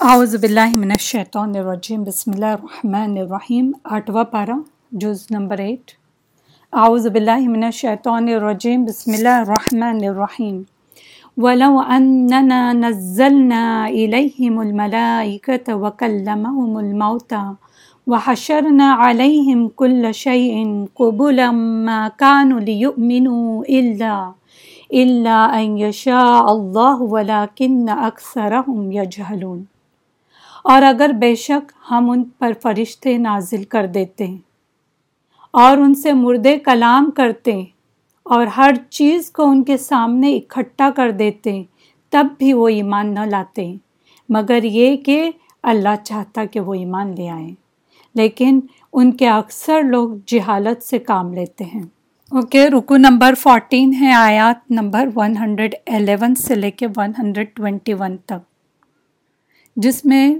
اعوذ باللہ من الشیطان الرجیم، بسم اللہ الرحمن الرحیم، آٹھواں پارہ، جز نمبر ایٹ۔ اعوذ باللہ من الشیطان الرجیم، بسم اللہ الرحمن الرحیم۔ ولو اننا نزلنا الیہم وکلمہم وحشرنا علیہم کل قبلا ما لیؤمنوا الا الا ان یشاء اللہ ولکن یجہلون اور اگر بے شک ہم ان پر فرشتے نازل کر دیتے ہیں اور ان سے مردے کلام کرتے ہیں اور ہر چیز کو ان کے سامنے اکٹھا کر دیتے ہیں تب بھی وہ ایمان نہ لاتے۔ ہیں مگر یہ کہ اللہ چاہتا کہ وہ ایمان لے آئیں لیکن ان کے اکثر لوگ جہالت سے کام لیتے ہیں۔ اوکے okay, رکو نمبر فورٹین ہے آیات نمبر ون ہنڈریڈ الیون سے لے کے ون ہنڈریڈ ٹوینٹی ون تک۔ جس میں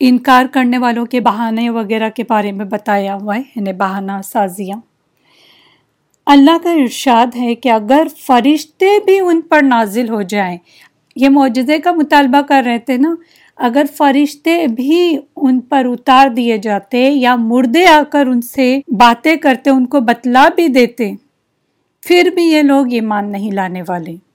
انکار کرنے والوں کے بہانے وغیرہ کے بارے میں بتایا ہوا ہے یعنی بہانہ سازیاں۔ اللہ کا ارشاد ہے کہ اگر فرشتے بھی ان پر نازل ہو جائیں، یہ معجزے کا مطالبہ کر رہے تھے نا، اگر فرشتے بھی ان پر اتار دیے جاتے یا مردے آ کر ان سے باتیں کرتے، ان کو بتلا بھی دیتے، پھر بھی یہ لوگ ایمان نہیں لانے والے۔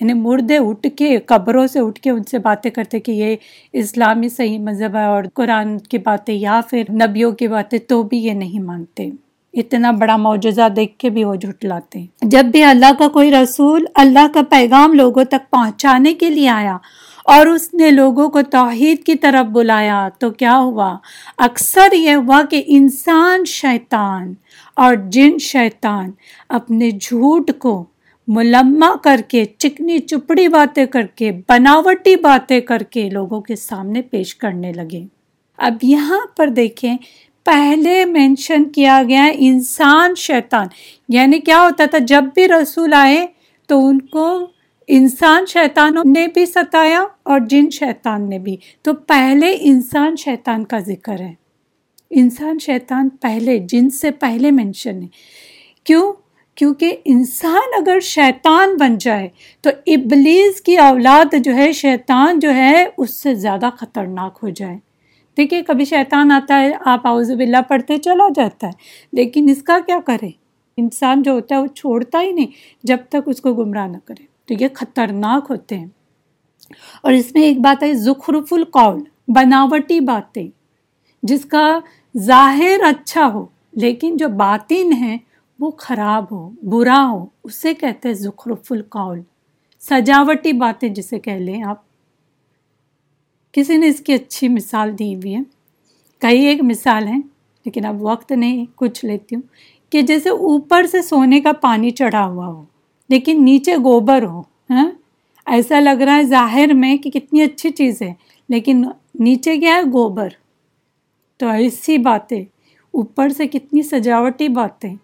یعنی مردے اٹھ کے قبروں سے اٹھ کے ان سے باتیں کرتے کہ یہ اسلامی صحیح مذہب ہے اور قرآن کی باتیں یا پھر نبیوں کی باتیں، تو بھی یہ نہیں مانتے۔ اتنا بڑا معجزہ دیکھ کے بھی وہ جھٹلاتے ہیں جب بھی اللہ کا کوئی رسول اللہ کا پیغام لوگوں تک پہنچانے کے لیے آیا اور اس نے لوگوں کو توحید کی طرف بلایا، تو کیا ہوا؟ اکثر یہ ہوا کہ انسان شیطان اور جن شیطان اپنے جھوٹ کو ملما کر کے چکنی چپڑی باتیں کر کے بناوٹی باتیں کر کے لوگوں کے سامنے پیش کرنے لگے۔ اب یہاں پر دیکھیں، پہلے مینشن کیا گیا انسان شیطان۔ یعنی کیا ہوتا تھا؟ جب بھی رسول آئے تو ان کو انسان شیطانوں نے بھی ستایا اور جن شیطان نے بھی۔ تو پہلے انسان شیطان کا ذکر ہے۔ انسان شیطان پہلے، جن سے پہلے مینشن ہے۔ کیوں؟ کیونکہ انسان اگر شیطان بن جائے تو ابلیس کی اولاد جو ہے، شیطان جو ہے، اس سے زیادہ خطرناک ہو جائے۔ دیکھیے، کبھی شیطان آتا ہے، آپ آؤز بلّہ پڑھتے چلا جاتا ہے، لیکن اس کا کیا کرے؟ انسان جو ہوتا ہے، وہ چھوڑتا ہی نہیں جب تک اس کو گمراہ نہ کرے۔ تو یہ خطرناک ہوتے ہیں۔ اور اس میں ایک بات ہے، زخرف القول، بناوٹی باتیں، جس کا ظاہر اچھا ہو، لیکن جو باطن ہیں وہ خراب ہو، برا ہو، اسے کہتے ہیں زخرف القول سجاوٹی باتیں جسے کہہ لیں آپ۔ کسی نے اس کی اچھی مثال دی ہوئی ہے کئی ایک مثال ہیں، لیکن اب وقت نہیں، کچھ لیتی ہوں۔ کہ جیسے اوپر سے سونے کا پانی چڑھا ہوا ہو، لیکن نیچے گوبر ہو ہاں؟ ایسا لگ رہا ہے ظاہر میں کہ کتنی اچھی چیز ہے، لیکن نیچے کیا ہے گوبر۔ تو ایسی باتیں، اوپر سے کتنی سجاوٹی باتیں۔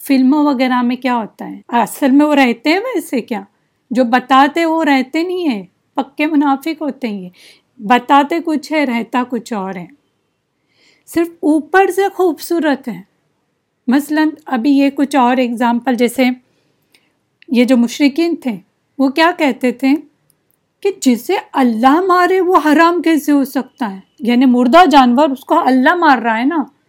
فلموں وغیرہ میں کیا ہوتا ہے؟ اصل میں وہ رہتے ہیں ویسے کیا؟ جو بتاتے وہ رہتے نہیں ہیں، پکے منافق ہوتے ہیں بتاتے کچھ ہے، رہتا کچھ اور ہے۔ صرف اوپر سے خوبصورت ہے مثلا ابھی یہ کچھ اور اگزامپل جیسے یہ جو مشرقین تھے، وہ کیا کہتے تھے؟ کہ جسے اللہ مارے وہ حرام کیسے ہو سکتا ہے؟ یعنی مردہ جانور اس کو اللہ مار رہا ہے نا۔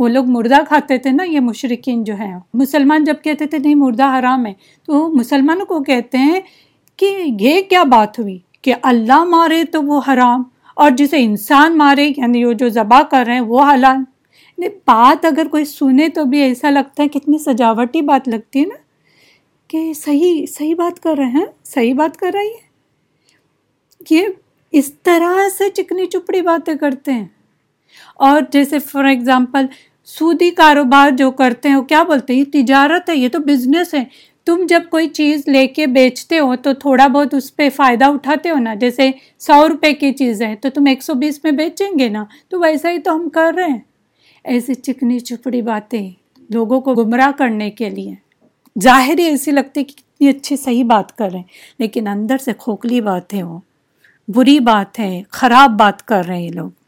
وہ لوگ مردہ کھاتے تھے نا، یہ مشرقین جو ہیں۔ مسلمان جب کہتے تھے نہیں، مردہ حرام ہے۔ تو مسلمانوں کو کہتے ہیں کہ یہ کیا بات ہوئی؟ کہ اللہ مارے تو وہ حرام، اور جسے انسان مارے یعنی وہ جو ذبح کر رہے ہیں وہ حلال۔ یعنی بات اگر کوئی سنے تو بھی ایسا لگتا ہے، کتنی سجاوٹی بات لگتی ہے نا۔ کہ صحیح صحیح بات کر رہے ہیں، صحیح بات کر رہی ہے یہ اس طرح سے چکنی چپڑی باتیں کرتے ہیں۔ اور جیسے فار ایگزامپل سودی کاروبار جو کرتے ہیں، وہ کیا بولتے ہیں؟ تجارت ہے، یہ تو بزنس ہے۔ تم جب کوئی چیز لے کے بیچتے ہو تو تھوڑا بہت اس پہ فائدہ اٹھاتے ہو نا۔ جیسے سو روپے کی چیز ہے تو تم ایک سو بیس میں بیچیں گے نا۔ تو ویسا ہی تو ہم کر رہے ہیں۔ ایسی چکنی چپڑی باتیں لوگوں کو گمراہ کرنے کے لیے۔ ظاہر ہی ایسی لگتی کہ کتنی اچھی صحیح بات کر رہے ہیں۔ لیکن اندر سے کھوکھلی باتیں وہ بری بات ہے، خراب بات کر رہے ہیں لوگ۔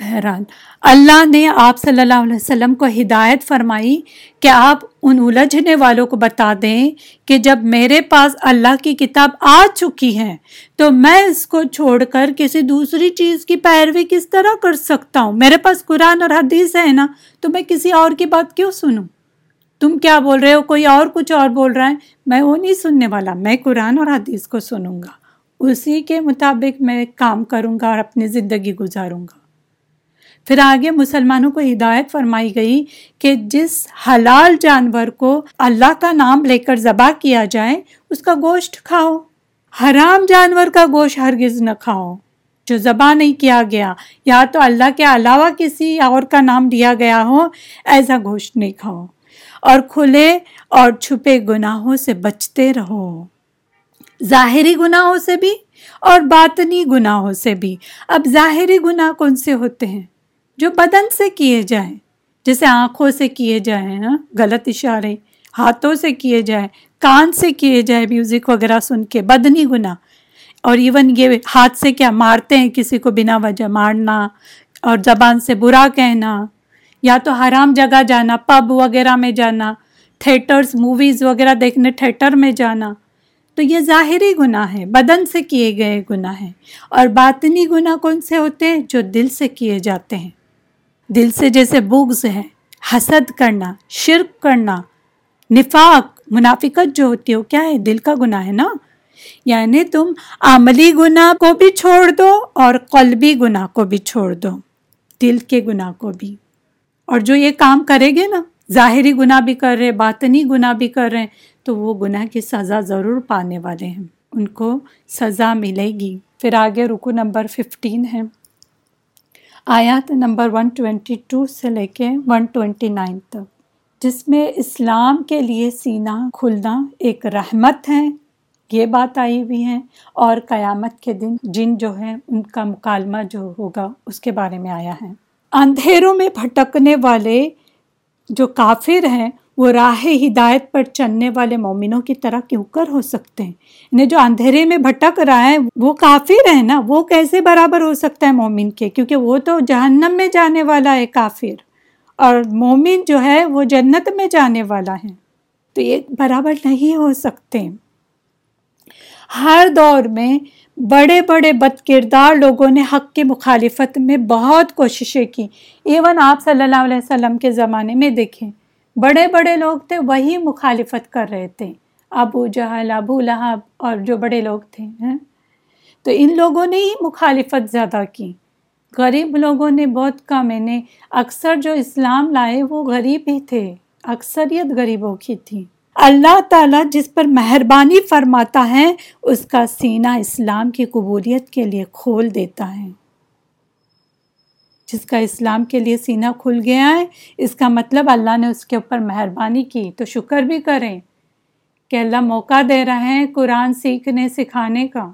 بہرحال اللہ نے آپ صلی اللہ علیہ وسلم کو ہدایت فرمائی کہ آپ ان الجھنے والوں کو بتا دیں کہ جب میرے پاس اللہ کی کتاب آ چکی ہے تو میں اس کو چھوڑ کر کسی دوسری چیز کی پیروی کس طرح کر سکتا ہوں؟ میرے پاس قرآن اور حدیث ہے نا، تو میں کسی اور کی بات کیوں سنوں؟ تم کیا بول رہے ہو؟ کوئی اور کچھ اور بول رہا ہے؟ میں وہ نہیں سننے والا، میں قرآن اور حدیث کو سنوں گا۔ اسی کے مطابق میں کام کروں گا اور اپنی زندگی گزاروں گا۔ پھر آگے مسلمانوں کو ہدایت فرمائی گئی کہ جس حلال جانور کو اللہ کا نام لے کر ذبح کیا جائے، اس کا گوشت کھاؤ۔ حرام جانور کا گوشت ہرگز نہ کھاؤ۔ جو ذبح نہیں کیا گیا، یا تو اللہ کے علاوہ کسی اور کا نام لیا گیا ہو، ایسا گوشت نہیں کھاؤ۔ اور کھلے اور چھپے گناہوں سے بچتے رہو۔ ظاہری گناہوں سے بھی اور باطنی گناہوں سے بھی۔ اب ظاہری گناہ کون سے ہوتے ہیں؟ جو بدن سے کیے جائیں جیسے آنکھوں سے کیے جائیں ہاں غلط اشارے، ہاتھوں سے کیے جائیں، کان سے کیے جائے میوزک وغیرہ سن کے، بدنی گناہ۔ اور ایون یہ ہاتھ سے کیا مارتے ہیں کسی کو بنا وجہ مارنا، اور زبان سے برا کہنا، یا تو حرام جگہ جانا، پب وغیرہ میں جانا، تھیٹرز، موویز وغیرہ دیکھنے، تھیٹر میں جانا۔ تو یہ ظاہری گناہ ہے، بدن سے کیے گئے گناہ ہیں۔ اور باطنی گناہ کون سے ہوتے ہیں؟ جو دل سے کیے جاتے ہیں۔ دل سے جیسے بغض ہے، حسد کرنا، شرک کرنا، نفاق، منافقت جو ہوتی ہے، وہ کیا ہے؟ دل کا گناہ ہے نا؟ یعنی تم عملی گناہ کو بھی چھوڑ دو اور قلبی گناہ کو بھی چھوڑ دو، دل کے گناہ کو بھی۔ اور جو یہ کام کرے گے نا، ظاہری گناہ بھی کر رہے، باطنی گناہ بھی کر رہے، تو وہ گناہ کی سزا ضرور پانے والے ہیں۔ ان کو سزا ملے گی۔ پھر آگے رکو نمبر ففٹین ہے۔ آیات نمبر 122 سے لے کے 129 تک، جس میں اسلام کے لیے سینہ کھلنا ایک رحمت ہے، یہ بات آئی ہوئی ہے۔ اور قیامت کے دن جن جو ہے ان کا مکالمہ جو ہوگا، اس کے بارے میں آیا ہے۔ اندھیروں میں بھٹکنے والے جو کافر ہیں وہ راہ ہدایت پر چلنے والے مومنوں کی طرح کیوں کر ہو سکتے ہیں؟ انہیں جو اندھیرے میں بھٹک رہا ہے، وہ کافر ہے نا؟ وہ کیسے برابر ہو سکتا ہے مومن کے؟ کیونکہ وہ تو جہنم میں جانے والا ہے کافر۔ اور مومن جو ہے، وہ جنت میں جانے والا ہے۔ تو یہ برابر نہیں ہو سکتے۔ ہر دور میں بڑے بڑے بد کردار لوگوں نے حق کی مخالفت میں بہت کوششیں کی۔ ایون آپ صلی اللہ علیہ وسلم کے زمانے میں دیکھیں۔ بڑے بڑے لوگ تھے، وہی مخالفت کر رہے تھے۔ ابو جہل، ابو لہب اور جو بڑے لوگ تھے ہاں۔ تو ان لوگوں نے ہی مخالفت زیادہ کی۔ غریب لوگوں نے بہت کم انہیں اکثر جو اسلام لائے وہ غریب ہی تھے۔ اکثریت غریبوں کی تھی۔ اللہ تعالیٰ جس پر مہربانی فرماتا ہے، اس کا سینہ اسلام کی قبولیت کے لیے کھول دیتا ہے۔ جس کا اسلام کے لیے سینہ کھل گیا ہے، اس کا مطلب اللہ نے اس کے اوپر مہربانی کی، تو شکر بھی کریں۔ کہ اللہ موقع دے رہے ہیں قرآن سیکھنے، سکھانے کا۔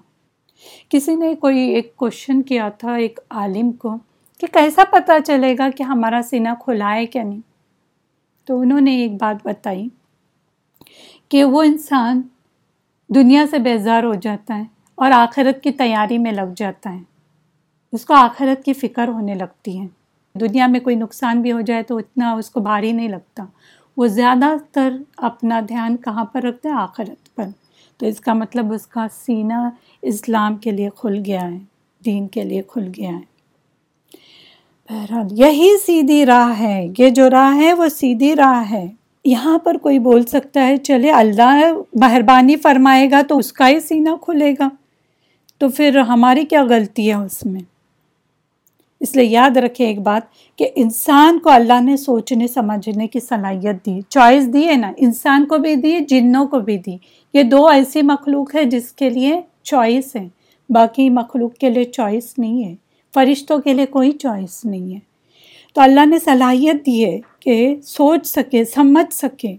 کسی نے کوئی ایک کوشچن کیا تھا، ایک عالم کو، کہ کیسا پتہ چلے گا کہ ہمارا سینہ کھلا ہے کیا نہیں؟ تو انہوں نے ایک بات بتائی کہ وہ انسان دنیا سے بیزار ہو جاتا ہے اور آخرت کی تیاری میں لگ جاتا ہے۔ اس کو آخرت کی فکر ہونے لگتی ہے۔ دنیا میں کوئی نقصان بھی ہو جائے تو اتنا اس کو بھاری نہیں لگتا۔ وہ زیادہ تر اپنا دھیان کہاں پر رکھتا ہے؟ آخرت پر۔ تو اس کا مطلب اس کا سینہ اسلام کے لیے کھل گیا ہے، دین کے لیے کھل گیا ہے۔ بہرحال، یہی سیدھی راہ ہے۔ یہ جو راہ ہے، وہ سیدھی راہ ہے۔ یہاں پر کوئی بول سکتا ہے، چلے، اللہ مہربانی فرمائے گا تو اس کا ہی سینہ کھلے گا۔ تو پھر ہماری کیا غلطی ہے اس میں؟ اس لیے یاد رکھے ایک بات کہ انسان کو اللہ نے سوچنے، سمجھنے کی صلاحیت دی چوائس دی ہے نا؟ انسان کو بھی دی، جنوں کو بھی دی۔ یہ دو ایسی مخلوق ہے جس کے لیے چوائس ہے باقی مخلوق کے لیے چوائس نہیں ہے۔ فرشتوں کے لیے کوئی چوائس نہیں ہے۔ تو اللہ نے صلاحیت دی ہے کہ سوچ سکے، سمجھ سکے۔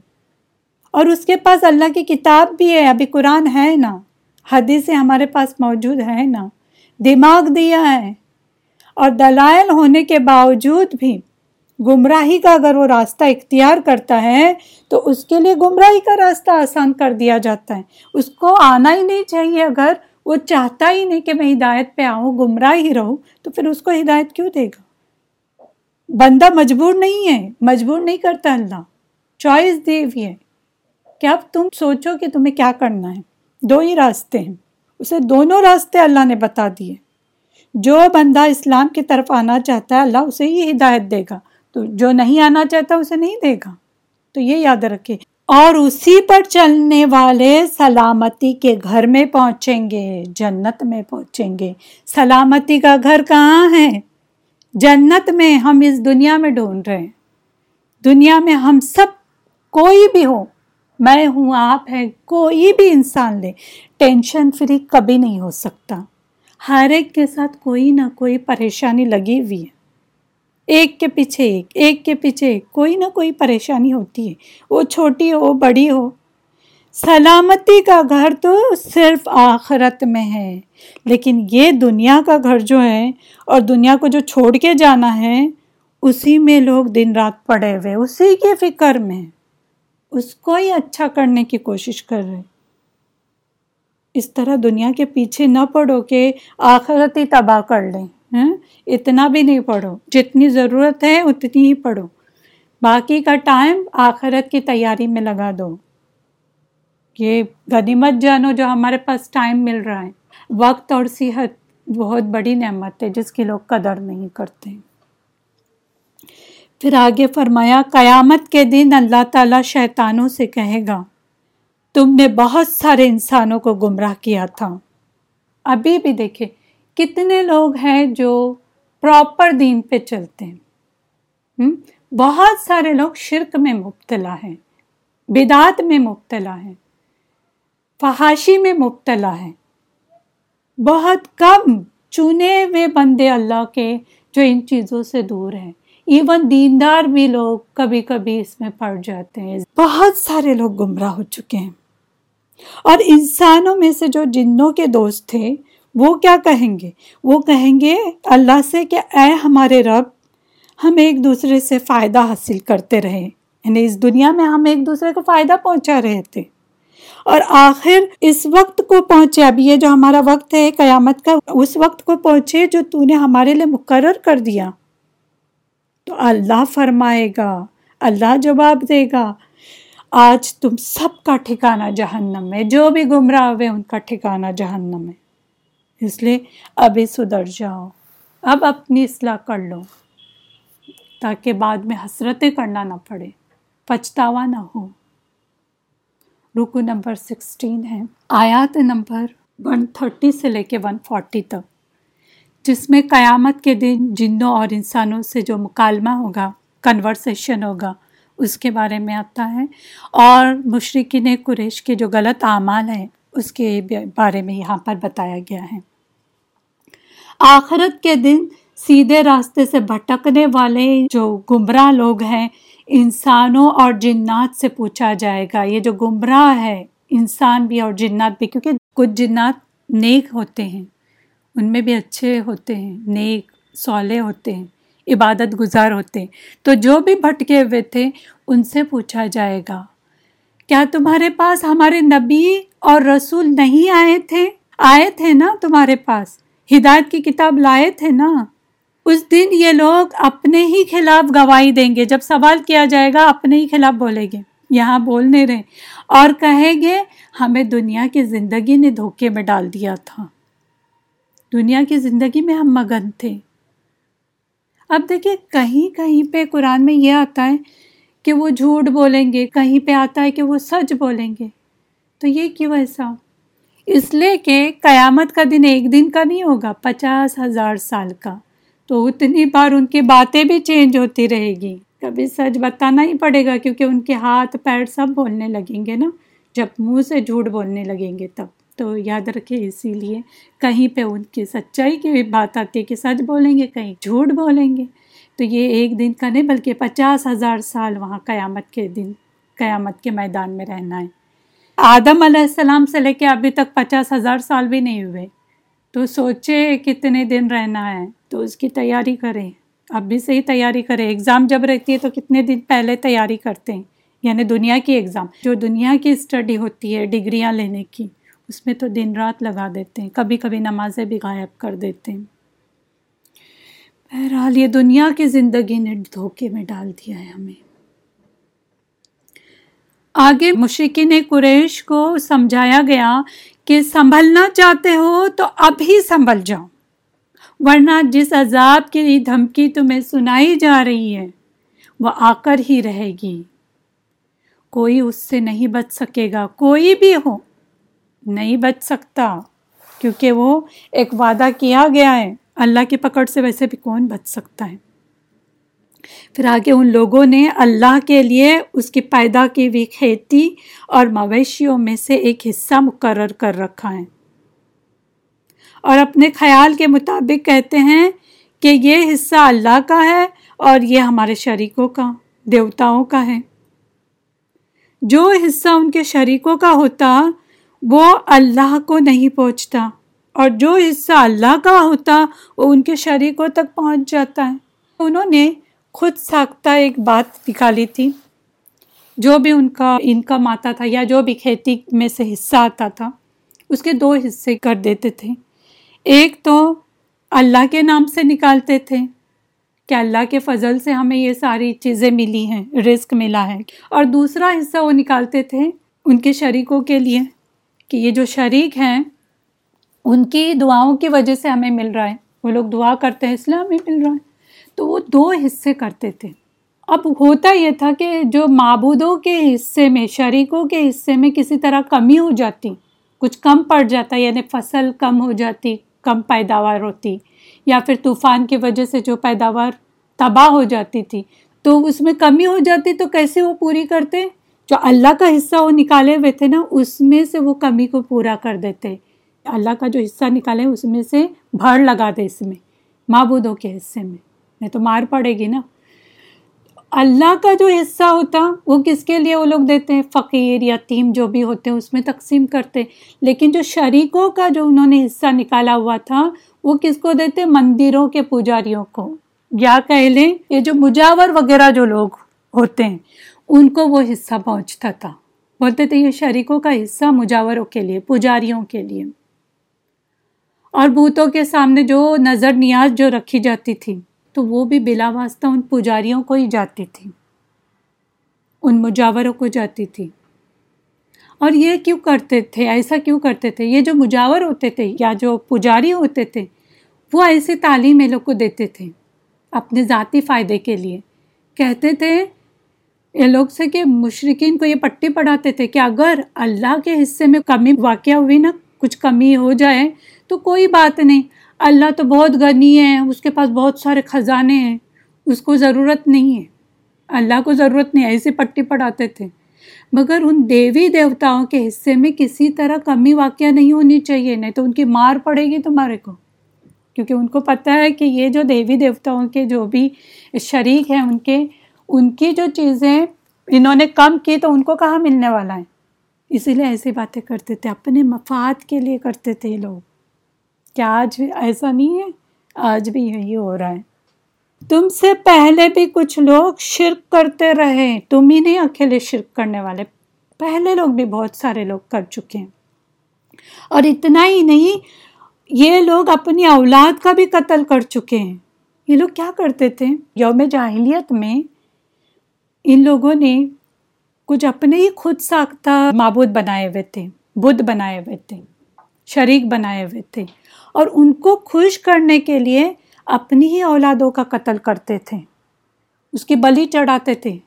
اور اس کے پاس اللہ کی کتاب بھی ہے۔ ابھی قرآن ہے نا۔ حدیثیں ہمارے پاس موجود ہے نا۔ دماغ دیا ہے۔ اور دلائل ہونے کے باوجود بھی گمراہی کا اگر وہ راستہ اختیار کرتا ہے، تو اس کے لیے گمراہی کا راستہ آسان کر دیا جاتا ہے۔ اس کو آنا ہی نہیں چاہیے۔ اگر وہ چاہتا ہی نہیں کہ میں ہدایت پہ آؤں گمراہ ہی رہوں، تو پھر اس کو ہدایت کیوں دے گا؟ بندہ مجبور نہیں ہے، مجبور نہیں کرتا اللہ۔ چوائس دی ہوئی ہے۔ کہ اب تم سوچو کہ تمہیں کیا کرنا ہے؟ دو ہی راستے ہیں۔ اسے دونوں راستے اللہ نے بتا دیے۔ جو بندہ اسلام کی طرف آنا چاہتا ہے، اللہ اسے ہی ہدایت دے گا۔ تو جو نہیں آنا چاہتا، اسے نہیں دے گا۔ تو یہ یاد رکھے اور اسی پر چلنے والے سلامتی کے گھر میں پہنچیں گے، جنت میں پہنچیں گے۔ سلامتی کا گھر کہاں ہے؟ جنت میں ہم اس دنیا میں ڈھونڈ رہے ہیں۔ دنیا میں ہم سب کوئی بھی ہو، میں ہوں، آپ ہے کوئی بھی انسان لے، ٹینشن فری کبھی نہیں ہو سکتا۔ ہر ایک کے ساتھ کوئی نہ کوئی پریشانی لگی ہوئی ہے۔ ایک کے پیچھے ایک ایک کے پیچھے ایک، کوئی نہ کوئی پریشانی ہوتی ہے۔ وہ چھوٹی ہو، بڑی ہو۔ سلامتی کا گھر تو صرف آخرت میں ہے۔ لیکن یہ دنیا کا گھر جو ہے اور دنیا کو جو چھوڑ کے جانا ہے، اسی میں لوگ دن رات پڑے ہوئے، اسی کے فکر میں۔ اس کو ہی اچھا کرنے کی کوشش کر رہے۔ اس طرح دنیا کے پیچھے نہ پڑو کہ آخرت ہی تباہ کر لیں ہاں؟ اتنا بھی نہیں پڑھو، جتنی ضرورت ہے اتنی ہی پڑھو۔ باقی کا ٹائم آخرت کی تیاری میں لگا دو۔ یہ غنیمت جانو جو ہمارے پاس ٹائم مل رہا ہے۔ وقت اور صحت بہت بڑی نعمت ہے، جس کی لوگ قدر نہیں کرتے۔ پھر آگے فرمایا، قیامت کے دن اللہ تعالیٰ شیطانوں سے کہے گا تم نے بہت سارے انسانوں کو گمراہ کیا تھا۔ ابھی بھی دیکھے کتنے لوگ ہیں جو پراپر دین پہ چلتے ہیں۔ بہت سارے لوگ شرک میں مبتلا ہیں، بدعت میں مبتلا ہیں، فحاشی میں مبتلا ہیں۔ بہت کم چنے ہوئے بندے اللہ کے جو ان چیزوں سے دور ہیں۔ ایون دیندار بھی لوگ کبھی کبھی اس میں پڑ جاتے ہیں۔ بہت سارے لوگ گمراہ ہو چکے ہیں۔ اور انسانوں میں سے جو جنوں کے دوست تھے، وہ کیا کہیں گے؟ وہ کہیں گے، اللہ سے کہ اے ہمارے رب، ہم ایک دوسرے سے فائدہ حاصل کرتے رہے۔ یعنی اس دنیا میں ہم ایک دوسرے کو فائدہ پہنچا رہے تھے۔ اور آخر اس وقت کو پہنچے اب یہ جو ہمارا وقت ہے، قیامت کا، اس وقت کو پہنچے جو تو نے ہمارے لیے مقرر کر دیا۔ تو اللہ فرمائے گا، اللہ جواب دے گا۔ آج تم سب کا ٹھکانہ جہنم میں جو بھی گمراہ ہوئے ان کا ٹھکانہ جہنم ہے۔ اس لیے ابھی سدھر جاؤ۔ اب اپنی اصلاح کر لو۔ تاکہ بعد میں حسرتیں کرنا نہ پڑے۔ پچھتاوا نہ ہو۔ رکو نمبر سکسٹین ہے۔ آیات نمبر ون تھرٹی سے لے کے ون فورٹی تک۔ جس میں قیامت کے دن جنوں اور انسانوں سے جو مکالمہ ہوگا کنورسیشن ہوگا اس کے بارے میں آتا ہے۔ اور مشرقین قریش کے جو غلط اعمال ہیں، اس کے بارے میں یہاں پر بتایا گیا ہے۔ آخرت کے دن سیدھے راستے سے بھٹکنے والے جو گمراہ لوگ ہیں، انسانوں اور جنات سے پوچھا جائے گا۔ یہ جو گمراہ ہے، انسان بھی اور جنات بھی، کیونکہ کچھ جنات نیک ہوتے ہیں۔ ان میں بھی اچھے ہوتے ہیں، نیک سولے ہوتے ہیں۔ عبادت گزار ہوتے۔ تو جو بھی بھٹکے ہوئے تھے، ان سے پوچھا جائے گا، کیا تمہارے پاس ہمارے نبی اور رسول نہیں آئے تھے؟ آئے تھے نا تمہارے پاس؟ ہدایت کی کتاب لائے تھے نا؟ اس دن یہ لوگ اپنے ہی خلاف گواہی دیں گے۔ جب سوال کیا جائے گا، اپنے ہی خلاف بولیں گے۔ یہاں بولنے رہے۔ اور کہیں گے، ہمیں دنیا کی زندگی نے دھوکے میں ڈال دیا تھا۔ دنیا کی زندگی میں ہم مگن تھے۔ اب دیکھیے کہیں کہیں پہ قرآن میں یہ آتا ہے کہ وہ جھوٹ بولیں گے، کہیں پہ آتا ہے کہ وہ سچ بولیں گے۔ تو یہ کیوں ایسا؟ اس لیے کہ قیامت کا دن ایک دن کا نہیں ہوگا، پچاس ہزار سال کا۔ تو اتنی بار ان کی باتیں بھی چینج ہوتی رہے گی۔ کبھی سچ بتانا ہی پڑے گا کیونکہ ان کے ہاتھ پیر سب بولنے لگیں گے نا۔ جب منہ سے جھوٹ بولنے لگیں گے تب۔ تو یاد رکھے اسی لیے کہیں پہ ان کی سچائی کی بھی بات آتی ہے کہ سچ بولیں گے، کہیں جھوٹ بولیں گے۔ تو یہ ایک دن کا نہیں، بلکہ پچاس ہزار سال وہاں قیامت کے دن، قیامت کے میدان میں رہنا ہے۔ آدم علیہ السلام سے لے کے ابھی تک پچاس ہزار سال بھی نہیں ہوئے۔ تو سوچے کتنے دن رہنا ہے، تو اس کی تیاری کریں۔ اب بھی صحیح تیاری کریں۔ ایگزام جب رہتی ہے تو کتنے دن پہلے تیاری کرتے ہیں۔ یعنی دنیا کی ایگزام۔ جو دنیا کی اسٹڈی ہوتی ہے، ڈگریاں لینے کی اس میں تو دن رات لگا دیتے ہیں، کبھی کبھی نمازیں بھی غائب کر دیتے ہیں۔ بہرحال یہ دنیا کی زندگی نے دھوکے میں ڈال دیا ہے ہمیں۔ آگے مشرقین قریش کو سمجھایا گیا کہ سنبھلنا چاہتے ہو تو اب ہی سنبھل جاؤ، ورنہ جس عذاب کی دھمکی تمہیں سنائی جا رہی ہے، وہ آ کر ہی رہے گی۔ کوئی اس سے نہیں بچ سکے گا، کوئی بھی ہو۔ نہیں بچ سکتا، کیونکہ وہ ایک وعدہ کیا گیا ہے۔ اللہ کی پکڑ سے ویسے بھی کون بچ سکتا ہے؟ پھر آگے ان لوگوں نے اللہ کے لیے اس کی پیدا کی ہوئی کھیتی اور مویشیوں میں سے ایک حصہ مقرر کر رکھا ہے۔ اور اپنے خیال کے مطابق کہتے ہیں کہ یہ حصہ اللہ کا ہے اور یہ ہمارے شریکوں کا، دیوتاؤں کا ہے۔ جو حصہ ان کے شریکوں کا ہوتا وہ اللہ کو نہیں پہنچتا اور جو حصہ اللہ کا ہوتا وہ ان کے شریکوں تک پہنچ جاتا ہے۔ انہوں نے خود ساختہ ایک بات نکالی تھی۔ جو بھی ان کا انکم آتا تھا یا جو بھی کھیتی میں سے حصہ آتا تھا، اس کے دو حصے کر دیتے تھے۔ ایک تو اللہ کے نام سے نکالتے تھے کہ اللہ کے فضل سے ہمیں یہ ساری چیزیں ملی ہیں، رزق ملا ہے۔ اور دوسرا حصہ وہ نکالتے تھے ان کے شریکوں کے لیے۔ کہ یہ جو شریک ہیں، ان کی دعاؤں کی وجہ سے ہمیں مل رہا ہے۔ وہ لوگ دعا کرتے ہیں، اس لیے ہمیں مل رہا ہے۔ تو وہ دو حصے کرتے تھے۔ اب ہوتا یہ تھا کہ جو معبودوں کے حصے میں، شریکوں کے حصے میں کسی طرح کمی ہو جاتی، کچھ کم پڑ جاتا یعنی فصل کم ہو جاتی، کم پیداوار ہوتی، یا پھر طوفان کی وجہ سے جو پیداوار تباہ ہو جاتی تھی، تو اس میں کمی ہو جاتی تو کیسے وہ پوری کرتے؟ جو اللہ کا حصہ وہ نکالے ہوئے تھے نا، اس میں سے وہ کمی کو پورا کر دیتے۔ اللہ کا جو حصہ نکالے، اس میں سے بھر لگا دے اس میں، معبودوں کے حصے میں۔ نہیں تو مار پڑے گی نا۔ اللہ کا جو حصہ ہوتا، وہ کس کے لیے وہ لوگ دیتے؟ ہیں فقیر، یتیم، جو بھی ہوتے ہیں اس میں تقسیم کرتے۔ لیکن جو شریکوں کا جو انہوں نے حصہ نکالا ہوا تھا، وہ کس کو دیتے؟ مندروں کے پجاریوں کو۔ یا کہہ لیں، یہ جو مجاور وغیرہ جو لوگ ہوتے ہیں ان کو وہ حصہ پہنچتا تھا۔ بولتے تھے، یہ شریکوں کا حصہ مجاوروں کے لیے، پجاریوں کے لیے۔ اور بوتوں کے سامنے جو نظر نیاز جو رکھی جاتی تھی، تو وہ بھی بلا واسطہ ان پجاریوں کو ہی جاتی تھی۔ ان مجاوروں کو جاتی تھی۔ اور یہ کیوں کرتے تھے؟ ایسا کیوں کرتے تھے؟ یہ جو مجاور ہوتے تھے یا جو پجاری ہوتے تھے، وہ ایسی تعلیم یہ لوگ کو دیتے تھے، اپنے ذاتی فائدے کے لیے۔ کہتے تھے یہ لوگ سے کہ مشرقین کو یہ پٹی پڑھاتے تھے کہ اگر اللہ کے حصے میں کمی واقع ہوئی نا، کچھ کمی ہو جائے تو کوئی بات نہیں۔ اللہ تو بہت غنی ہے اس کے پاس بہت سارے خزانے ہیں، اس کو ضرورت نہیں ہے۔ اللہ کو ضرورت نہیں ہے ایسے پٹی پڑھاتے تھے۔ مگر ان دیوی دیوتاؤں کے حصے میں کسی طرح کمی واقعہ نہیں ہونی چاہیے، نہیں تو ان کی مار پڑے گی تمہارے کو۔ کیونکہ ان کو پتہ ہے کہ یہ جو دیوی دیوتاؤں کے جو بھی شریک ہیں، ان کے ان کی جو چیزیں انہوں نے کم کی تو ان کو کہاں ملنے والا ہے؟ اسی لیے ایسی باتیں کرتے تھے، اپنے مفاد کے لیے کرتے تھے لوگ۔ کیا آج ایسا نہیں ہے؟ آج بھی یہی ہو رہا ہے۔ تم سے پہلے بھی کچھ لوگ شرک کرتے رہے، تم ہی نہیں اکیلے شرک کرنے والے۔ پہلے لوگ بھی بہت سارے لوگ کر چکے ہیں۔ اور اتنا ہی نہیں، یہ لوگ اپنی اولاد کا بھی قتل کر چکے ہیں۔ یہ لوگ کیا کرتے تھے؟ یوم جاہلیت میں ان لوگوں نے کچھ اپنے ہی خود ساختہ معبود بنائے ہوئے تھے، بدھ بنائے ہوئے تھے، شریک بنائے ہوئے تھے اور ان کو خوش کرنے کے لیے اپنی ہی اولادوں کا قتل کرتے تھے۔ اس کی بلی چڑھاتے تھے۔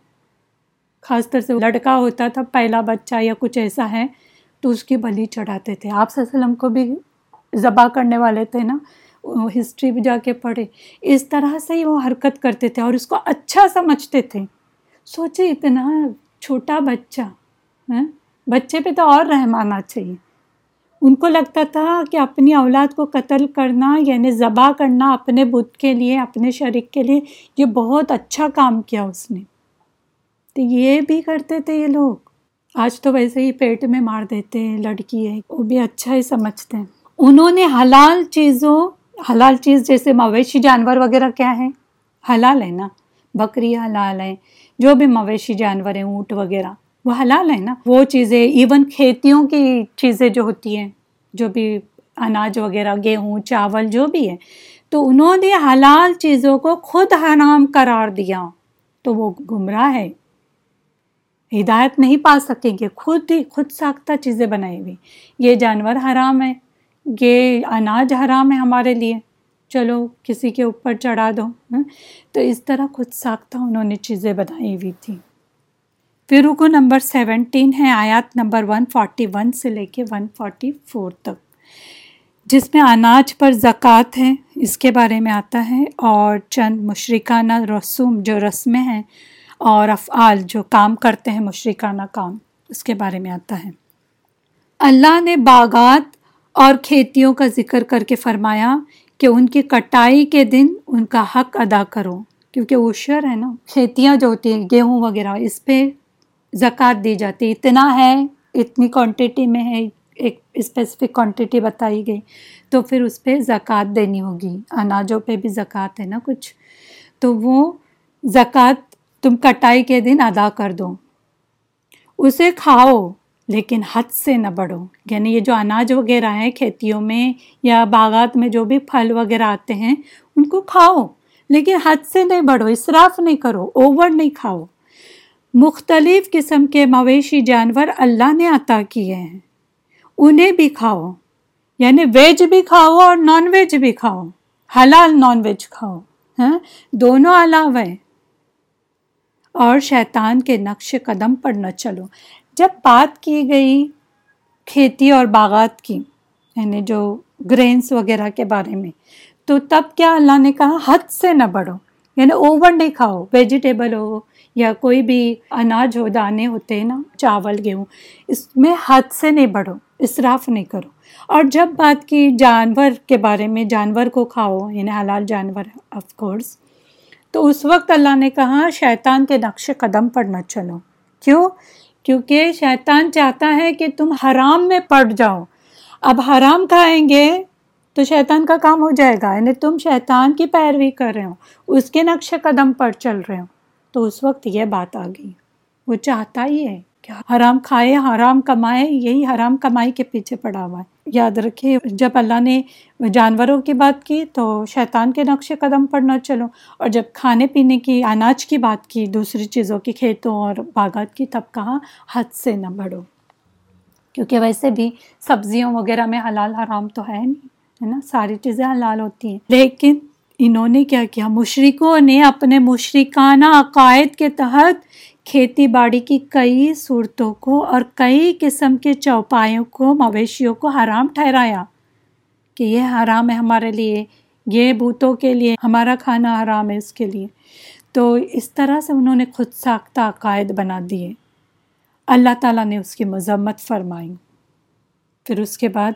خاص طور سے لڑکا ہوتا تھا، پہلا بچہ یا کچھ ایسا ہے تو اس کی بلی چڑھاتے تھے۔ آپ وسلم کو بھی ذبح کرنے والے تھے نا ہسٹری بھی جا کے پڑھے۔ اس طرح سے ہی وہ حرکت کرتے تھے اور اس کو اچھا سمجھتے تھے۔ سوچے اتنا چھوٹا بچہ ہاں؟ بچے پہ تو اور رحم آنا چاہیے۔ ان کو لگتا تھا کہ اپنی اولاد کو قتل کرنا یعنی ذبح کرنا اپنے بدھ کے لیے، اپنے شریک کے لیے، یہ بہت اچھا کام کیا اس نے۔ تو یہ بھی کرتے تھے یہ لوگ۔ آج تو ویسے ہی پیٹ میں مار دیتے ہیں، لڑکی ہے، وہ بھی اچھا ہی سمجھتے ہیں۔ انہوں نے حلال چیزوں، حلال چیز جیسے مویشی جانور وغیرہ کیا ہے؟ حلال ہے نا، بکری حلال ہے۔ جو بھی مویشی جانور ہیں اونٹ وغیرہ، وہ حلال ہے نا؟ وہ چیزیں ایون کھیتیوں کی چیزیں جو ہوتی ہیں، جو بھی اناج وغیرہ، گیہوں، چاول، جو بھی ہے تو انہوں نے حلال چیزوں کو خود حرام قرار دیا۔ تو وہ گمراہ ہے ہدایت نہیں پا سکیں گے۔ خود ہی، خود ساختہ چیزیں بنائی ہوئی۔ یہ جانور حرام ہے یہ اناج حرام ہے ہمارے لیے۔ چلو کسی کے اوپر چڑھا دو ہاں؟ تو اس طرح خود ساختہ انہوں نے چیزیں بنائی ہوئی تھیں۔ پھر رکو نمبر سیونٹین ہے، آیات نمبر ون فورٹی ون سے لے کے ون فورٹی فور تک۔ جس میں اناج پر زکوٰۃ ہے، اس کے بارے میں آتا ہے۔ اور چند مشرکانہ رسوم جو رسمیں ہیں، اور افعال جو کام کرتے ہیں، مشرکانہ کام، اس کے بارے میں آتا ہے۔ اللہ نے باغات اور کھیتیوں کا ذکر کر کے فرمایا کہ ان کی کٹائی کے دن ان کا حق ادا کرو۔ کیونکہ عشر ہے نا۔ کھیتیاں جو ہوتی ہیں، گیہوں وغیرہ، اس پہ زکوٰۃ دی جاتی۔ اتنا ہے، اتنی کوانٹٹی میں ہے، ایک اسپیسیفک کوانٹٹی بتائی گئی۔ تو پھر اس پہ زکوٰۃ دینی ہوگی۔ اناجوں پہ بھی زکوٰۃ ہے نا کچھ۔ تو وہ زکوٰۃ تم کٹائی کے دن ادا کر دو۔ اسے کھاؤ۔ لیکن حد سے نہ بڑھو۔ یعنی یہ جو اناج وغیرہ ہیں کھیتیوں میں یا باغات میں جو بھی پھل وغیرہ آتے ہیں، ان کو کھاؤ۔ لیکن حد سے نہیں بڑھو اسراف نہیں کرو، اوور نہیں کھاؤ۔ مختلف قسم کے مویشی جانور اللہ نے عطا کیے ہیں۔ انہیں بھی کھاؤ۔ یعنی ویج بھی کھاؤ اور نان ویج بھی کھاؤ۔ حلال نان ویج کھاؤ۔ ہاں؟ دونوں علاوہ۔ اور شیطان کے نقش قدم پر نہ چلو۔ جب بات کی گئی کھیتی اور باغات کی یعنی جو گرینس وغیرہ کے بارے میں، تو تب کیا اللہ نے کہا حد سے نہ بڑھو یعنی اوور نہیں کھاؤ ویجیٹیبل ہو یا کوئی بھی اناج ہو، دانے ہوتے ہیں نا، چاول، گیہوں، اس میں حد سے نہیں بڑھو، اصراف نہیں کرو۔ اور جب بات کی جانور کے بارے میں، جانور کو کھاؤ یعنی حلال جانور آف کورس تو اس وقت اللہ نے کہا شیطان کے نقش قدم پر نہ چلو۔ کیوں؟ کیونکہ شیطان چاہتا ہے کہ تم حرام میں پڑ جاؤ۔ اب حرام کھائیں گے تو شیطان کا کام ہو جائے گا۔ یعنی تم شیطان کی پیروی کر رہے ہو، اس کے نقش قدم پر چل رہے ہو۔ تو اس وقت یہ بات آ گئی۔ وہ چاہتا ہی ہے کہ حرام کھائے، حرام کمائے، یہی حرام کمائی کے پیچھے پڑا ہوا ہے۔ یاد رکھے جب اللہ نے جانوروں کی بات کی تو شیطان کے نقش قدم پر نہ چلو، اور جب کھانے پینے کی، اناج کی بات کی، دوسری چیزوں کی، کھیتوں اور باغات کی، تب کہاں حد سے نہ بڑھو۔ کیونکہ ویسے بھی سبزیوں وغیرہ میں حلال حرام تو ہے نہیں، ہے نا؟ ساری چیزیں حلال ہوتی ہیں۔ لیکن انہوں نے کیا کیا؟ مشرقوں نے اپنے مشرکانہ عقائد کے تحت کھیتی باڑی کی کئی صورتوں کو اور کئی قسم کے چوپایوں کو، مویشیوں کو حرام ٹھہرایا کہ یہ حرام ہے ہمارے لیے، یہ بوتوں کے لیے، ہمارا کھانا حرام ہے اس کے لیے۔ تو اس طرح سے انہوں نے خود ساختہ عقائد بنا دیے۔ اللہ تعالیٰ نے اس کی مذمت فرمائی۔ پھر اس کے بعد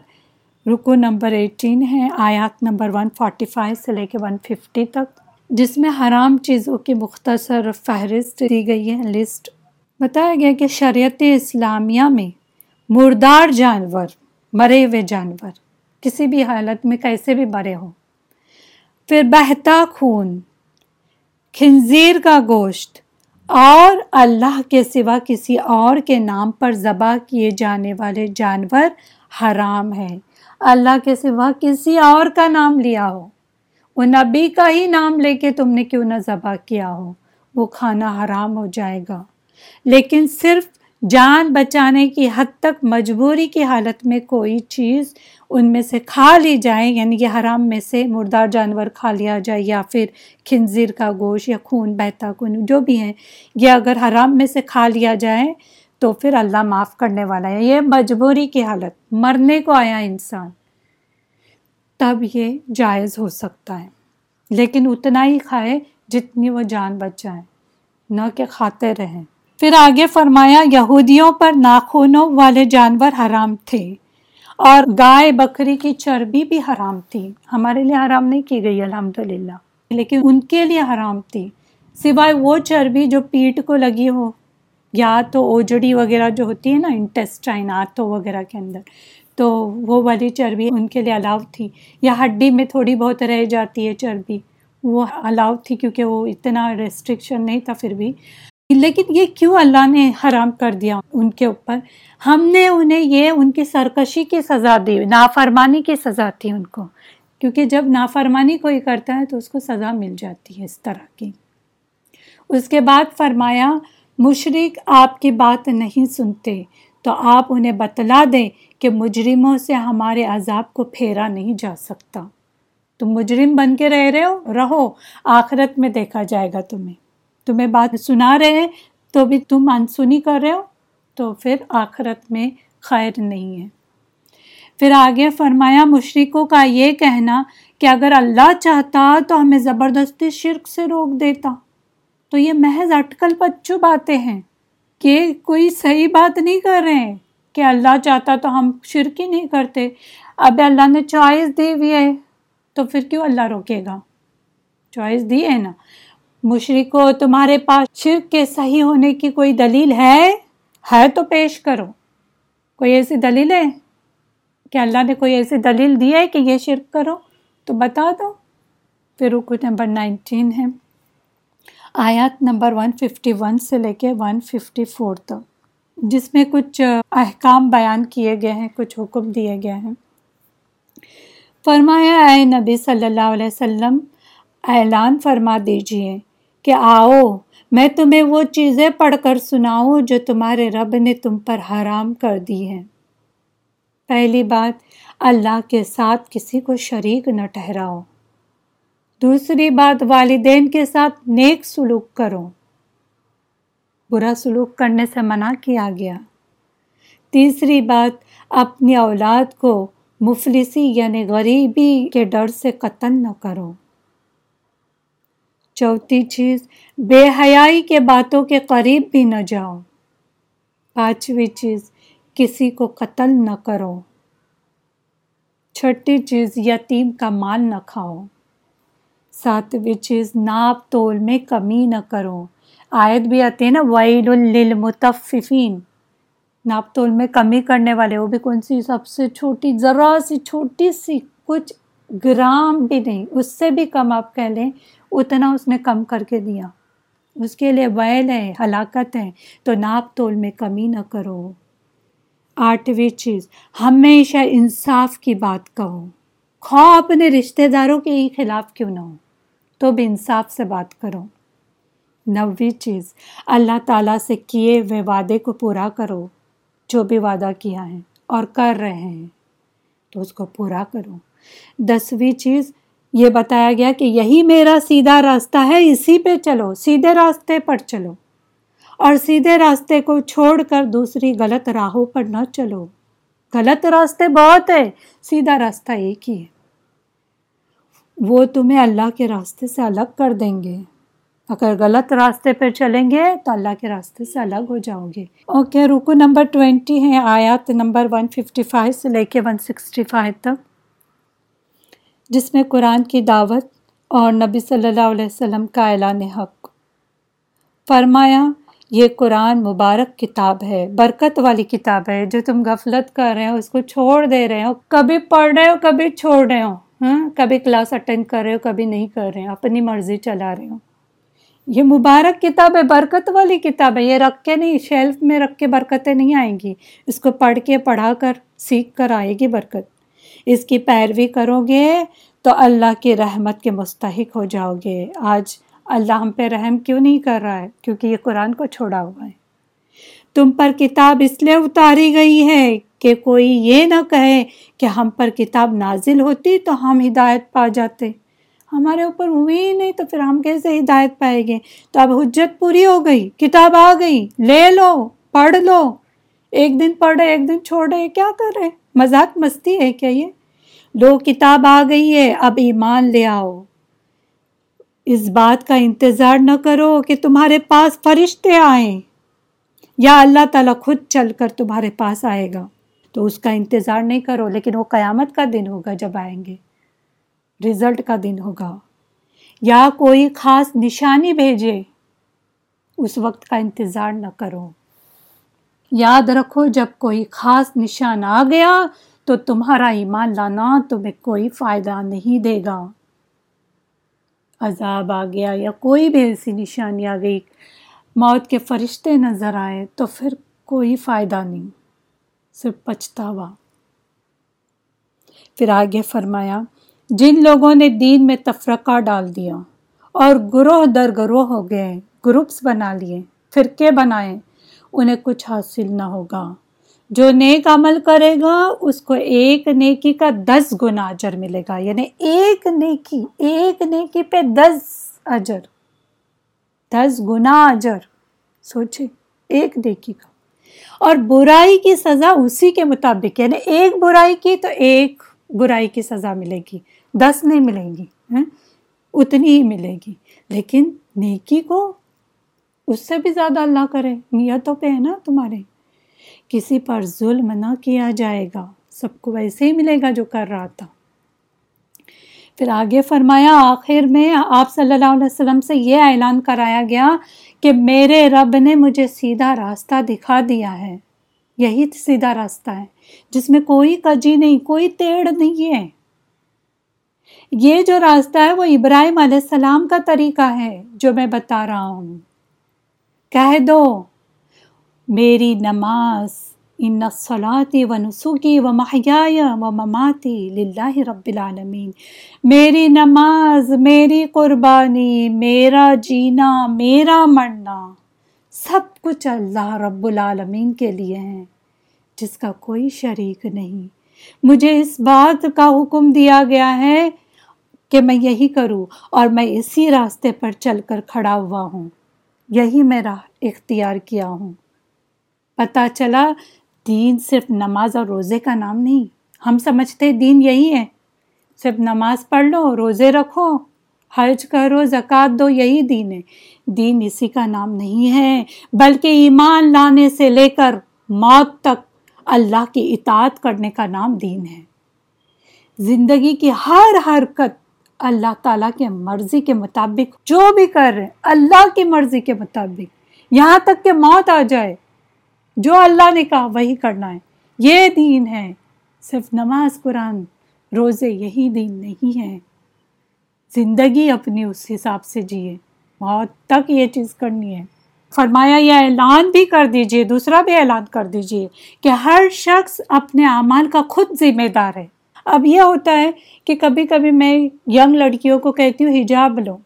رکو نمبر ایٹین ہے، آیات نمبر ون فورٹی فائیو سے لے کے ون ففٹی تک۔ جس میں حرام چیزوں کی مختصر فہرست دی گئی ہے لسٹ بتایا گیا کہ شریعت اسلامیہ میں مردار جانور، مرے ہوئے جانور، کسی بھی حالت میں کیسے بھی مرے ہوں۔ پھر بہتا خون کھنزیر کا گوشت، اور اللہ کے سوا کسی اور کے نام پر ذبح کیے جانے والے جانور حرام ہیں۔ اللہ کے سوا کسی اور کا نام لیا ہو۔ وہ نبی کا ہی نام لے کے تم نے کیوں نہ ذبح کیا ہو؟ وہ کھانا حرام ہو جائے گا۔ لیکن صرف جان بچانے کی حد تک مجبوری کی حالت میں کوئی چیز ان میں سے کھا لی جائے یعنی کہ حرام میں سے مردار جانور کھا لیا جائے، یا پھر کھنزیر کا گوشت یا خون بہتا خون جو بھی ہے یہ اگر حرام میں سے کھا لیا جائے تو پھر اللہ معاف کرنے والا ہے۔ یہ مجبوری کی حالت، مرنے کو آیا انسان۔ تب یہ جائز ہو سکتا ہے۔ لیکن اتنا ہی کھائے جتنی وہ جان بچ نہ کہ کھاتے رہیں۔ پھر آگے فرمایا، یہودیوں پر ناخونوں والے جانور حرام تھے اور گائے بکری کی چربی بھی حرام تھی۔ ہمارے لیے حرام نہیں کی گئی الحمد للہ لیکن ان کے لیے حرام تھی۔ سوائے وہ چربی جو پیٹ کو لگی ہو، یا تو اوجڑی وغیرہ جو ہوتی ہے نا، انٹسٹائن، آتوں وغیرہ کے اندر۔ تو وہ والی چربی ان کے لیے الاؤ تھی۔ یا ہڈی میں تھوڑی بہت رہ جاتی ہے چربی، وہ الاؤ تھی کیونکہ وہ اتنا ریسٹرکشن نہیں تھا پھر بھی۔ لیکن یہ کیوں اللہ نے حرام کر دیا ان کے اوپر؟ ہم نے انہیں یہ ان کی سرکشی کی سزا دی، نافرمانی کی سزا تھی ان کو۔ کیونکہ جب نافرمانی کوئی کرتا ہے تو اس کو سزا مل جاتی ہے اس طرح کی۔ اس کے بعد فرمایا مشرق آپ کی بات نہیں سنتے، تو آپ انہیں بتلا دیں کہ مجرموں سے ہمارے عذاب کو پھیرا نہیں جا سکتا۔ تم مجرم بن کے رہ رہے ہو؟ رہو، آخرت میں دیکھا جائے گا تمہیں۔ تمہیں بات سنا رہے ہیں، تو بھی تم انسنی کر رہے ہو؟ تو پھر آخرت میں خیر نہیں ہے۔ پھر آگے فرمایا مشرقوں کا یہ کہنا کہ اگر اللہ چاہتا تو ہمیں زبردستی شرک سے روک دیتا۔ تو یہ محض اٹکل پچو باتیں ہیں کہ کوئی صحیح بات نہیں کر رہے ہیں۔ کہ اللہ چاہتا تو ہم شرک ہی نہیں کرتے۔ اب اللہ نے چوائس دی ہوئی ہے تو پھر کیوں اللہ روکے گا؟ چوائس دی ہے نا۔ مشرقوں تمہارے پاس شرک کے صحیح ہونے کی کوئی دلیل ہے؟ ہے تو پیش کرو۔ کوئی ایسی دلیل ہے؟ کہ اللہ نے کوئی ایسی دلیل دی ہے کہ یہ شرک کرو؟ تو بتا دو۔ پھر رکو نمبر نائنٹین ہے۔ آیات نمبر ون ففٹی ون سے لے کے ون ففٹی فور تک۔ جس میں کچھ احکام بیان کیے گئے ہیں، کچھ حکم دیے گئے ہیں۔ فرمایا، اے نبی صلی اللہ علیہ وسلم، اعلان فرما دیجیے کہ آؤ، میں تمہیں وہ چیزیں پڑھ کر سناؤں جو تمہارے رب نے تم پر حرام کر دی ہیں۔ پہلی بات، اللہ کے ساتھ کسی کو شریک نہ ٹھہراؤ۔ دوسری بات، والدین کے ساتھ نیک سلوک کرو۔ برا سلوک کرنے سے منع کیا گیا۔ تیسری بات، اپنی اولاد کو مفلسی یعنی غریبی کے ڈر سے قتل نہ کرو۔ چوتھی چیز، بے حیائی کے باتوں کے قریب بھی نہ جاؤ۔ پانچویں چیز، کسی کو قتل نہ کرو۔ چھٹی چیز، یتیم کا مال نہ کھاؤ۔ ساتویں چیز، ناپ تول میں کمی نہ کرو۔ آیت بھی آتی ہے نا، ویل للمتففین۔ ناپ تول میں کمی کرنے والے، وہ بھی کون سی؟ سب سے چھوٹی، ذرا سی چھوٹی سی، کچھ گرام بھی نہیں، اس سے بھی کم آپ کہہ لیں، اتنا اس نے کم کر کے دیا۔ اس کے لیے ویل ہے، ہلاکت ہے، تو ناپ تول میں کمی نہ کرو۔ آٹھویں چیز، ہمیشہ انصاف کی بات کہو۔ خواہ اپنے رشتہ داروں کے ہی خلاف کیوں نہ ہو، تو بھی انصاف سے بات کرو۔ نویں چیز۔ اللہ تعالیٰ سے کیے ہوئے وعدے کو پورا کرو، جو بھی وعدہ کیا ہے اور کر رہے ہیں تو اس کو پورا کرو۔ دسویں چیز، یہ بتایا گیا کہ یہی میرا سیدھا راستہ ہے، اسی پہ چلو، سیدھے راستے پر چلو۔ اور سیدھے راستے کو چھوڑ کر دوسری غلط راہوں پر نہ چلو۔ غلط راستے بہت ہے، سیدھا راستہ ایک ہی ہے۔ وہ تمہیں اللہ کے راستے سے الگ کر دیں گے۔ اگر غلط راستے پہ چلیں گے تو اللہ کے راستے سے الگ ہو جاؤ گے۔ اوکے رکو نمبر ٹوینٹی ہے، آیات نمبر ون ففٹی فائیو سے لے کے ون سکسٹی فائیو تک۔ جس میں قرآن کی دعوت اور نبی صلی اللہ علیہ وسلم کا اعلان حق۔ فرمایا، یہ قرآن مبارک کتاب ہے، برکت والی کتاب ہے۔ جو تم غفلت کر رہے ہو، اس کو چھوڑ دے رہے ہو۔ کبھی پڑھ رہے ہو، کبھی چھوڑ رہے ہو۔ ہاں کبھی کلاس اٹینڈ کر رہے ہو، کبھی نہیں کر رہے ہو۔ اپنی مرضی چلا رہے ہو۔ یہ مبارک کتاب ہے، برکت والی کتاب ہے، یہ رکھ کے نہیں، شیلف میں رکھ کے برکتیں نہیں آئیں گی۔ اس کو پڑھ کے پڑھا کر، سیکھ کر آئے گی برکت۔ اس کی پیروی کرو گے تو اللہ کی رحمت کے مستحق ہو جاؤ گے۔ آج اللہ ہم پہ رحم کیوں نہیں کر رہا ہے؟ کیونکہ یہ قرآن کو چھوڑا ہوا ہے۔ تم پر کتاب اس لیے اتاری گئی ہے کہ کوئی یہ نہ کہے کہ ہم پر کتاب نازل ہوتی تو ہم ہدایت پا جاتے۔ ہمارے اوپر ہوئی ہی نہیں تو پھر ہم کیسے ہدایت پائے گے؟ تو اب حجت پوری ہو گئی، کتاب آ گئی، لے لو، پڑھ لو۔ ایک دن پڑھ رہے ایک دن چھوڑ رہے کیا کر رہے؟ مذاق مستی ہے کیا یہ؟ لو، کتاب آ گئی ہے، اب ایمان لے آؤ۔ اس بات کا انتظار نہ کرو کہ تمہارے پاس فرشتے آئیں۔ یا اللہ تعالیٰ خود چل کر تمہارے پاس آئے گا۔ تو اس کا انتظار نہیں کرو، لیکن وہ قیامت کا دن ہوگا جب آئیں گے۔ رزلٹ کا دن ہوگا۔ یا کوئی خاص نشانی بھیجے، اس وقت کا انتظار نہ کرو۔ یاد رکھو، جب کوئی خاص نشان آ گیا، تو تمہارا ایمان لانا تمہیں کوئی فائدہ نہیں دے گا۔ عذاب آ گیا یا کوئی بھی ایسی نشانی آ گئی، موت کے فرشتے نظر آئے تو پھر کوئی فائدہ نہیں، صرف پچھتاوا۔ پھر آگے فرمایا جن لوگوں نے دین میں تفرقہ ڈال دیا اور گروہ در گروہ ہو گئے، گروپس بنا لیے، فرقے بنائے، انہیں کچھ حاصل نہ ہوگا۔ جو نیک عمل کرے گا، اس کو ایک نیکی کا دس گنا اجر ملے گا۔ یعنی ایک نیکی ایک نیکی پہ دس اجر۔ دس گنا اجر۔ سوچے، ایک نیکی کا۔ اور برائی کی سزا اسی کے مطابق یعنی ایک برائی کی تو ایک برائی کی سزا ملے گی۔ دس نہیں ملیں گی ہاں؟ اتنی ہی ملے گی۔ لیکن نیکی کو اس سے بھی زیادہ اللہ کرے، نیتوں پہ ہے نا تمہارے۔ کسی پر ظلم نہ کیا جائے گا، سب کو ویسے ہی ملے گا جو کر رہا تھا۔ پھر آگے فرمایا، آخر میں آپ صلی اللہ علیہ وسلم سے یہ اعلان کرایا گیا کہ میرے رب نے مجھے سیدھا راستہ دکھا دیا ہے۔ یہی سیدھا راستہ ہے، جس میں کوئی کجی نہیں، کوئی تیڑ نہیں ہے۔ یہ جو راستہ ہے وہ ابراہیم علیہ السلام کا طریقہ ہے جو میں بتا رہا ہوں۔ کہہ دو، میری نماز ان صلاحی و نسخی و محیا و مماتی للہ رب العالمین۔ میری نماز، میری قربانی، میرا جینا، میرا مرنا سب کچھ اللہ رب العالمین کے لیے ہیں، جس کا کوئی شریک نہیں۔ مجھے اس بات کا حکم دیا گیا ہے کہ میں یہی کروں اور میں اسی راستے پر چل کر کھڑا ہوا ہوں۔ یہی میرا اختیار کیا ہوں۔ پتہ چلا دین صرف نماز اور روزے کا نام نہیں، ہم سمجھتے دین یہی ہے۔ صرف نماز پڑھ لو، روزے رکھو، حج کرو، زکوٰۃ دو، یہی دین ہے۔ دین اسی کا نام نہیں ہے، بلکہ ایمان لانے سے لے کر موت تک اللہ کی اطاعت کرنے کا نام دین ہے۔ زندگی کی ہر حرکت اللہ تعالیٰ کے مرضی کے مطابق جو بھی کر رہے اللہ کی مرضی کے مطابق، یہاں تک کہ موت آ جائے، جو اللہ نے کہا وہی کرنا ہے۔ یہ دین ہے، صرف نماز، قرآن، روزے، یہی دین نہیں ہے۔ زندگی اپنی اس حساب سے جیے، موت تک یہ چیز کرنی ہے۔ فرمایا، یہ اعلان بھی کر دیجیے، دوسرا بھی اعلان کر دیجیے کہ ہر شخص اپنے اعمال کا خود ذمہ دار ہے۔ اب یہ ہوتا ہے کہ کبھی کبھی میں ینگ لڑکیوں کو کہتی ہوں، حجاب لو.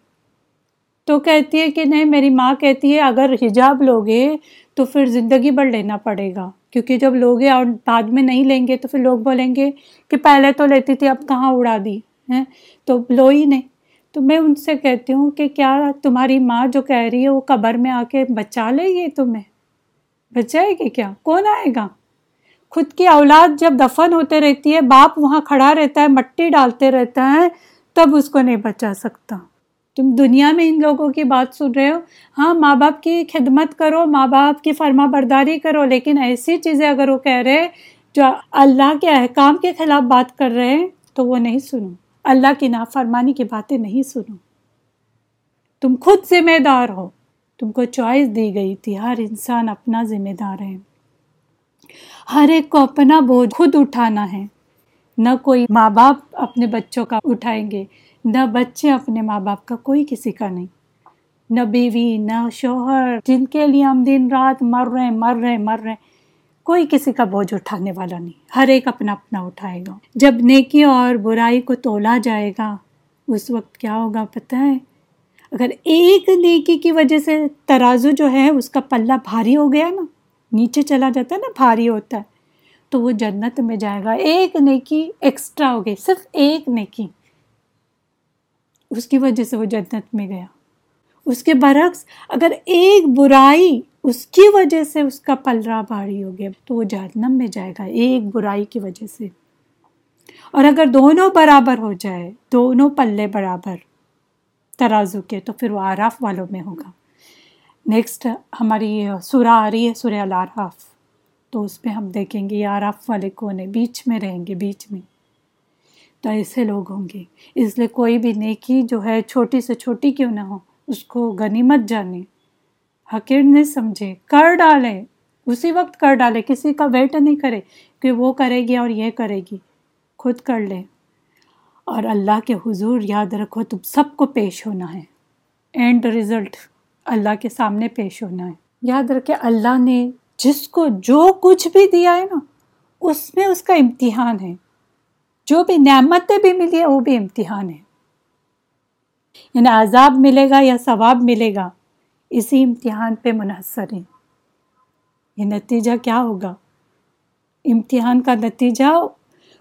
تو کہتی ہے کہ نہیں، میری ماں کہتی ہے، اگر حجاب لوگے تو پھر زندگی بڑھ لینا پڑے گا۔ کیونکہ جب لوگے اور بعد میں نہیں لیں گے تو پھر لوگ بولیں گے کہ پہلے تو لیتی تھی، اب کہاں اڑا دی، ہیں؟ تو لو ہی نہیں۔ تو میں ان سے کہتی ہوں کہ کیا تمہاری ماں جو کہہ رہی ہے، وہ قبر میں آ کے بچا لے گی تمہیں؟ بچائے گی کیا؟ کون آئے گا؟ خود کی اولاد جب دفن ہوتے رہتی ہے، باپ وہاں کھڑا رہتا ہے، مٹی ڈالتے رہتا ہے، تب اس کو نہیں بچا سکتا۔ تم دنیا میں ان لوگوں کی بات سن رہے ہو؟ ہاں ماں باپ کی خدمت کرو، ماں باپ کی فرما برداری کرو، لیکن ایسی چیزیں اگر وہ کہہ رہے جو اللہ کے احکام کے خلاف بات کر رہے ہیں، تو وہ نہیں سنو۔ اللہ کی نافرمانی کی باتیں نہیں سنو۔ تم خود ذمہ دار ہو۔ تم کو چوائس دی گئی تھی، ہر انسان اپنا ذمہ دار ہے۔ ہر ایک کو اپنا بوجھ خود اٹھانا ہے۔ نہ کوئی ماں باپ اپنے بچوں کا اٹھائیں گے، نہ بچے اپنے ماں باپ کا کوئی کسی کا نہیں۔ نہ بیوی، نہ شوہر، جن کے لیے ہم دن رات مر رہے مر رہے مر رہے کوئی کسی کا بوجھ اٹھانے والا نہیں۔ ہر ایک اپنا اپنا اٹھائے گا۔ جب نیکی اور برائی کو تولا جائے گا، اس وقت کیا ہوگا پتہ ہے؟ اگر ایک نیکی کی وجہ سے ترازو جو ہے، اس کا پلہ بھاری ہو گیا نا۔ نیچے چلا جاتا ہے نا، بھاری ہوتا ہے۔ تو وہ جنت میں جائے گا۔ ایک نیکی ایکسٹرا ہو گئی، صرف ایک نیکی۔ اس کی وجہ سے وہ جنت میں گیا۔ اس کے برعکس اگر ایک برائی اس کی وجہ سے اس کا پلرا بھاری ہو گیا، تو وہ جہنم میں جائے گا، ایک برائی کی وجہ سے۔ اور اگر دونوں برابر ہو جائے، دونوں پلے برابر، ترازو کے، تو پھر وہ آراف والوں میں ہوگا۔ نیکسٹ ہماری سورہ آ رہی ہے، سورہ العراف۔ تو اس میں ہم دیکھیں گے، یہ آراف والے کون ہیں؟ بیچ میں رہیں گے، بیچ میں۔ تو ایسے لوگ ہوں گے۔ اس لیے کوئی بھی نیکی جو ہے، چھوٹی سے چھوٹی کیوں نہ ہو، اس کو غنیمت جانے۔ حقیر نہیں سمجھے، کر ڈالے اسی وقت کر ڈالے کسی کا ویٹ نہیں کرے کہ وہ کرے گی اور یہ کرے گی۔ خود کر لے اور اللہ کے حضور یاد رکھو، تم سب کو پیش ہونا ہے۔ اینڈ رزلٹ اللہ کے سامنے پیش ہونا ہے۔ یاد رکھے اللہ نے جس کو جو کچھ بھی دیا ہے نا، اس میں اس کا امتحان ہے۔ جو بھی نعمتیں بھی ملی ہے وہ بھی امتحان ہے یعنی عذاب ملے گا یا ثواب ملے گا، اسی امتحان پہ منحصر ہے یہ نتیجہ کیا ہوگا؟ امتحان کا نتیجہ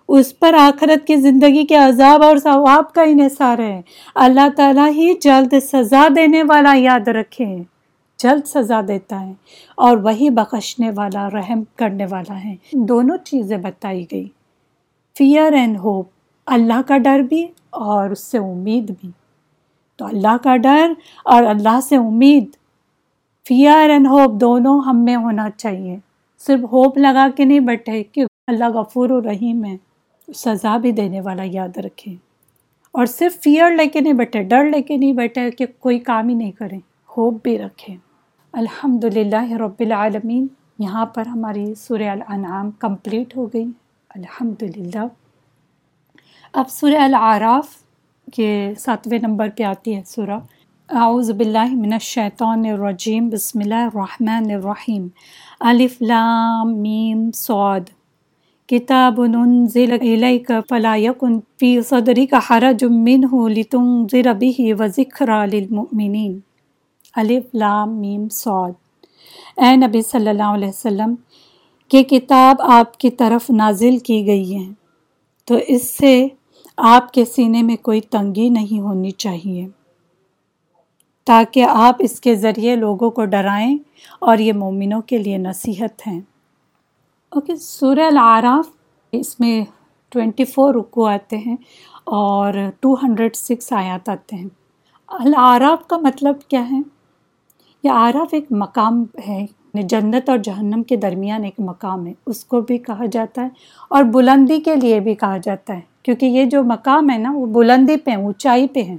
اس پر آخرت کی زندگی کے عذاب اور ثواب کا انحصار ہے۔ اللہ تعالیٰ ہی جلد سزا دینے والا یاد رکھے۔ جلد سزا دیتا ہے اور وہی بخشنے والا، رحم کرنے والا ہے۔ دونوں چیزیں بتائی گئی۔ فیئر اینڈ ہوپ اللہ کا ڈر بھی اور اس سے امید بھی۔ تو اللہ کا ڈر اور اللہ سے امید۔ فیئر اینڈ ہوپ دونوں ہم میں ہونا چاہیے۔ صرف ہوپ لگا کے نہیں بیٹھے کہ اللہ غفور و رحیم ہے۔ سزا بھی دینے والا یاد رکھے اور صرف فیئر لے کے نہیں بیٹھے، ڈر لے کے نہیں بیٹھے کہ کوئی کام ہی نہیں کرے ہوپ بھی رکھے الحمد للہ رب العالمین، یہاں پر ہماری سورہ الانعام کمپلیٹ ہو گئی۔ الحمد للہ اب سورہ العراف کے ساتویں نمبر پہ آتی ہے سورہ۔ اعوذ باللہ من الشیطان الرجیم، بسم اللہ الرحمن الرحیم۔ الف لام میم صاد کتاب انزل الیک فلا یکن فی صدرک حرج منہ لتنذر به وذکر للمؤمنین الف لام میم صاد. اے نبی صلی اللہ علیہ وسلم، کہ کتاب آپ کی طرف نازل کی گئی ہے، تو اس سے آپ کے سینے میں کوئی تنگی نہیں ہونی چاہیے۔ تاکہ آپ اس کے ذریعے لوگوں کو ڈرائیں اور یہ مومنوں کے لیے نصیحت ہیں۔ اوکے سورہ العراف اس میں ٹوینٹی فور رکو آتے ہیں اور ٹو ہنڈریڈ سکس آیات آتے ہیں۔ العراف کا مطلب کیا ہے؟ یہ عراف ایک مقام ہے یعنی جنت اور جہنم کے درمیان ایک مقام ہے۔ اس کو بھی کہا جاتا ہے اور بلندی کے لیے بھی کہا جاتا ہے۔ کیونکہ یہ جو مقام ہے نا، وہ بلندی پہ اونچائی پہ ہیں۔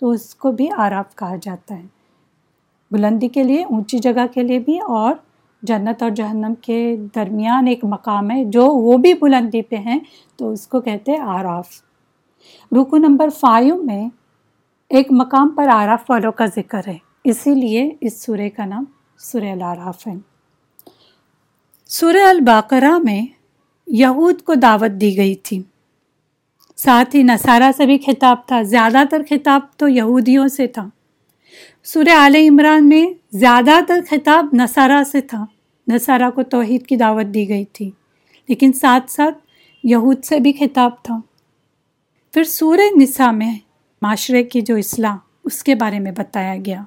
تو اس کو بھی آراف کہا جاتا ہے۔ بلندی کے لیے، اونچی جگہ کے لیے بھی اور جنت اور جہنم کے درمیان ایک مقام ہے، جو وہ بھی بلندی پہ ہیں، تو اس کو کہتے ہیں آراف۔ رکو نمبر فائیو میں ایک مقام پر آراف والوں کا ذکر ہے، اسی لیے اس سورہ کا نام سورہ العراف ہے۔ سورہ الباقرہ میں یہود کو دعوت دی گئی تھی۔ ساتھ ہی نصارہ سے بھی خطاب تھا، زیادہ تر خطاب تو یہودیوں سے تھا۔ سورہ عال عمران میں زیادہ تر خطاب نصارہ سے تھا۔ نصارہ کو توحید کی دعوت دی گئی تھی، لیکن ساتھ ساتھ یہود سے بھی خطاب تھا۔ پھر سورہ نساء میں معاشرے کی جو اصلاح، اس کے بارے میں بتایا گیا۔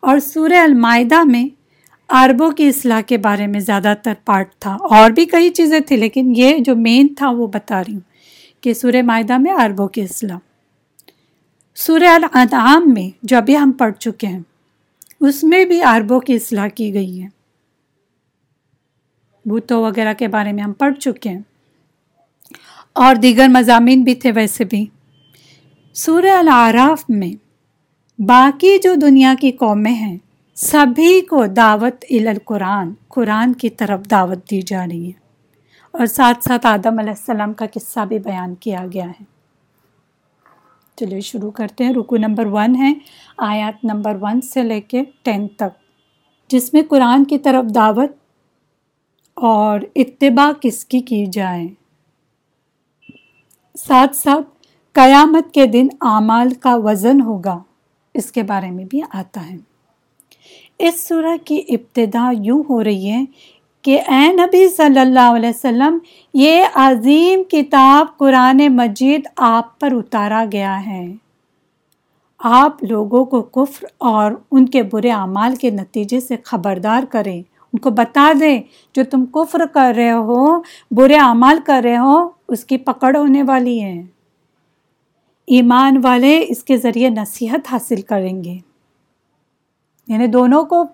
اور سورہ المائدہ میں عربوں کی اصلاح کے بارے میں زیادہ تر پارٹ تھا۔ اور بھی کئی چیزیں تھیں، لیکن یہ جو مین تھا، وہ بتا رہی ہوں کہ سورہ معاہدہ میں عربوں کی اسلام سورہ الانعام میں جو ابھی ہم پڑھ چکے ہیں، اس میں بھی عربوں کی اصلاح کی گئی ہے۔ بھوتوں وغیرہ کے بارے میں ہم پڑھ چکے ہیں۔ اور دیگر مضامین بھی تھے ویسے بھی۔ سورہ العراف میں باقی جو دنیا کی قومیں ہیں، سبھی کو دعوت القرآن، قرآن کی طرف دعوت دی جا رہی ہے۔ اور ساتھ ساتھ آدم علیہ السلام کا قصہ بھی بیان کیا گیا ہے۔ چلیے، شروع کرتے ہیں۔ رکو نمبر ون ہے آیات نمبر ون سے لے کے ٹین تک۔ جس میں قرآن کی طرف دعوت اور اتباع کس کی کی جائے؟ ساتھ ساتھ، قیامت کے دن اعمال کا وزن ہوگا۔ اس کے بارے میں بھی آتا ہے۔ اس سورہ کی ابتدا یوں ہو رہی ہے کہ اے نبی صلی اللہ علیہ وسلم، یہ عظیم کتاب قرآن مجید آپ پر اتارا گیا ہے۔ آپ لوگوں کو کفر اور ان کے برے اعمال کے نتیجے سے خبردار کریں۔ ان کو بتا دیں، جو تم کفر کر رہے ہو، برے اعمال کر رہے ہو، اس کی پکڑ ہونے والی ہے۔ ایمان والے اس کے ذریعے نصیحت حاصل کریں گے۔ یعنی دونوں کو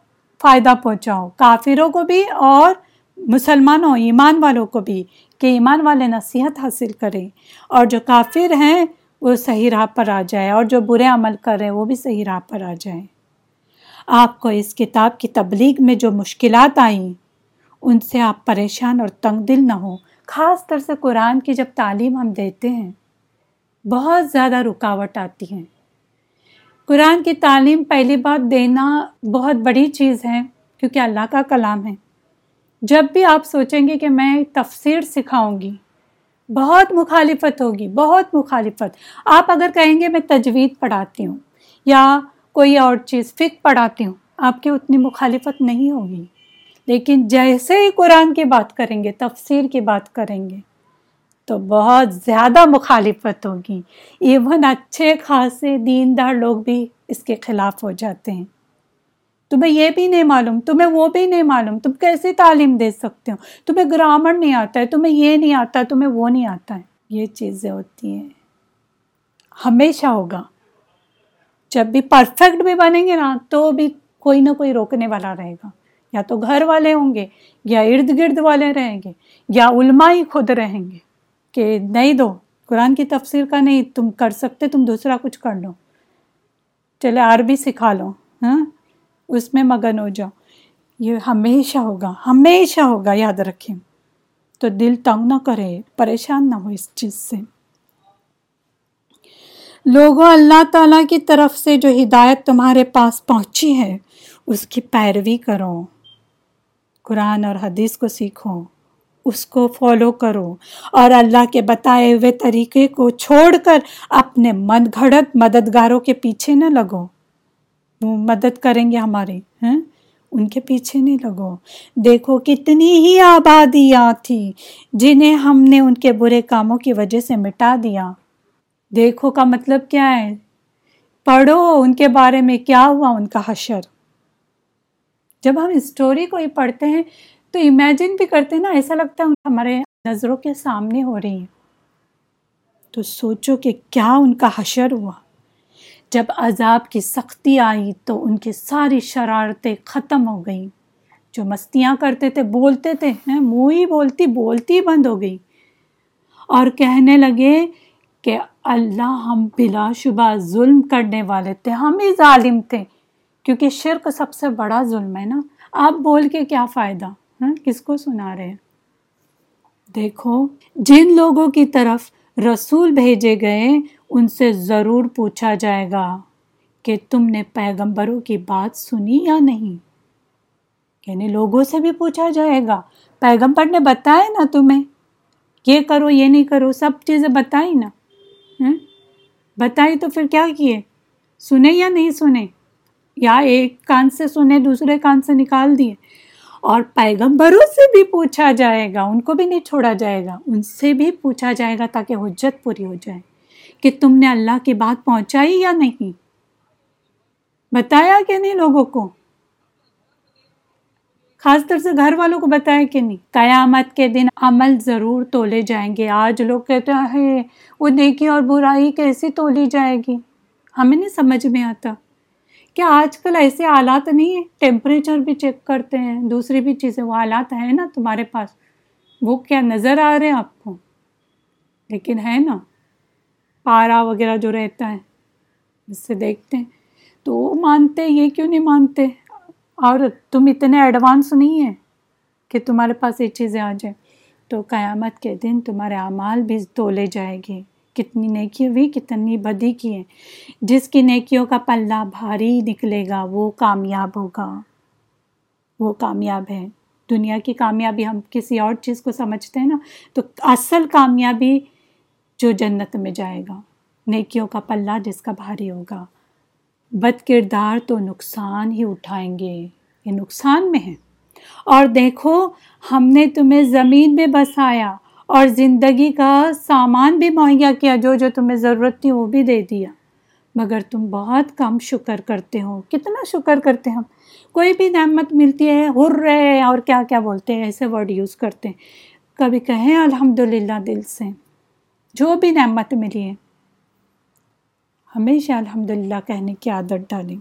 فائدہ پہنچاؤ کافروں کو بھی اور مسلمانوں، ایمان والوں کو بھی، کہ ایمان والے نصیحت حاصل کریں۔ اور جو کافر ہیں، وہ صحیح راہ پر آ جائے اور جو برے عمل کر رہے ہیں، وہ بھی صحیح راہ پر آ جائیں۔ آپ کو اس کتاب کی تبلیغ میں جو مشکلات آئیں، ان سے آپ پریشان اور تنگ دل نہ ہوں۔ خاص طر سے قرآن کی جب تعلیم ہم دیتے ہیں، بہت زیادہ رکاوٹ آتی ہیں۔ قرآن کی تعلیم پہلی بات دینا بہت بڑی چیز ہے، کیونکہ اللہ کا کلام ہے۔ جب بھی آپ سوچیں گے کہ میں تفسیر سکھاؤں گی، بہت مخالفت ہوگی، بہت مخالفت۔ آپ اگر کہیں گے میں تجوید پڑھاتی ہوں یا کوئی اور چیز فک پڑھاتی ہوں، آپ کی اتنی مخالفت نہیں ہوگی۔ لیکن جیسے ہی قرآن کی بات کریں گے، تفسیر کی بات کریں گے تو بہت زیادہ مخالفت ہوگی۔ ایون اچھے خاصے دیندار لوگ بھی اس کے خلاف ہو جاتے ہیں۔ تمہیں یہ بھی نہیں معلوم، تمہیں وہ بھی نہیں معلوم۔ تم کیسے تعلیم دے سکتے ہو؟ تمہیں گرامر نہیں آتا ہے، تمہیں یہ نہیں آتا ہے تمہیں وہ نہیں آتا ہے۔ یہ چیزیں ہوتی ہیں۔ ہمیشہ ہوگا۔ جب بھی پرفیکٹ بھی بنیں گے نا، تو بھی کوئی نہ کوئی روکنے والا رہے گا۔ یا تو گھر والے ہوں گے، یا ارد گرد والے رہیں گے، یا علماء ہی خود رہیں گے۔ کہ نہیں دو، قرآن کی تفسیر کا نہیں، تم کر سکتے، تم دوسرا کچھ کر لو۔ چلے، عربی سکھا لو ہاں؟ اس میں مگن ہو جاؤ۔ یہ ہمیشہ ہوگا ہمیشہ ہوگا، یاد رکھیں۔ تو دل تنگ نہ کرے، پریشان نہ ہو اس چیز سے۔ لوگوں، اللہ تعالیٰ کی طرف سے جو ہدایت تمہارے پاس پہنچی ہے، اس کی پیروی کرو۔ قرآن اور حدیث کو سیکھو۔ اس کو فالو کرو۔ اور اللہ کے بتائے ہوئے طریقے کو چھوڑ کر اپنے من گھڑت مددگاروں کے پیچھے نہ لگو۔ وہ مدد کریں گے ہماری ہیں ان کے پیچھے نہیں لگو۔ دیکھو کتنی ہی آبادیاں تھی جنہیں ہم نے ان کے برے کاموں کی وجہ سے مٹا دیا۔ دیکھو کا مطلب کیا ہے؟ پڑھو ان کے بارے میں کیا ہوا ان کا حشر۔ جب ہم اسٹوری کو ہی پڑھتے ہیں تو امیجن بھی کرتے ہیں نا، ایسا لگتا ہے ہمارے نظروں کے سامنے ہو رہی ہیں۔ تو سوچو کہ کیا ان کا حشر ہوا۔ جب عذاب کی سختی آئی تو ان کی ساری شرارتیں ختم ہو گئیں۔ جو مستیاں کرتے تھے، بولتے تھے منہ ہی بولتی بولتی بند ہو گئی۔ اور کہنے لگے کہ اللہ ہم بلا شبہ ظلم کرنے والے تھے، ہم ہی ظالم تھے۔ کیونکہ شرک سب سے بڑا ظلم ہے نا۔ آپ بول کے کیا فائدہ؟ ہاں کس کو سنا رہے دیکھو، جن لوگوں کی طرف رسول بھیجے گئے، ان سے ضرور پوچھا جائے گا کہ تم نے پیغمبروں کی بات سنی یا نہیں۔ یعنی لوگوں سے بھی پوچھا جائے گا، پیغمبر نے بتایا نا تمہیں؟ یہ کرو، یہ نہیں کرو، سب چیزیں بتائی نا۔ ہاں؟ بتائی تو پھر کیا کیے؟ سنے یا نہیں سنے؟ یا ایک کان سے سنے، دوسرے کان سے نکال دیے؟ اور پیغمبروں سے بھی پوچھا جائے گا، ان کو بھی نہیں چھوڑا جائے گا، ان سے بھی پوچھا جائے گا تاکہ حجت پوری ہو جائے۔ کہ تم نے اللہ کی بات پہنچائی یا نہیں؟ بتایا کہ نہیں لوگوں کو؟ خاص طور سے گھر والوں کو بتایا کہ نہیں۔ قیامت کے دن عمل ضرور تولے جائیں گے۔ آج لوگ کہتے ہیں وہ دیکھی اور برائی کیسی تولی جائے گی؟ ہمیں نہیں سمجھ میں آتا۔ کیا آج کل ایسے آلات نہیں ہیں؟ ٹیمپریچر بھی چیک کرتے ہیں، دوسری بھی چیزیں، وہ آلات ہیں نا تمہارے پاس۔ وہ کیا نظر آ رہے ہیں آپ کو؟ لیکن ہے نا، پارا وغیرہ جو رہتا ہے، اس سے دیکھتے ہیں۔ تو وہ مانتے، یہ کیوں نہیں مانتے؟ اور تم اتنے ایڈوانس نہیں ہیں کہ تمہارے پاس یہ چیزیں آ جائیں۔ تو قیامت کے دن تمہارے اعمال بھی تولے جائے گی۔ کتنی نیکی ہوئی کتنی بدی کی ہے جس کی نیکیوں کا پلہ بھاری نکلے گا، وہ کامیاب ہوگا۔ وہ کامیاب ہے۔ دنیا کی کامیابی ہم کسی اور چیز کو سمجھتے ہیں نا، تو اصل کامیابی جو جنت میں جائے گا۔ نیکیوں کا پلہ جس کا بھاری ہوگا۔ بد کردار تو نقصان ہی اٹھائیں گے۔ یہ نقصان میں ہے۔ اور دیکھو، ہم نے تمہیں زمین میں بسایا۔ اور زندگی کا سامان بھی مہیا کیا جو جو تمہیں ضرورت تھی وہ بھی دے دیا۔ مگر تم بہت کم شکر کرتے ہو۔ کتنا شکر کرتے ہم؟ کوئی بھی نعمت ملتی ہے، ہر رہے اور کیا کیا بولتے ہیں، ایسے ورڈ یوز کرتے ہیں۔ کبھی کہیں الحمد للہ دل سے۔ جو بھی نعمت ملی ہے۔ ہمیشہ الحمد للہ کہنے کی عادت ڈالیں۔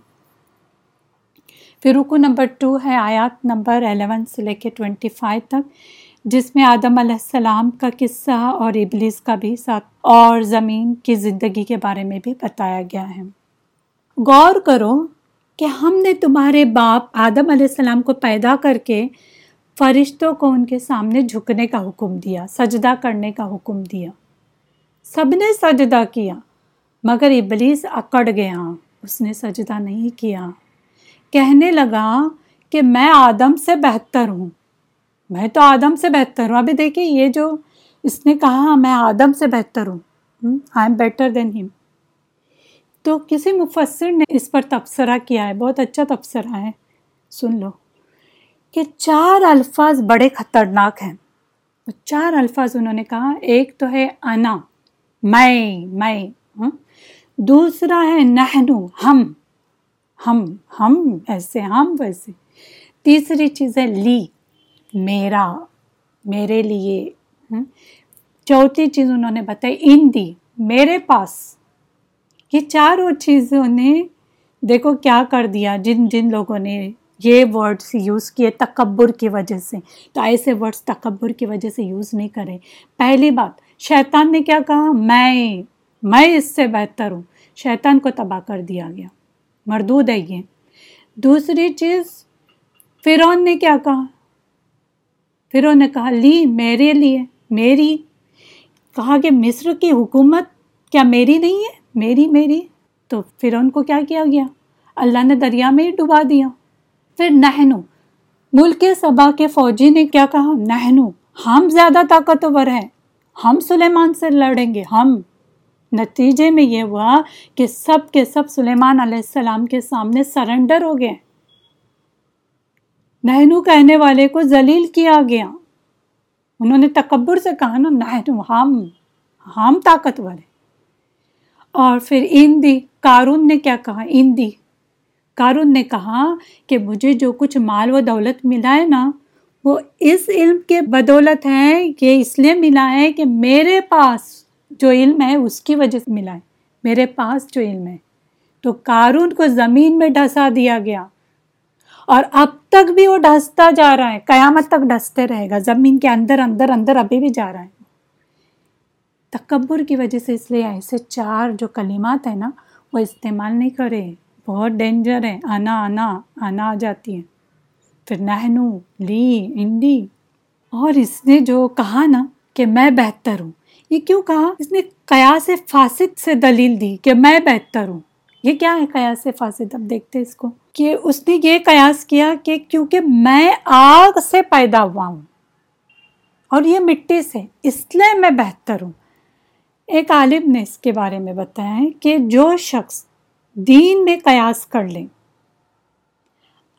پھر رکو نمبر ٹو ہے، آیات نمبر الیون سے لے کے ٹوینٹی فائیو تک۔ جس میں آدم علیہ السلام کا قصہ اور ابلیس کا بھی ساتھ اور زمین کی زندگی کے بارے میں بھی بتایا گیا ہے۔ غور کرو کہ ہم نے تمہارے باپ آدم علیہ السلام کو پیدا کر کے فرشتوں کو ان کے سامنے جھکنے کا حکم دیا، سجدہ کرنے کا حکم دیا۔ سب نے سجدہ کیا، مگر ابلیس اکڑ گیا، اس نے سجدہ نہیں کیا۔ کہنے لگا کہ میں آدم سے بہتر ہوں۔ میں تو آدم سے بہتر ہوں۔ ابھی دیکھیے یہ جو اس نے کہا، میں آدم سے بہتر ہوں۔ آئی ایم بیٹر دین ہم تو کسی مفسر نے اس پر تبصرہ کیا ہے۔ بہت اچھا تبصرہ ہے۔ سن لو کہ چار الفاظ بڑے خطرناک ہیں۔ چار الفاظ انہوں نے کہا۔ ایک تو ہے انا، میں میں ہاں۔ دوسرا ہے نہنو ہم ہم ہم، ایسے ہم ویسے۔ تیسری چیز ہے لی۔ میرا، میرے لیے چوتھی چیز انہوں نے بتائی، ان دی، میرے پاس۔ یہ چاروں چیزوں نے، دیکھو کیا کر دیا۔ جن جن لوگوں نے یہ ورڈس یوز کیے تکبر کی وجہ سے، تو ایسے ورڈس تکبر کی وجہ سے یوز نہیں کرے۔ پہلی بات، شیطان نے کیا کہا؟ میں میں اس سے بہتر ہوں۔ شیطان کو تباہ کر دیا گیا۔ مردود ہے یہ۔ دوسری چیز، فرعون نے کیا کہا؟ فرعون نے کہا، لی، میرے لیے، میری۔ کہا کہ، مصر کی حکومت کیا میری نہیں ہے؟ میری میری۔ تو فرعون کو کیا کیا گیا؟ اللہ نے دریا میں ہی ڈبا دیا۔ پھر نہنو، ملک سبا کے فوجی نے کیا کہا؟ نہنو، ہم زیادہ طاقتور ہیں۔ ہم سلیمان سے لڑیں گے۔ ہم۔ نتیجے میں یہ ہوا کہ سب کے سب سلیمان علیہ السلام کے سامنے سرنڈر ہو گئے۔ نہنو کہنے والے کو ذلیل کیا گیا۔ انہوں نے تکبر سے کہا نا نہنو، ہم ہم طاقتور ہیں۔ اور پھر ایندی کارون نے کیا کہا؟ ایندی کارون نے کہا کہ مجھے جو کچھ مال و دولت ملا ہے نا، وہ اس علم کے بدولت ہے کہ اس لیے ملا ہے کہ میرے پاس جو علم ہے، اس کی وجہ سے ملا ہے۔ میرے پاس جو علم ہے۔ تو کارون کو زمین میں ڈھسا دیا گیا۔ اور اب تک بھی وہ ڈھستا جا رہا ہے۔ قیامت تک ڈھستے رہے گا۔ زمین کے اندر اندر اندر ابھی بھی جا رہا ہے۔ تکبر کی وجہ سے اس لیے ایسے چار جو کلمات ہیں نا، وہ استعمال نہیں کرے۔ بہت ڈینجر ہے آنا آنا آنا آ جاتی ہے پھر نہنو، لی انڈی اور اس نے جو کہا نا کہ میں بہتر ہوں۔ یہ کیوں کہا؟ اس نے قیاس فاسد سے دلیل دی کہ میں بہتر ہوں۔ یہ کیا ہے قیاس فاسد؟ اب دیکھتے اس کو۔ کہ اس نے یہ قیاس کیا کہ کیونکہ میں آگ سے پیدا ہوا ہوں اور یہ مٹی سے، اس لیے میں بہتر ہوں۔ ایک عالم نے اس کے بارے میں بتایا ہے کہ جو شخص دین میں قیاس کر لیں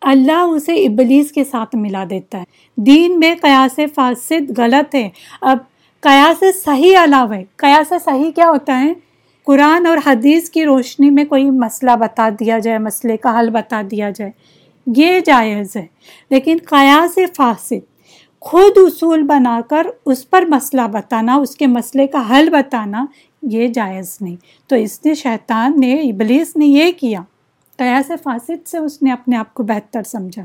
اللہ اسے ابلیس کے ساتھ ملا دیتا ہے۔ دین میں قیاس فاسد غلط ہے۔ اب قیاس صحیح علاوہ ہے۔ قیاس صحیح کیا ہوتا ہے؟ قرآن اور حدیث کی روشنی میں کوئی مسئلہ بتا دیا جائے، مسئلے کا حل بتا دیا جائے۔ یہ جائز ہے۔ لیکن قیاس فاسد، خود اصول بنا کر اس پر مسئلہ بتانا، اس کے مسئلے کا حل بتانا، یہ جائز نہیں۔ تو اس نے شیطان نے، ابلیس نے یہ کیا۔ قیاس فاسد سے اس نے اپنے آپ کو بہتر سمجھا۔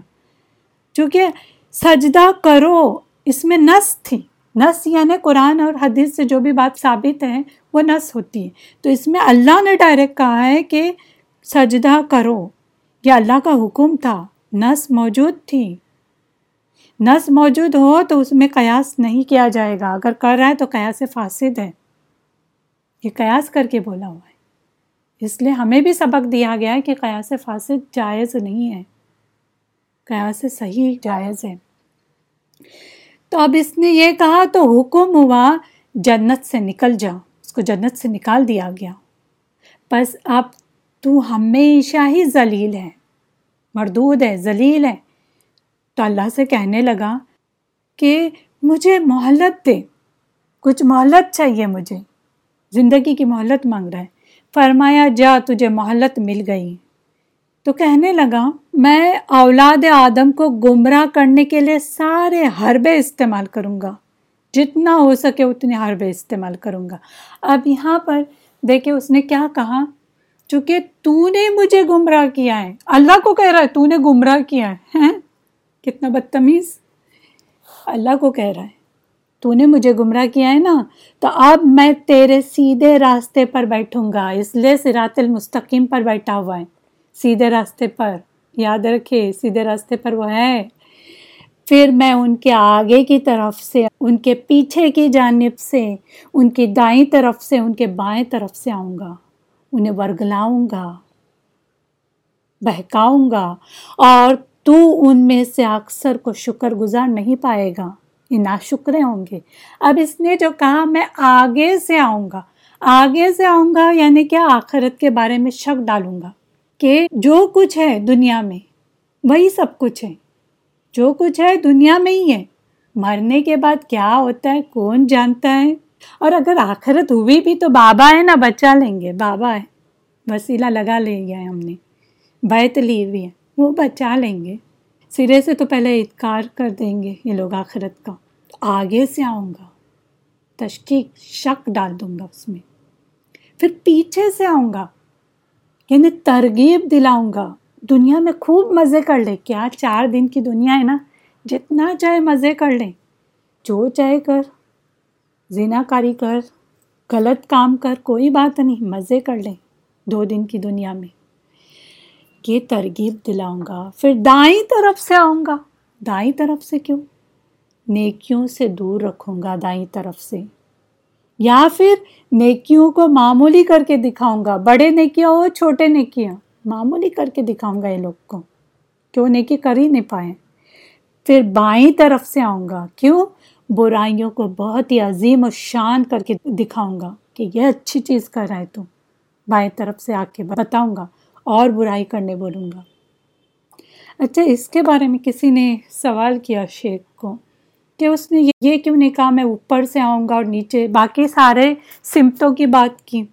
چونکہ سجدہ کرو، اس میں نس تھی۔ نس یعنی قرآن اور حدیث سے جو بھی بات ثابت ہے، وہ نس ہوتی ہے۔ تو اس میں اللہ نے ڈائریکٹ کہا ہے کہ سجدہ کرو۔ یہ اللہ کا حکم تھا۔ نس موجود تھی۔ نس موجود ہو تو اس میں قیاس نہیں کیا جائے گا۔ اگر کر رہا ہے تو قیاس فاسد ہے۔ یہ قیاس کر کے بولا ہوا ہے۔ اس لیے ہمیں بھی سبق دیا گیا ہے کہ قیاس فاسد جائز نہیں ہے۔ قیاس صحیح جائز ہے۔ تو اب اس نے یہ کہا تو حکم ہوا جنت سے نکل جا۔ اس کو جنت سے نکال دیا گیا۔ بس اب تو ہمیشہ ہی ذلیل ہے۔ مردود ہے، ذلیل ہے۔ تو اللہ سے کہنے لگا کہ مجھے مہلت دے۔ کچھ مہلت چاہیے مجھے۔ زندگی کی مہلت مانگ رہا ہے۔ فرمایا، جا، تجھے مہلت مل گئی۔ تو کہنے لگا، میں اولاد آدم کو گمراہ کرنے کے لیے سارے حربے استعمال کروں گا۔ جتنا ہو سکے اتنے حربے استعمال کروں گا۔ اب یہاں پر دیکھے اس نے کیا کہا۔ چونکہ تو نے مجھے گمراہ کیا ہے۔ اللہ کو کہہ رہا ہے تو نے گمراہ کیا ہے کتنا بدتمیز۔ اللہ کو کہہ رہا ہے، تو نے مجھے گمراہ کیا ہے نا؟ تو اب میں تیرے سیدھے راستے پر بیٹھوں گا۔ اس لیے سرات المستقیم پر بیٹھا ہوا ہے۔ سیدھے راستے پر، یاد رکھے، سیدھے راستے پر وہ ہے۔ پھر میں ان کے آگے کی طرف سے، ان کے پیچھے کی جانب سے، ان کی دائیں طرف سے، ان کے بائیں طرف سے آؤں گا۔ انہیں ورگلاؤں گا، بہکاؤں گا۔ اور تو ان میں سے اکثر کو شکر گزار نہیں پائے گا۔ یہ ناشکرے ہوں گے۔ اب اس نے جو کہا، میں آگے سے آؤں گا۔ آگے سے آؤں گا یعنی کیا آخرت کے بارے میں شک ڈالوں گا۔ کہ جو کچھ ہے دنیا میں، وہی سب کچھ ہے۔ جو کچھ ہے دنیا میں ہی ہے۔ مرنے کے بعد کیا ہوتا ہے، کون جانتا ہے۔ اور اگر آخرت ہوئی بھی تو بابا ہے نا، بچا لیں گے، بابا ہے۔ وسیلہ لگا لے گیا ہے ہم نے۔ بیت لی ہوئی ہے، وہ بچا لیں گے۔ سرے سے تو پہلے اتکار کر دیں گے یہ لوگ آخرت کا۔ آگے سے آؤں گا۔ تشکیق، شک ڈال دوں گا اس میں۔ پھر پیچھے سے آؤں گا۔ یعنی ترغیب دلاؤں گا۔ دنیا میں خوب مزے کر لے۔ کیا چار دن کی دنیا ہے نا؟ جتنا چاہے مزے کر لیں۔ جو چاہے کر۔ زنا کاری کر۔ غلط کام کر۔ کوئی بات نہیں، مزے کر لیں۔ دو دن کی دنیا میں۔ یہ ترغیب دلاؤں گا۔ پھر دائیں طرف سے آؤں گا۔ دائیں طرف سے کیوں؟ نیکیوں سے دور رکھوں گا دائیں طرف سے۔ یا پھر نیکیوں کو معمولی کر کے دکھاؤں گا، بڑے نیکیاں ہو، چھوٹے نیکیاں، معمولی کر کے دکھاؤں گا یہ لوگ کو۔ کیوں نیکی کر ہی نہیں پائے؟ پھر بائیں طرف سے آؤں گا۔ کیوں؟ برائیوں کو بہت ہی عظیم و شان کر کے دکھاؤں گا کہ یہ اچھی چیز کر رہا ہے تو۔ بائیں طرف سے آ کے بتاؤں گا اور برائی کرنے بولوں گا۔ اچھا اس کے بارے میں کسی نے سوال کیا شیخ کو؟ کہ اس نے یہ کیوں نہیں کہا میں اوپر سے آؤں گا اور نیچے؟ باقی سارے سمتوں کی بات کی۔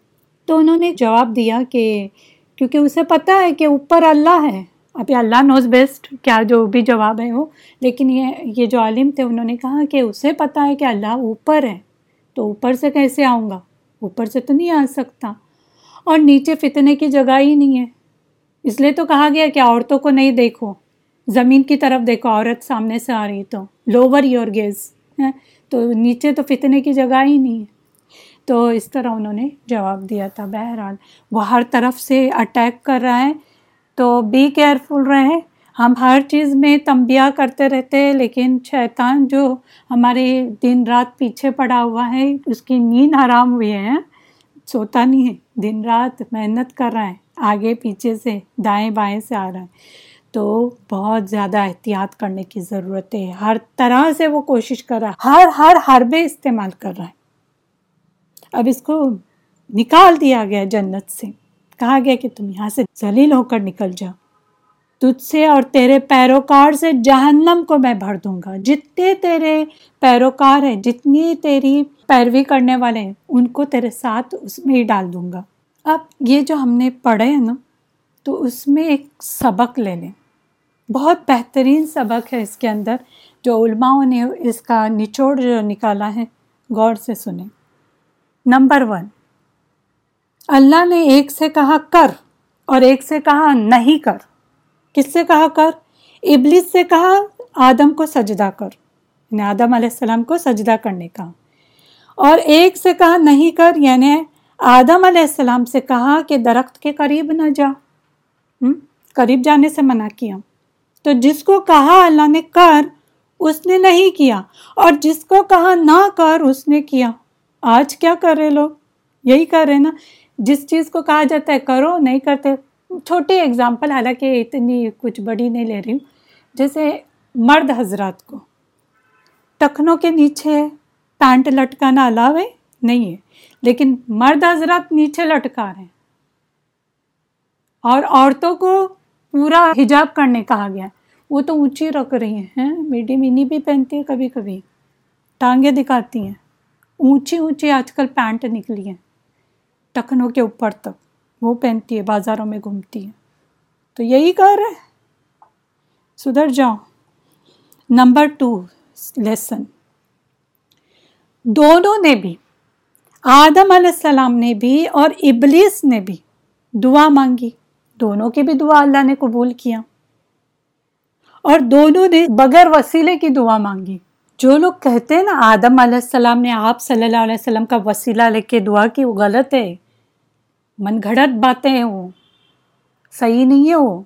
تو انہوں نے جواب دیا کہ کیونکہ اسے پتہ ہے کہ اوپر اللہ ہے۔ ابھی اللہ نوز بیسٹ کیا جو بھی جواب ہے وہ۔ لیکن یہ یہ جو عالم تھے، انہوں نے کہا کہ اسے پتہ ہے کہ اللہ اوپر ہے۔ تو اوپر سے کیسے آؤں گا؟ اوپر سے تو نہیں آ سکتا۔ اور نیچے فتنے کی جگہ ہی نہیں ہے۔ اس لیے تو کہا گیا کہ عورتوں کو نہیں دیکھو۔ زمین کی طرف دیکھو، عورت سامنے سے آ رہی تو۔ لوور یور گیز تو نیچے تو فتنے کی جگہ ہی نہیں ہے۔ تو اس طرح انہوں نے جواب دیا تھا۔ بہرحال، وہ ہر طرف سے اٹیک کر رہا ہے۔ تو بی کیئرفل رہے ہم ہر چیز میں تنبیہ کرتے رہتے لیکن شیطان جو ہمارے دن رات پیچھے پڑا ہوا ہے، اس کی نیند حرام ہوئی ہے سوتا نہیں ہے۔ دن رات محنت کر رہا ہے، آگے پیچھے سے، دائیں بائیں سے آ رہا ہے۔ تو بہت زیادہ احتیاط کرنے کی ضرورت ہے۔ ہر طرح سے وہ کوشش کر رہا ہے۔ ہر ہر حربے استعمال کر رہا ہے۔ اب اس کو نکال دیا گیا جنت سے۔ کہا گیا کہ تم یہاں سے ذلیل ہو کر نکل جاؤ۔ تجھ سے اور تیرے پیروکار سے جہنم کو میں بھر دوں گا۔ جتنے تیرے پیروکار ہیں، جتنی تیری پیروی کرنے والے ہیں، ان کو تیرے ساتھ اس میں ہی ڈال دوں گا۔ اب یہ جو ہم نے پڑھے ہیں نا، تو اس میں ایک سبق لے لیں۔ بہت بہترین سبق ہے اس کے اندر جو علماؤں نے اس کا نچوڑ جو نکالا ہے، غور سے سنیں۔ نمبر ون، اللہ نے ایک سے کہا کر اور ایک سے کہا نہیں کر۔ کس سے کہا کر؟ ابلیس سے کہا آدم کو سجدہ کر۔ یعنی آدم علیہ السلام کو سجدہ کرنے کا۔ اور ایک سے کہا نہیں کر یعنی آدم علیہ السلام سے کہا کہ درخت کے قریب نہ جا۔ قریب جانے سے منع کیا۔ تو جس کو کہا اللہ نے کر، اس نے نہیں کیا۔ اور جس کو کہا نہ کر، اس نے کیا۔ آج کیا کر رہے لوگ؟ یہی کر رہے نا۔ جس چیز کو کہا جاتا ہے کرو، نہیں کرتے۔ چھوٹی اگزامپل حالانکہ اتنی کچھ بڑی نہیں لے رہی ہوں۔ جیسے مرد حضرات کو۔ ٹخنوں کے نیچے پینٹ لٹکانا الاؤ ہے؟ نہیں ہے۔ لیکن مرد حضرات نیچے لٹکا رہے ہیں۔ اور عورتوں کو پورا حجاب کرنے کہا گیا وہ تو اونچی رکھ رہی ہیں میڈی مینی بھی پہنتی ہے کبھی کبھی۔ ٹانگیں دکھاتی ہیں۔ اونچی اونچی آج کل پینٹ نکلی ہیں ٹکنوں کے اوپر تک۔ وہ پہنتی ہے بازاروں میں گھومتی ہے تو یہی کر رہے سدھر جاؤ۔ Number two, lesson. دونوں نے بھی، آدم علیہ السلام نے بھی اور ابلیس نے بھی دعا مانگی۔ دونوں کی بھی دعا اللہ نے قبول کیا۔ اور دونوں نے بغیر وسیلے کی دعا مانگی۔ جو لوگ کہتے ہیں نا، آدم علیہ السلام نے آپ صلی اللہ علیہ وسلم کا وسیلہ لے کے دعا کی، وہ غلط ہے۔ من گھڑت باتیں ہیں وہ۔ صحیح نہیں ہے وہ۔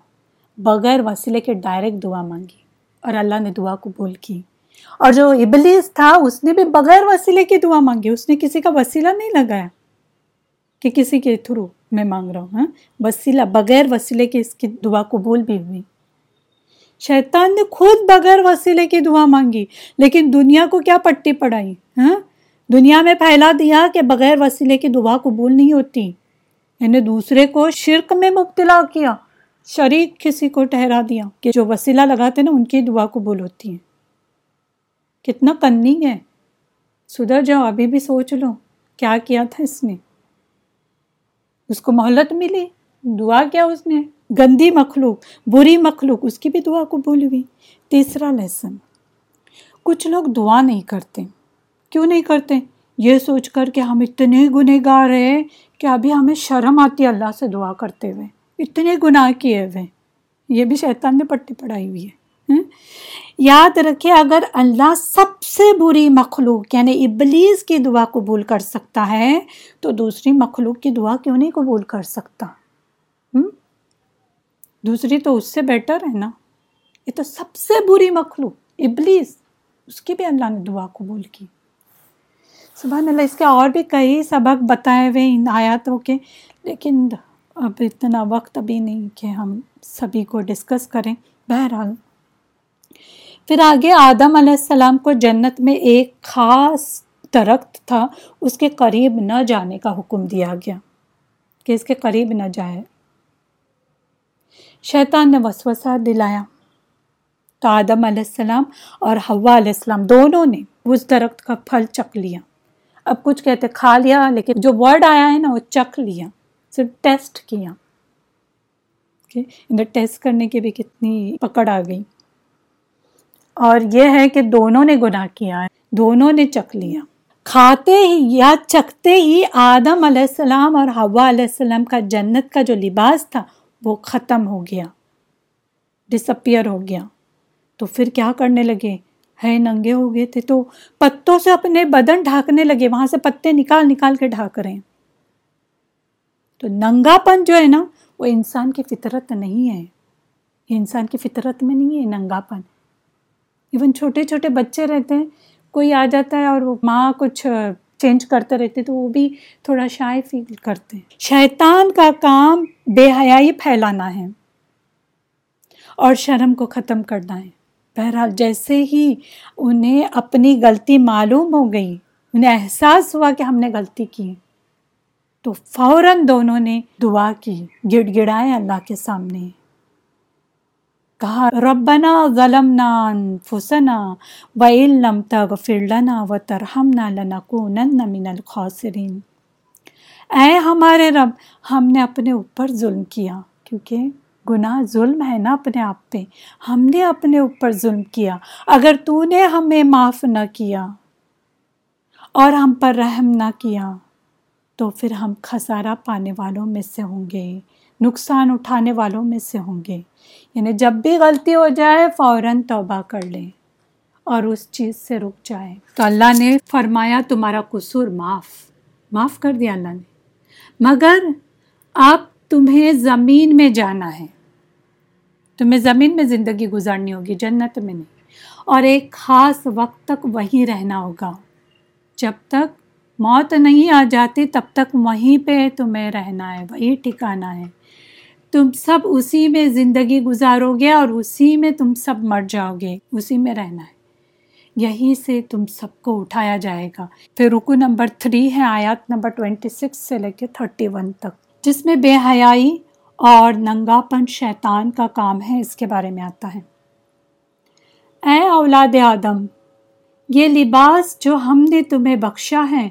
بغیر وسیلے کے ڈائریکٹ دعا مانگی۔ اور اللہ نے دعا قبول کی۔ اور جو ابلیس تھا، اس نے بھی بغیر وسیلے کی دعا مانگی۔ اس نے کسی کا وسیلہ نہیں لگایا کہ کسی کے تھرو۔ میں مانگ رہا ہوں ہاں؟ وسیلہ، بغیر وسیلے کے اس کی دعا قبول بھی ہوئی۔ شیطان نے خود بغیر وسیلے کی دعا مانگی، لیکن دنیا کو کیا پٹی پڑائی ہاں؟ دنیا میں پھیلا دیا کہ بغیر وسیلے کی دعا قبول نہیں ہوتی۔ یعنی دوسرے کو شرک میں مبتلا کیا، شریک کسی کو ٹھہرا دیا کہ جو وسیلہ لگاتے نا، ان کی دعا قبول ہوتی ہے کتنا کنی ہے۔ سدھر جاؤ، ابھی بھی سوچ لو، کیا کیا تھا اس نے؟ اس کو مہلت ملی۔ دعا کیا اس نے؟ گندی مخلوق، بری مخلوق، اس کی بھی دعا قبول ہوئی۔ تیسرا لیسن۔ کچھ لوگ دعا نہیں کرتے۔ کیوں نہیں کرتے؟ یہ سوچ کر کہ ہم اتنے گنہ گار ہیں کہ ابھی ہمیں شرم آتی ہے اللہ سے دعا کرتے ہوئے۔ اتنے گناہ کیے ہوئے۔ یہ بھی شیطان نے پٹی پڑھائی ہوئی ہے۔ یاد رکھے اگر اللہ سب سے بری مخلوق یعنی ابلیس کی دعا قبول کر سکتا ہے، تو دوسری مخلوق کی دعا کیوں نہیں قبول کر سکتا؟ دوسری تو اس سے بیٹر ہے نا۔ یہ تو سب سے بری مخلوق، ابلیس، اس کی بھی اللہ نے دعا قبول کی۔ سبحان اللہ، اس کے اور بھی کئی سبق بتائے ہوئے ان آیاتوں کے، لیکن اب اتنا وقت ابھی نہیں کہ ہم سبھی کو ڈسکس کریں۔ بہرحال پھر آگے آدم علیہ السلام کو جنت میں ایک خاص درخت تھا، اس کے قریب نہ جانے کا حکم دیا گیا۔ کہ اس کے قریب نہ جائے۔ شیطان نے وسوسہ دلایا۔ تو آدم علیہ السلام اور ہوا علیہ السلام دونوں نے اس درخت کا پھل چک لیا۔ اب کچھ کہتے کھا لیا، لیکن جو ورڈ آیا ہے نا، وہ چک لیا۔ صرف ٹیسٹ کیا۔ ٹیسٹ کرنے کی بھی کتنی پکڑ آ گئی۔ اور یہ ہے کہ دونوں نے گناہ کیا ہے، دونوں نے چک لیا۔ کھاتے ہی یا چکتے ہی آدم علیہ السلام اور ہوا علیہ السلام کا جنت کا جو لباس تھا، وہ ختم ہو گیا ڈس اپیئر ہو گیا۔ تو پھر کیا کرنے لگے؟ ہے ننگے ہو گئے تھے۔ تو پتوں سے اپنے بدن ڈھانکنے لگے، وہاں سے پتے نکال نکال کے ڈھانک رہے ہیں۔ تو ننگا پن جو ہے نا، وہ انسان کی فطرت نہیں ہے۔ یہ انسان کی فطرت میں نہیں ہے ننگا پن ایون چھوٹے چھوٹے بچے رہتے ہیں، کوئی آ جاتا ہے اور وہ ماں کچھ چینج کرتے رہتے تو وہ بھی تھوڑا شائع فیل کرتے ہیں۔ شیطان کا کام بے حیائی پھیلانا ہے اور شرم کو ختم کرنا ہے۔ بہرحال جیسے ہی انہیں اپنی غلطی معلوم ہو گئی، انہیں احساس ہوا کہ ہم نے غلطی کی، تو فوراً دونوں نے دعا کی، گڑ گڑائے اللہ کے سامنے۔ کہا ربنا ظلمنا انفسنا وَإِن لَمْ تَغْفِرْ لَنَا وَتَرْحَمْنَا لَنَكُونَنَّ مِنَ الْخَاسِرِينَ اے ہمارے رب، ہم نے اپنے اوپر ظلم کیا، کیونکہ گناہ ظلم ہے نا اپنے آپ پہ۔ ہم نے اپنے اوپر ظلم کیا، اگر تو نے ہمیں معاف نہ کیا اور ہم پر رحم نہ کیا، تو پھر ہم خسارہ پانے والوں میں سے ہوں گے، نقصان اٹھانے والوں میں سے ہوں گے۔ یعنی جب بھی غلطی ہو جائے فوراً توبہ کر لیں اور اس چیز سے رک جائے تو اللہ نے فرمایا، تمہارا قصور معاف معاف کر دیا اللہ نے۔ مگر اب تمہیں زمین میں جانا ہے۔ تمہیں زمین میں زندگی گزارنی ہوگی، جنت میں نہیں۔ اور ایک خاص وقت تک وہیں رہنا ہوگا۔ جب تک موت نہیں آ جاتی، تب تک وہیں پہ تمہیں رہنا ہے، وہی ٹھکانا ہے۔ تم سب اسی میں زندگی گزارو گے اور اسی میں تم سب مر جاؤ گے۔ اسی میں رہنا ہے۔ یہیں سے تم سب کو اٹھایا جائے گا۔ پھر رکو نمبر تھری ہے، آیات نمبر ٹوینٹی سکس سے لے کے تھرٹی ون تک۔ جس میں بے حیائی اور ننگا پن شیطان کا کام ہے، اس کے بارے میں آتا ہے۔ اے اولاد آدم، یہ لباس جو ہم نے تمہیں بخشا ہے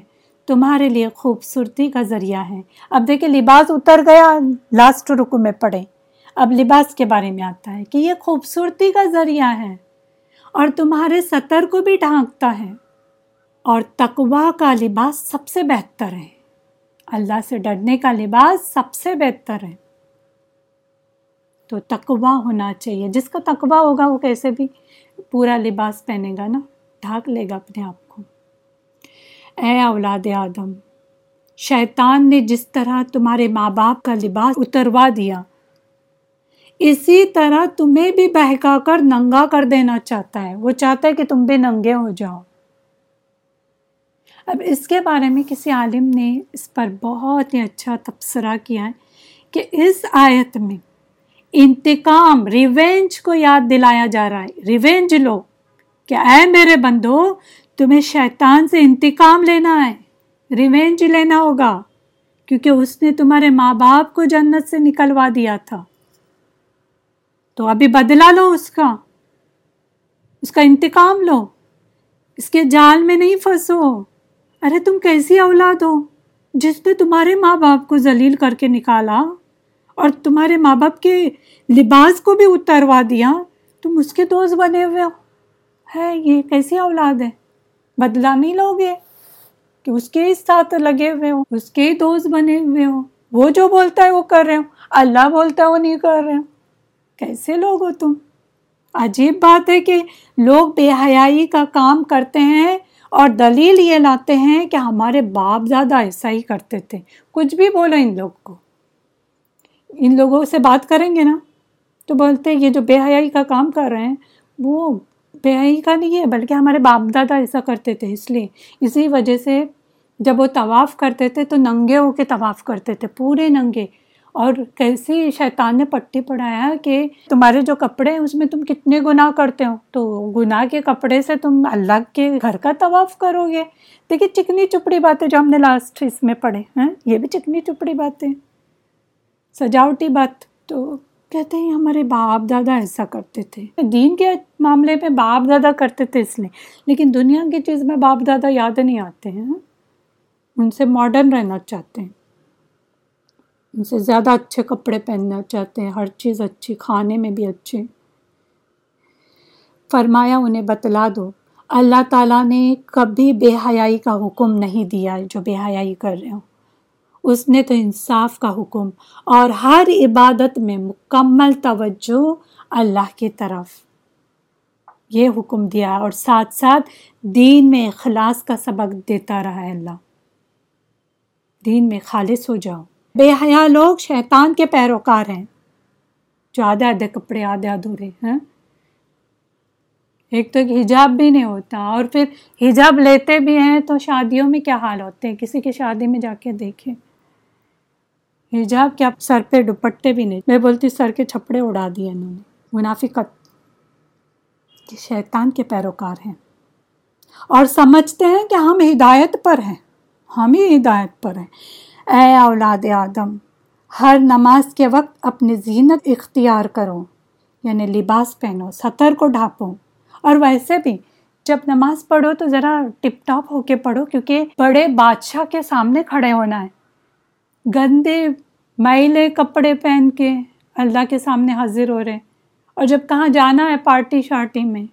تمہارے لیے خوبصورتی کا ذریعہ ہے۔ اب دیکھیں، لباس اتر گیا لاسٹ رکو میں پڑھیں اب لباس کے بارے میں آتا ہے کہ یہ خوبصورتی کا ذریعہ ہے۔ اور تمہارے سطر کو بھی ڈھانکتا ہے۔ اور تقوا کا لباس سب سے بہتر ہے۔ اللہ سے ڈرنے کا لباس سب سے بہتر ہے۔ تو تقوا ہونا چاہیے۔ جس کا تقوا ہوگا وہ کیسے بھی پورا لباس پہنے گا نا، ڈھانک لے گا اپنے آپ کو۔ اے اولاد آدم، شیطان نے جس طرح تمہارے ماں باپ کا لباس اتروا دیا، اسی طرح تمہیں بھی بہکا کر ننگا کر دینا چاہتا ہے۔ وہ چاہتا ہے کہ تم بھی ننگے ہو جاؤ۔ اب اس کے بارے میں کسی عالم نے اس پر بہت ہی اچھا تبصرہ کیا ہے کہ اس آیت میں انتقام، ریونج کو یاد دلایا جا رہا ہے۔ ریونج لو کہ اے میرے بندو تمہیں شیطان سے انتقام لینا ہے، ریونج لینا ہوگا، کیونکہ اس نے تمہارے ماں باپ کو جنت سے نکلوا دیا تھا۔ تو ابھی بدلا لو اس کا اس کا انتقام لو۔ اس کے جال میں نہیں پھنسو۔ ارے تم کیسی اولاد ہو، جس نے تمہارے ماں باپ کو ذلیل کر کے نکالا اور تمہارے ماں باپ کے لباس کو بھی اتروا دیا۔ تم اس کے دوست بنے ہوئے ہو۔ ہے، یہ کیسی اولاد ہے؟ بدلا نہیں لو گے کہ اس کے ساتھ لگے ہوئے ہو اس کے دوست بنے ہوئے ہو وہ جو بولتا ہے وہ کر رہے ہو اللہ بولتا ہے وہ نہیں کر رہے ہو کیسے لوگ ہو تم؟ عجیب بات ہے کہ لوگ بے حیائی کا کام کرتے ہیں اور دلیل یہ لاتے ہیں کہ ہمارے باپ زیادہ ایسا ہی کرتے تھے۔ کچھ بھی بولو ان لوگ کو۔ ان لوگوں سے بات کریں گے نا تو بولتے یہ جو بے حیائی کا کام کر رہے ہیں، وہ بے حیائی کا نہیں ہے، بلکہ ہمارے باپ دادا ایسا کرتے تھے۔ اس لیے اسی وجہ سے جب وہ طواف کرتے تھے تو ننگے ہو کے طواف کرتے تھے، پورے ننگے۔ اور کیسی شیطان نے پٹی پڑھایا کہ تمہارے جو کپڑے ہیں، اس میں تم کتنے گناہ کرتے ہو۔ تو گناہ کے کپڑے سے تم اللہ کے گھر کا طواف کرو گے۔ دیکھیے چکنی چپڑی باتیں جو ہم نے لاسٹ اس میں پڑھے ہیں یہ بھی چکنی چپڑی باتیں۔ سجاوٹی بات تو کہتے ہیں، ہمارے باپ دادا ایسا کرتے تھے۔ دین کے معاملے میں باپ دادا کرتے تھے اس لیے، لیکن دنیا کی چیز میں باپ دادا یاد نہیں آتے ہیں۔ ان سے ماڈرن رہنا چاہتے ہیں۔ ان سے زیادہ اچھے کپڑے پہننا چاہتے ہیں، ہر چیز اچھی، کھانے میں بھی اچھے۔ فرمایا، انہیں بتلا دو۔ اللہ تعالیٰ نے کبھی بے حیائی کا حکم نہیں دیا جو بے حیائی کر رہے ہوں۔ اس نے تو انصاف کا حکم اور ہر عبادت میں مکمل توجہ اللہ کی طرف۔ یہ حکم دیا اور ساتھ ساتھ دین میں اخلاص کا سبق دیتا رہا ہے اللہ۔ دین میں خالص ہو جاؤ۔ بے حیا لوگ شیطان کے پیروکار ہیں۔ جو آدھے آدھے کپڑے آدھے ادھورے ہیں۔ ایک تو حجاب بھی نہیں ہوتا اور پھر حجاب لیتے بھی ہیں تو شادیوں میں کیا حال ہوتے ہیں؟ کسی کی شادی میں جا کے دیکھیں۔ حجاب کیا سر پہ دوپٹے بھی نہیں۔ میں بولتی سر کے چھپڑے اڑا دیے انہوں نے۔ منافقت۔ کہ شیطان کے پیروکار ہیں۔ اور سمجھتے ہیں کہ ہم ہدایت پر ہیں۔ ہم ہی ہدایت پر ہیں۔ اے اولاد آدم، ہر نماز کے وقت اپنی زینت اختیار کرو۔ یعنی لباس پہنو سطر کو ڈھانپو۔ اور ویسے بھی جب نماز پڑھو تو ذرا ٹپ ٹاپ ہو کے پڑھو، کیونکہ بڑے بادشاہ کے سامنے کھڑے ہونا ہے۔ گندے میلے کپڑے پہن کے اللہ کے سامنے حاضر ہو رہے اور جب کہاں جانا ہے پارٹی شارٹی میں،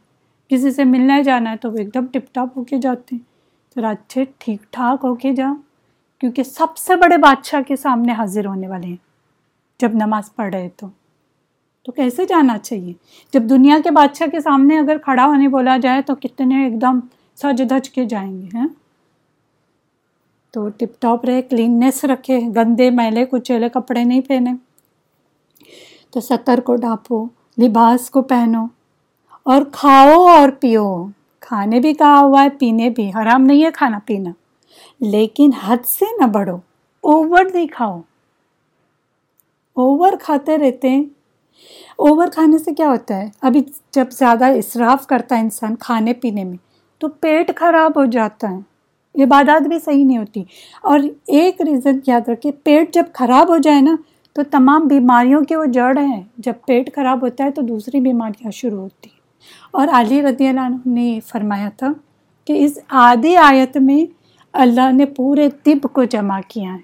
کسی سے ملنے جانا ہے تو وہ ایک دم ٹپ ٹاپ ہو کے جاتے ہیں۔ ذرا اچھے ٹھیک ٹھاک ہو کے جاؤ، کیونکہ سب سے بڑے بادشاہ کے سامنے حاضر ہونے والے ہیں۔ جب نماز پڑھ رہے تو تو کیسے جانا چاہیے؟ جب دنیا کے بادشاہ کے سامنے اگر کھڑا ہونے بولا جائے تو کتنے ایک دم سج دھج کے جائیں گے ہیں تو ٹپ ٹاپ رہے کلیننیس رکھے، گندے میلے کچیلے کپڑے نہیں پہنے۔ تو ستر کو ڈھانپو لباس کو پہنو اور کھاؤ اور پیو۔ کھانے بھی کہا ہوا ہے، پینے بھی۔ حرام نہیں ہے کھانا، پینا۔ لیکن حد سے نہ بڑھو اوور نہیں کھاؤ۔ اوور کھاتے رہتے ہیں۔ اوور کھانے سے کیا ہوتا ہے؟ ابھی جب زیادہ اصراف کرتا ہے انسان کھانے پینے میں، تو پیٹ خراب ہو جاتا ہے۔ عبادات بھی صحیح نہیں ہوتی۔ اور ایک ریزن یاد رکھے پیٹ جب خراب ہو جائے نا، تو تمام بیماریوں کے وہ جڑ ہیں جب پیٹ خراب ہوتا ہے، تو دوسری بیماریاں شروع ہوتی ہیں۔ اور علی رضی اللہ عنہ نے فرمایا تھا کہ اس آدھی آیت میں اللہ نے پورے طب کو جمع کیا ہے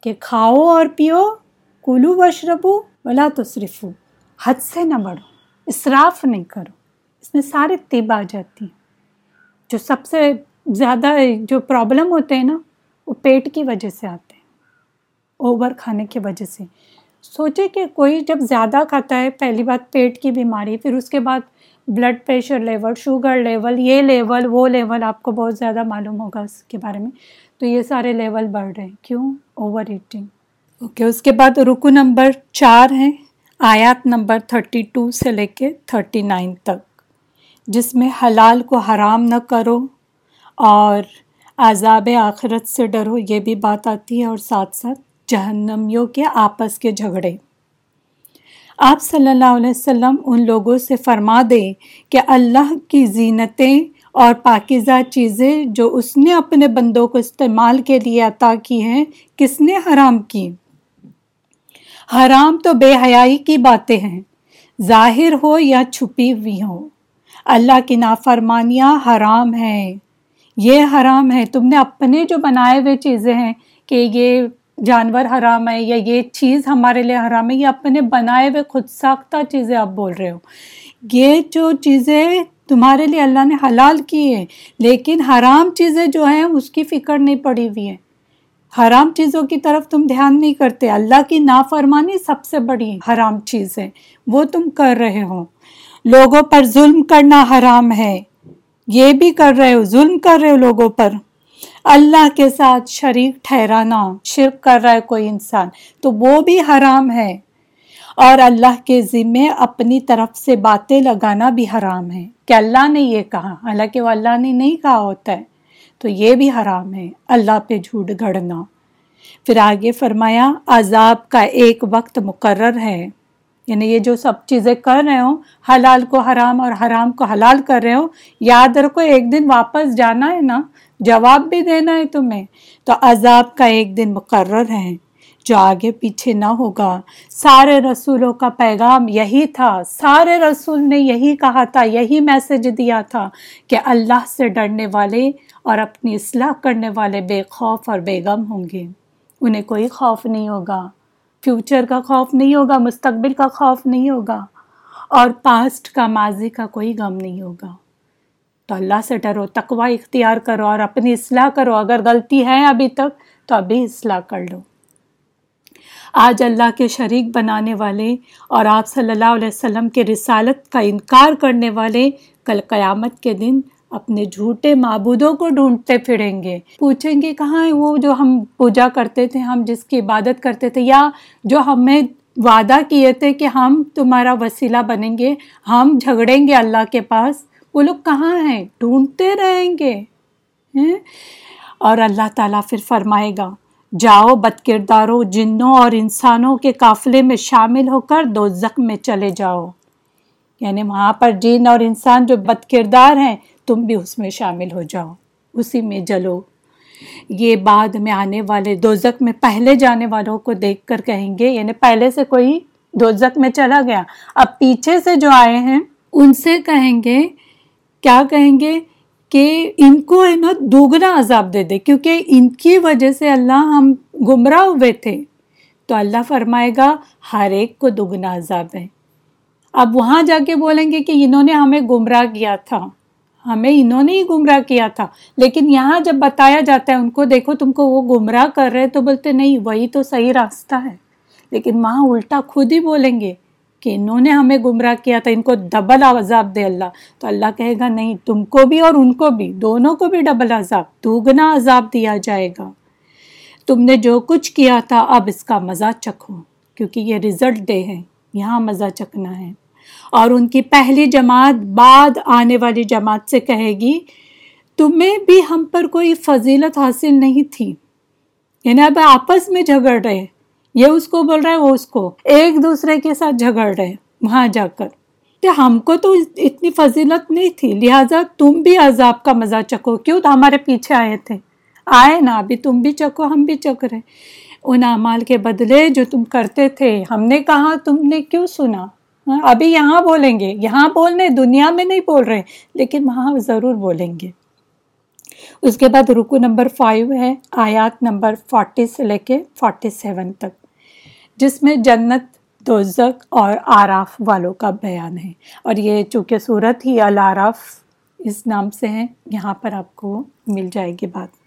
کہ کھاؤ اور پیو، کلو وشربو ولا تو صرف حد سے نہ بڑھو اصراف نہیں کرو۔ اس میں سارے طب آ جاتی ہیں۔ جو سب سے زیادہ جو پرابلم ہوتے ہیں نا، وہ پیٹ کی وجہ سے آتے ہیں۔ اوور کھانے کی وجہ سے۔ سوچے کہ کوئی جب زیادہ کھاتا ہے، پہلی بات پیٹ کی بیماری، پھر اس کے بعد blood pressure level sugar level یہ لیول وہ لیول آپ کو بہت زیادہ معلوم ہوگا اس کے بارے میں۔ تو یہ سارے لیول بڑھ رہے ہیں۔ کیوں؟ اوور ایٹنگ اوکے اس کے بعد رکو نمبر چار ہیں آیات نمبر تھرٹی ٹو سے لے کے تھرٹی نائن تک۔ جس میں حلال کو حرام نہ کرو۔ اور عذاب آخرت سے ڈرو، یہ بھی بات آتی ہے اور ساتھ ساتھ جہنمیوں کے آپس کے جھگڑے۔ آپ صلی اللہ علیہ وسلم ان لوگوں سے فرما دیں کہ اللہ کی زینتیں اور پاکیزہ چیزیں جو اس نے اپنے بندوں کو استعمال کے لیے عطا کی ہیں، کس نے حرام کی؟ حرام تو بے حیائی کی باتیں ہیں، ظاہر ہو یا چھپی ہوئی ہو اللہ کی نافرمانیاں حرام ہیں۔ یہ حرام ہے، تم نے اپنے جو بنائے ہوئے چیزیں ہیں کہ یہ جانور حرام ہے یا یہ چیز ہمارے لیے حرام ہے، یہ اپنے بنائے ہوئے خود ساختہ چیزیں آپ بول رہے ہو۔ یہ جو چیزیں تمہارے لیے اللہ نے حلال کی ہے لیکن حرام چیزیں جو ہیں اس کی فکر نہیں پڑی ہوئی ہے حرام چیزوں کی طرف تم دھیان نہیں کرتے، اللہ کی نافرمانی سب سے بڑی حرام چیز ہے، وہ تم کر رہے ہو۔ لوگوں پر ظلم کرنا حرام ہے۔ یہ بھی کر رہے ہو، ظلم کر رہے ہو لوگوں پر۔ اللہ کے ساتھ شریک ٹھہرانا، شرک کر رہا ہے کوئی انسان۔ تو وہ بھی حرام ہے۔ اور اللہ کے ذمے اپنی طرف سے باتیں لگانا بھی حرام ہے۔ کہ اللہ نے یہ کہا، حالانکہ وہ اللہ نے نہیں کہا ہوتا ہے۔ تو یہ بھی حرام ہے۔ اللہ پہ جھوٹ گھڑنا۔ پھر آگے فرمایا، عذاب کا ایک وقت مقرر ہے۔ یعنی یہ جو سب چیزیں کر رہے ہو حلال کو حرام اور حرام کو حلال کر رہے ہو یاد رکھو ایک دن واپس جانا ہے نا، جواب بھی دینا ہے تمہیں۔ تو عذاب کا ایک دن مقرر ہے، جو آگے پیچھے نہ ہوگا۔ سارے رسولوں کا پیغام یہی تھا، سارے رسول نے یہی کہا تھا، یہی میسج دیا تھا کہ اللہ سے ڈرنے والے اور اپنی اصلاح کرنے والے بے خوف اور بے غم ہوں گے۔ انہیں کوئی خوف نہیں ہوگا۔ فیوچر کا خوف نہیں ہوگا، مستقبل کا خوف نہیں ہوگا، اور پاسٹ کا، ماضی کا کوئی غم نہیں ہوگا۔ تو اللہ سے ڈرو، تقوی اختیار کرو اور اپنی اصلاح کرو۔ اگر غلطی ہے ابھی تک، تو ابھی اصلاح کر لو۔ آج اللہ کے شریک بنانے والے اور آپ صلی اللہ علیہ وسلم کے رسالت کا انکار کرنے والے کل قیامت کے دن اپنے جھوٹے معبودوں کو ڈھونڈتے پھریں گے۔ پوچھیں گے کہاں ہے وہ جو ہم پوجا کرتے تھے، ہم جس کی عبادت کرتے تھے، یا جو ہمیں وعدہ کیے تھے کہ ہم تمہارا وسیلہ بنیں گے، ہم جھگڑیں گے اللہ کے پاس، وہ لوگ کہاں ہیں؟ ڈھونڈتے رہیں گے۔ اور اللہ تعالیٰ پھر فرمائے گا، جاؤ بد کرداروں جنوں اور انسانوں کے قافلے میں شامل ہو کر دو زخم میں چلے جاؤ۔ یعنی وہاں پر جن اور انسان جو بد کردار ہیں تم بھی اس میں شامل ہو جاؤ۔ اسی میں جلو۔ یہ بعد میں آنے والے دوزک میں پہلے جانے والوں کو دیکھ کر کہیں گے یعنی پہلے سے کوئی دوزک میں چلا گیا۔ اب پیچھے سے جو آئے ہیں، ان سے کہیں گے، کیا کہیں گے کہ ان کو ہے نا دوگنا عذاب دے دے، کیونکہ ان کی وجہ سے اللہ ہم گمراہ ہوئے تھے۔ تو اللہ فرمائے گا، ہر ایک کو دگنا عذاب ہے۔ اب وہاں جا کے بولیں گے کہ انہوں نے ہمیں گمراہ کیا تھا۔ ہمیں انہوں نے ہی گمراہ کیا تھا۔ لیکن یہاں جب بتایا جاتا ہے، ان کو دیکھو، تم کو وہ گمراہ کر رہے تو بولتے، نہیں، وہی تو صحیح راستہ ہے۔ لیکن وہاں الٹا خود ہی بولیں گے کہ انہوں نے ہمیں گمراہ کیا تھا۔ ان کو ڈبل عذاب دے اللہ۔ تو اللہ کہے گا، نہیں، تم کو بھی اور ان کو بھی، دونوں کو بھی ڈبل عذاب، دوگنا عذاب دیا جائے گا۔ تم نے جو کچھ کیا تھا، اب اس کا مزہ چکھو، کیونکہ یہ رزلٹ ڈے ہے۔ یہاں مزہ چکنا ہے۔ اور ان کی پہلی جماعت بعد آنے والی جماعت سے کہے گی، تمہیں بھی ہم پر کوئی فضیلت حاصل نہیں تھی۔ یعنی اب آپس میں جھگڑ رہے۔ یہ اس کو بول رہا ہے، وہ اس کو ایک دوسرے کے ساتھ جھگڑ رہے، وہاں جا کر۔ کہ ہم کو تو اتنی فضیلت نہیں تھی، لہٰذا تم بھی عذاب کا مزہ چکو کیوں تو ہمارے پیچھے آئے تھے۔ آئے نا، ابھی تم بھی چکو ہم بھی چک رہے۔ ان اعمال کے بدلے جو تم کرتے تھے، ہم نے کہا، تم نے کیوں سنا؟ ہاں، ابھی یہاں بولیں گے۔ یہاں بولنے دنیا میں نہیں بول رہے، لیکن وہاں ضرور بولیں گے۔ اس کے بعد رکو نمبر فائیو ہے، آیات نمبر فورٹی سے لے کے فورٹی سیون تک، جس میں جنت دوزک اور آراف والوں کا بیان ہے۔ اور یہ چونکہ صورت ہی العراف اس نام سے ہیں یہاں پر آپ کو مل جائے گی بات۔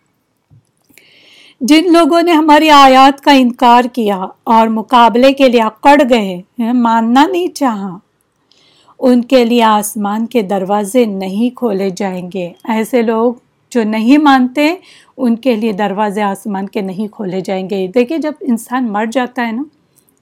جن لوگوں نے ہماری آیات کا انکار کیا اور مقابلے کے لیے اکڑ گئے ماننا نہیں چاہا ان کے لیے آسمان کے دروازے نہیں کھولے جائیں گے۔ ایسے لوگ جو نہیں مانتے، ان کے لیے دروازے آسمان کے نہیں کھولے جائیں گے۔ دیکھیے، جب انسان مر جاتا ہے نا،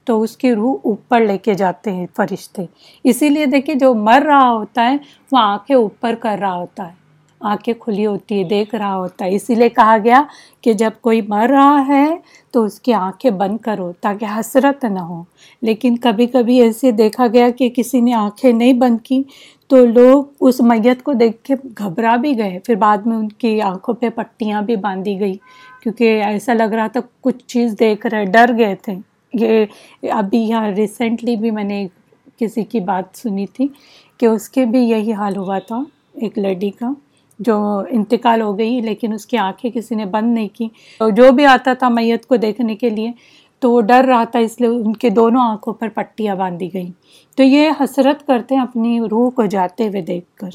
تو اس کی روح اوپر لے کے جاتے ہیں فرشتے۔ اسی لیے دیکھیے، جو مر رہا ہوتا ہے، وہ آنکھیں اوپر کر رہا ہوتا ہے۔ آنکھیں کھلی ہوتی ہے دیکھ رہا ہوتا ہے۔ اسی لیے کہا گیا کہ جب کوئی مر رہا ہے تو اس کی آنکھیں بند کرو تاکہ حسرت نہ ہو۔ لیکن کبھی کبھی ایسے دیکھا گیا کہ کسی نے آنکھیں نہیں بند کی تو لوگ اس میت کو دیکھ کے گھبرا بھی گئے۔ پھر بعد میں ان کی آنکھوں پہ پٹیاں بھی باندھی گئی۔ کیونکہ ایسا لگ رہا تھا کچھ چیز دیکھ رہے، ڈر گئے تھے۔ یہ ابھی یہاں ریسنٹلی بھی میں نے کسی کی بات سنی تھی کہ اس کے بھی یہی حال ہوا تھا ایک لڑی کا۔ جو انتقال ہو گئی لیکن اس کی آنکھیں کسی نے بند نہیں کی۔ جو بھی آتا تھا میت کو دیکھنے کے لیے تو وہ ڈر رہا تھا اس لیے ان کے دونوں آنکھوں پر پٹیاں باندھی گئیں۔ تو یہ حسرت کرتے ہیں اپنی روح کو جاتے ہوئے دیکھ کر۔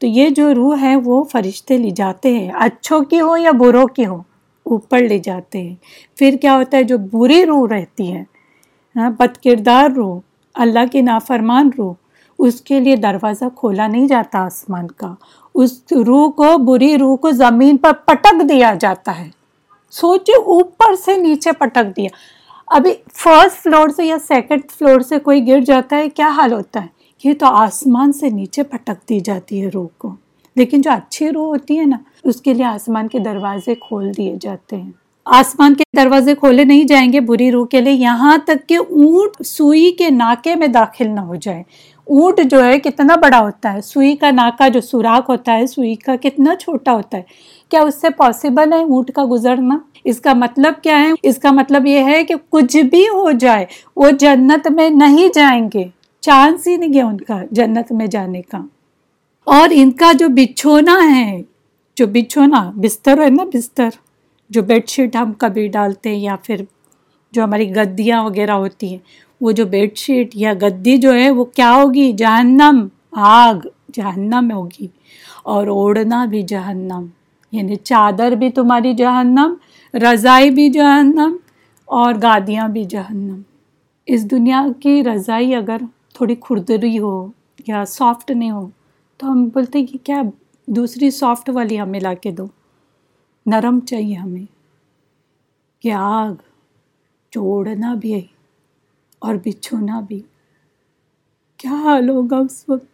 تو یہ جو روح ہے وہ فرشتے لے جاتے ہیں۔ اچھوں کی ہو یا بروں کی ہو اوپر لے جاتے ہیں۔ پھر کیا ہوتا ہے؟ جو بری روح رہتی ہے ہاں، بد کردار روح اللہ کی نافرمان روح اس کے لیے دروازہ کھولا نہیں جاتا آسمان کا۔ اس روح کو، بری روح کو زمین پر پٹک دیا جاتا ہے۔ سوچے اوپر سے نیچے پٹک دیا۔ ابھی فرسٹ فلور سے یا سیکنڈ فلور سے کوئی گر جاتا ہے، کیا حال ہوتا ہے؟ یہ تو آسمان سے نیچے پٹک دی جاتی ہے روح کو۔ لیکن جو اچھی روح ہوتی ہے نا، اس کے لیے آسمان کے دروازے کھول دیے جاتے ہیں۔ آسمان کے دروازے کھولے نہیں جائیں گے بری روح کے لیے، یہاں تک کہ اونٹ سوئی کے ناکے میں داخل نہ ہو جائے۔ اونٹ جو ہے کتنا بڑا ہوتا ہے؟ سوئی کا ناکا جو سوراخ ہوتا ہے، سوئی کا کتنا چھوٹا ہوتا ہے؟ کیا اس سے پاسبل ہے اونٹ کا گزرنا؟ اس کا مطلب کیا ہے؟ اس کا مطلب یہ ہے کہ کچھ بھی ہو جائے، وہ جنت میں نہیں جائیں گے۔ چانس ہی نہیں ہے ان کا جنت میں جانے کا۔ اور ان کا جو بچھونا ہے، جو بچھونا، بستر ہے نا بستر، جو بیڈ شیٹ ہم کبھی ڈالتے ہیں یا پھر جو ہماری گدیاں وغیرہ ہوتی ہیں وہ جو بیڈ شیٹ یا گدی جو ہے وہ کیا ہوگی؟ جہنم۔ آگ جہنم ہوگی اور اوڑھنا بھی جہنم۔ یعنی چادر بھی تمہاری جہنم، رضائی بھی جہنم اور گادیاں بھی جہنم۔ اس دنیا کی رضائی اگر تھوڑی کھردری ہو یا سافٹ نہیں ہو، تو ہم بولتے ہیں کہ کیا دوسری سافٹ والی ہمیں لا کے دو۔ نرم چاہیے ہمیں۔ کہ آگ چوڑنا بھی ہے۔ اور بچھونا بھی۔ کیا حال ہوگا اس وقت؟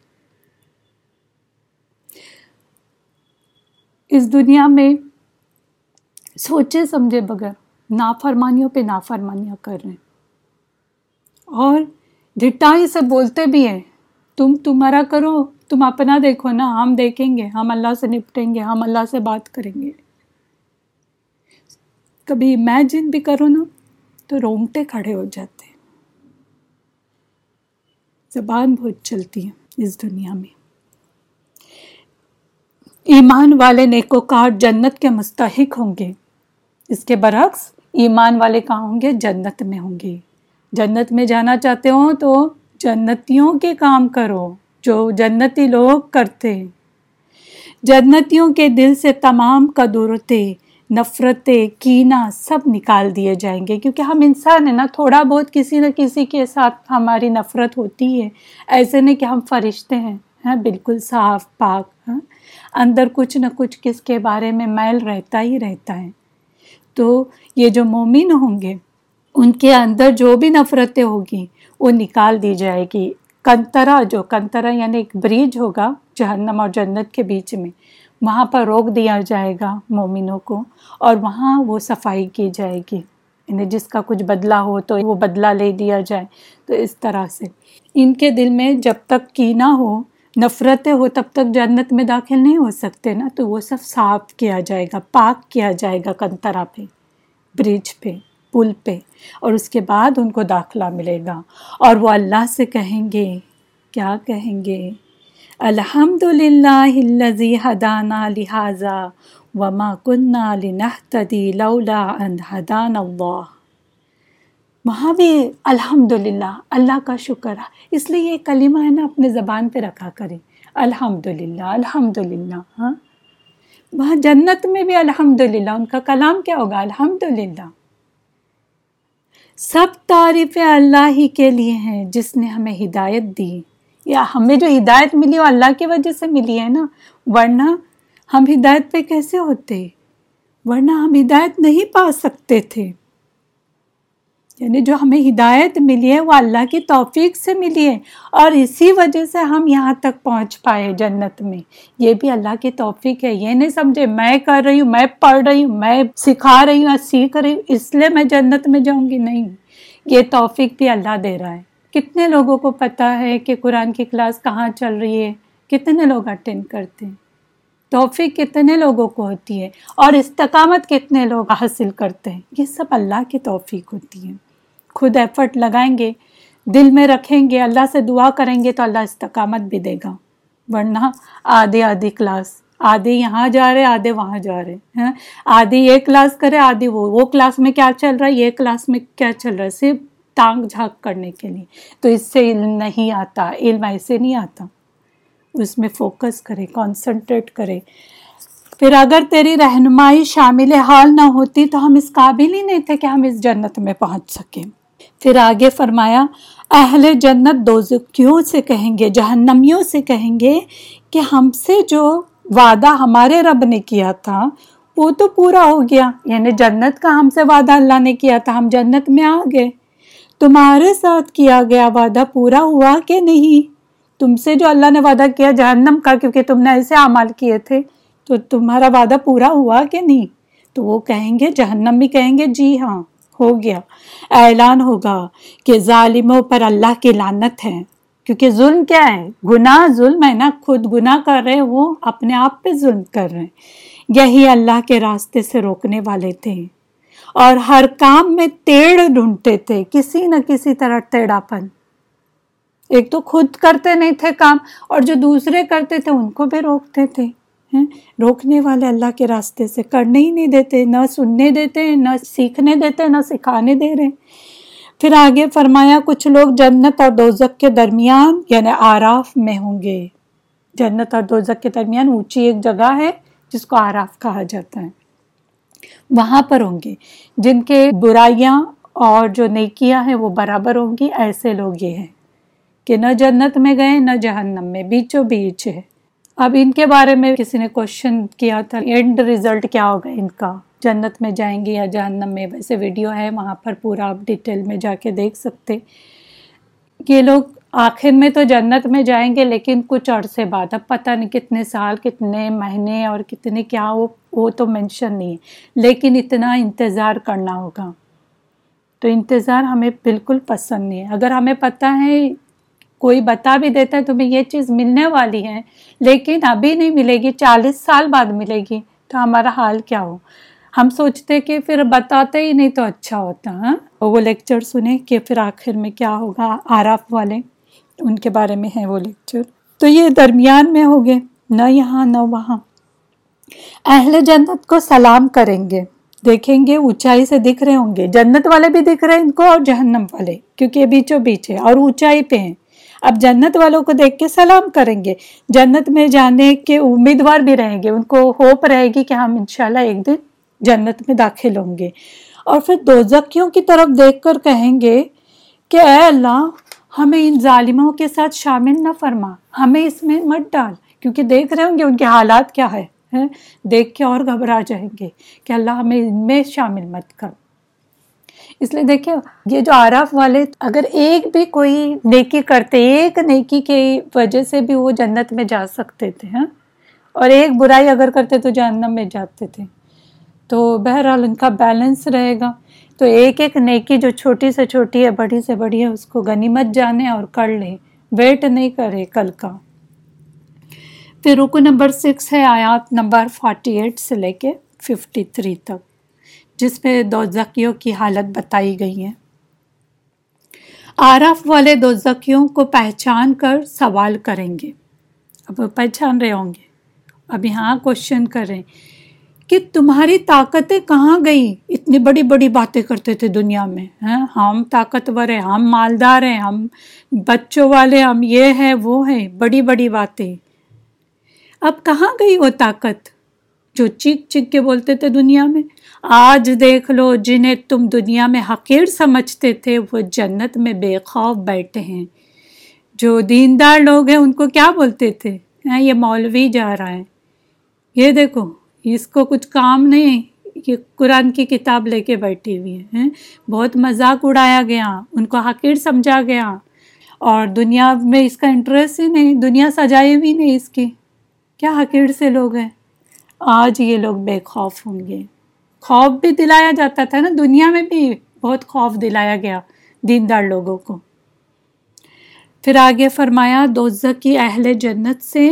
اس دنیا میں سوچے سمجھے بغیر نافرمانیوں پہ نافرمانیاں کر رہے ہیں۔ اور ڈٹائی سے بولتے بھی ہیں۔ تم تمہارا کرو، تم اپنا دیکھو نا، ہم دیکھیں گے، ہم اللہ سے نپٹیں گے، ہم اللہ سے بات کریں گے۔ کبھی امیجن بھی کرو نا تو رونگٹے کھڑے ہو جاتے زبان بہت چلتی ہے اس دنیا میں۔ ایمان والے نیکوکار جنت کے مستحق ہوں گے۔ اس کے برعکس، ایمان والے کہاں ہوں گے؟ جنت میں ہوں گے۔ جنت میں جانا چاہتے ہو تو جنتیوں کے کام کرو، جو جنتی لوگ کرتے۔ جنتیوں کے دل سے تمام قدرتیں نفرتیں کینا سب نکال دیے جائیں گے۔ کیونکہ ہم انسان ہیں نا، تھوڑا بہت کسی نہ کسی کے ساتھ ہماری نفرت ہوتی ہے۔ ایسے نہیں کہ ہم فرشتے ہیں ہاں بالکل صاف، پاک ہاں۔ اندر کچھ نہ کچھ کس کے بارے میں میل رہتا ہی رہتا ہے۔ تو یہ جو مومن ہوں گے، ان کے اندر جو بھی نفرتیں ہوگی، وہ نکال دی جائے گی۔ کنترا، جو کنترا یعنی ایک بریج ہوگا جہنم اور جنت کے بیچ میں۔ وہاں پر روک دیا جائے گا مومنوں کو اور وہاں وہ صفائی کی جائے گی۔ یعنی جس کا کچھ بدلہ ہو تو وہ بدلہ لے دیا جائے۔ تو اس طرح سے۔ ان کے دل میں جب تک کینا ہو، نفرتیں ہو، تب تک جنت میں داخل نہیں ہو سکتے نا۔ تو وہ سب صاف کیا جائے گا، پاک کیا جائے گا کنترا پہ، برج پہ، پل پہ۔ اور اس کے بعد ان کو داخلہ ملے گا۔ اور وہ اللہ سے کہیں گے، کیا کہیں گے؟ الحمد للہ ہدانہ لہٰذا وما کنہ لنحتدی لولا ان ہدان اللہ۔ وہاں بھی الحمد للہ اللہ کا شکر ہے۔ اس لیے یہ کلمہ ہے نا اپنے زبان پہ رکھا کریں۔ الحمد للہ الحمد للہ ہاں۔ وہاں جنت میں بھی الحمد للہ ان کا کلام کیا ہوگا؟ الحمد للہ سب تعریفیں اللہ ہی کے لیے ہیں، جس نے ہمیں ہدایت دی۔ یا ہمیں جو ہدایت ملی وہ اللہ کی وجہ سے ملی ہے نا؟ ورنہ ہم ہدایت پہ کیسے ہوتے؟ ورنہ ہم ہدایت نہیں پا سکتے تھے۔ یعنی جو ہمیں ہدایت ملی ہے وہ اللہ کی توفیق سے ملی ہے اور اسی وجہ سے ہم یہاں تک پہنچ پائے جنت میں۔ یہ بھی اللہ کی توفیق ہے۔ یہ نہیں سمجھے میں کر رہی ہوں، میں پڑھ رہی ہوں، میں سکھا رہی ہوں سیکھ رہی ہوں، اس لیے میں جنت میں جاؤں گی؟ نہیں۔ یہ توفیق بھی اللہ دے رہا ہے۔ کتنے لوگوں کو پتہ ہے کہ قرآن کی کلاس کہاں چل رہی ہے؟ کتنے لوگ اٹینڈ کرتے ہیں؟ توفیق کتنے لوگوں کو ہوتی ہے؟ اور استقامت کتنے لوگ حاصل کرتے ہیں؟ یہ سب اللہ کی توفیق ہوتی ہے۔ خود ایفرٹ لگائیں گے، دل میں رکھیں گے، اللہ سے دعا کریں گے تو اللہ استقامت بھی دے گا۔ ورنہ آدھے آدھی کلاس، آدھے یہاں جا رہے، آدھے وہاں جا رہے ہیں آدھی یہ کلاس کرے، آدھی وہ وہ کلاس میں کیا چل رہا ہے؟ یہ کلاس میں کیا چل رہا ہے؟ صرف ٹانگ جھانک کرنے کے لیے۔ تو اس سے علم نہیں آتا، علم ایسے نہیں آتا۔ اس میں فوکس کرے کانسنٹریٹ کرے۔ پھر اگر تیری رہنمائی شامل حال نہ ہوتی تو ہم اس قابل ہی نہیں تھے کہ ہم اس جنت میں پہنچ سکیں۔ پھر آگے فرمایا، اہل جنت دوزکیوں سے کہیں گے؟ جہنمیوں سے کہیں گے کہ ہم سے جو وعدہ ہمارے رب نے کیا تھا، وہ تو پورا ہو گیا۔ یعنی جنت کا ہم سے وعدہ اللہ نے کیا تھا، ہم جنت میں آ گئے۔ تمہارے ساتھ کیا گیا وعدہ پورا ہوا کہ نہیں؟ تم سے جو اللہ نے وعدہ کیا جہنم کا کیونکہ تم نے ایسے عمل کیے تھے، تو تمہارا وعدہ پورا ہوا کہ نہیں؟ تو وہ کہیں گے، جہنم بھی کہیں گے جی ہاں ہو گیا۔ اعلان ہوگا کہ ظالموں پر اللہ کی لانت ہے۔ کیونکہ ظلم کیا ہے؟ گناہ، ظلم ہے نا؟ خود گناہ کر رہے وہ اپنے آپ پہ ظلم کر رہے ہیں۔ یہی اللہ کے راستے سے روکنے والے تھے۔ اور ہر کام میں ٹیڑھ ڈھونڈتے تھے، کسی نہ کسی طرح ٹیڑھا پن ایک تو خود کرتے نہیں تھے کام، اور جو دوسرے کرتے تھے، ان کو بھی روکتے تھے۔ ہاں، روکنے والے اللہ کے راستے سے کرنے ہی نہیں دیتے، نہ سننے دیتے، نہ سیکھنے دیتے، نہ سکھانے دے رہے۔ پھر آگے فرمایا، کچھ لوگ جنت اور دوزک کے درمیان یعنی آراف میں ہوں گے۔ جنت اور دوزک کے درمیان اونچی ایک جگہ ہے، جس کو آراف کہا جاتا ہے۔ وہاں پر ہوں گے جن کے برائیاں اور جو نیکیاں ہیں وہ برابر ہوں گی، ایسے لوگ یہ ہیں کہ نہ جنت میں گئے، نہ جہنم میں، بیچو بیچ ہے۔ اب ان کے بارے میں کسی نے کوشچن کیا تھا اینڈ ریزلٹ کیا ہوگا ان کا؟ جنت میں جائیں گے یا جہنم میں؟ ویسے ویڈیو ہے، وہاں پر پورا آپ ڈیٹیل میں جا کے دیکھ سکتے۔ یہ لوگ آخر میں تو جنت میں جائیں گے، لیکن کچھ عرصے بعد، اب پتہ نہیں کتنے سال، کتنے مہینے اور کتنے کیا ہو وہ تو مینشن نہیں ہے۔ لیکن اتنا انتظار کرنا ہوگا۔ تو انتظار ہمیں بالکل پسند نہیں ہے۔ اگر ہمیں پتہ ہے، کوئی بتا بھی دیتا ہے، تمہیں یہ چیز ملنے والی ہے، لیکن ابھی نہیں ملے گی، چالیس سال بعد ملے گی، تو ہمارا حال کیا ہو؟ ہم سوچتے کہ پھر بتاتے ہی نہیں تو اچھا ہوتا ہاں؟ وہ لیکچر سنیں کہ پھر آخر میں کیا ہوگا آراف والے۔ ان کے بارے میں ہے وہ لیکچر۔ تو یہ درمیان میں ہو گئے، نہ یہاں نہ وہاں۔ اہل جنت کو سلام کریں گے، دیکھیں گے اونچائی سے دکھ رہے ہوں گے۔ جنت والے بھی دکھ رہے ہیں ان کو اور جہنم والے، کیونکہ یہ بیچوں بیچ ہے اور اونچائی پہ ہیں۔ اب جنت والوں کو دیکھ کے سلام کریں گے۔ جنت میں جانے کے امیدوار بھی رہیں گے، ان کو ہوپ رہے گی کہ ہم انشاءاللہ ایک دن جنت میں داخل ہوں گے۔ اور پھر دوزکیوں کی طرف دیکھ کر کہیں گے کہ اے اللہ ہمیں ان ظالموں کے ساتھ شامل نہ فرما۔ ہمیں اس میں مت ڈال، کیونکہ دیکھ رہے ہوں گے ان کے حالات کیا ہے دیکھ کے اور گھبرا جائیں گے کہ اللہ ہمیں ان میں شامل مت کر۔ اس لیے دیکھیں، یہ جو آراف والے، اگر ایک بھی کوئی نیکی کرتے، ایک نیکی کی وجہ سے بھی وہ جنت میں جا سکتے تھے ہاں اور ایک برائی اگر کرتے تو جہنم میں جاتے تھے۔ تو بہرحال ان کا بیلنس رہے گا۔ تو ایک ایک نیکی جو چھوٹی سے چھوٹی ہے، بڑی سے بڑی ہے، اس کو غنیمت جانے اور کر لے۔ ویٹ نہیں کرے کل کا۔ پھر رکو نمبر سکس ہے، آیات نمبر فورٹی ایٹ سے لے کے ففٹی تھری تک، جس میں دو زکیوں کی حالت بتائی گئی ہے۔ آرف والے دو زکیوں کو پہچان کر سوال کریں گے۔ اب پہچان رہے ہوں گے۔ اب یہاں کوشچن کریں۔ کہ تمہاری طاقتیں کہاں گئی اتنی بڑی بڑی باتیں کرتے تھے دنیا میں ہیں ہم طاقتور ہیں، ہم مالدار ہیں، ہم بچوں والے، ہم یہ ہیں، وہ ہیں، بڑی بڑی باتیں۔ اب کہاں گئی وہ طاقت جو چیک چیک کے بولتے تھے دنیا میں؟ آج دیکھ لو جنہیں تم دنیا میں حقیر سمجھتے تھے، وہ جنت میں بے خوف بیٹھے ہیں۔ جو دیندار لوگ ہیں، ان کو کیا بولتے تھے؟ ہاں، یہ مولوی جا رہا ہے۔ یہ دیکھو اس کو کچھ کام نہیں، یہ قرآن کی کتاب لے کے بیٹھی ہوئی ہیں۔ بہت مذاق اڑایا گیا، ان کو حقیر سمجھا گیا۔ اور دنیا میں اس کا انٹرسٹ ہی نہیں، دنیا سجائی بھی نہیں اس کی۔ کیا حقیر سے لوگ ہیں؟ آج یہ لوگ بے خوف ہوں گے۔ خوف بھی دلایا جاتا تھا نا، دنیا میں بھی بہت خوف دلایا گیا دیندار لوگوں کو۔ پھر آگے فرمایا دوزہ کی اہل جنت سے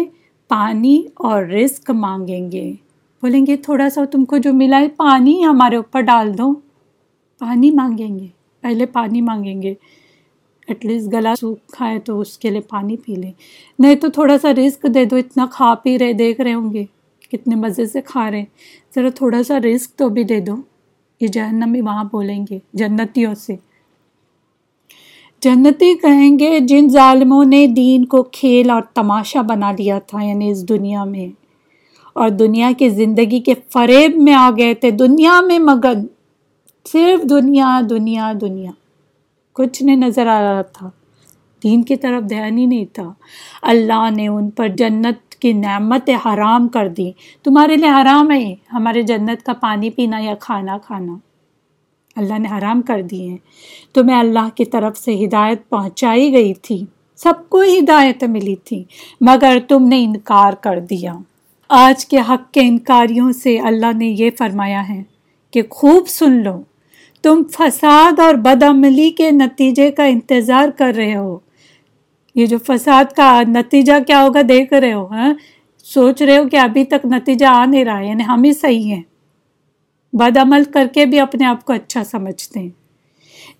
پانی اور رزق مانگیں گے۔ بولیں گے تھوڑا سا تم کو جو ملا ہے پانی ہمارے اوپر ڈال دو۔ پانی مانگیں گے۔ پہلے پانی مانگیں گے۔ ایٹ لیسٹ گلا سوکھا ہے تو اس کے لیے پانی پی لیں۔ نہیں تو تھوڑا سا رزق دے دو۔ اتنا کھا پی رہے، دیکھ رہے ہوں گے کتنے مزے سے کھا رہے ذرا تھوڑا سا رزق تو بھی دے دو۔ یہ جہنمی وہاں بولیں گے، جنتیوں سے۔ جنتی کہیں گے، جن ظالموں نے دین کو کھیل اور تماشا بنا لیا تھا یعنی اس دنیا میں۔ اور دنیا کی زندگی کے فریب میں آ گئے تھے، دنیا میں مگن صرف دنیا دنیا دنیا۔ کچھ نہیں نظر آ رہا تھا۔ دین کی طرف دھیان ہی نہیں تھا۔ اللہ نے ان پر جنت کی نعمت حرام کر دی تمہارے لیے حرام ہے ہمارے جنت کا پانی پینا یا کھانا کھانا۔ اللہ نے حرام کر دیے تمہیں اللہ کی طرف سے ہدایت پہنچائی گئی تھی۔ سب کو ہدایت ملی تھی، مگر تم نے انکار کر دیا۔ آج کے حق کے انکاریوں سے اللہ نے یہ فرمایا ہے کہ خوب سن لو۔ تم فساد اور بد عملی کے نتیجے کا انتظار کر رہے ہو۔ یہ جو فساد کا نتیجہ کیا ہوگا دیکھ رہے ہو ہاں؟ سوچ رہے ہو کہ ابھی تک نتیجہ آ نہیں رہا ہے یعنی ہم ہی صحیح ہیں۔ بد عمل کر کے بھی اپنے آپ کو اچھا سمجھتے ہیں۔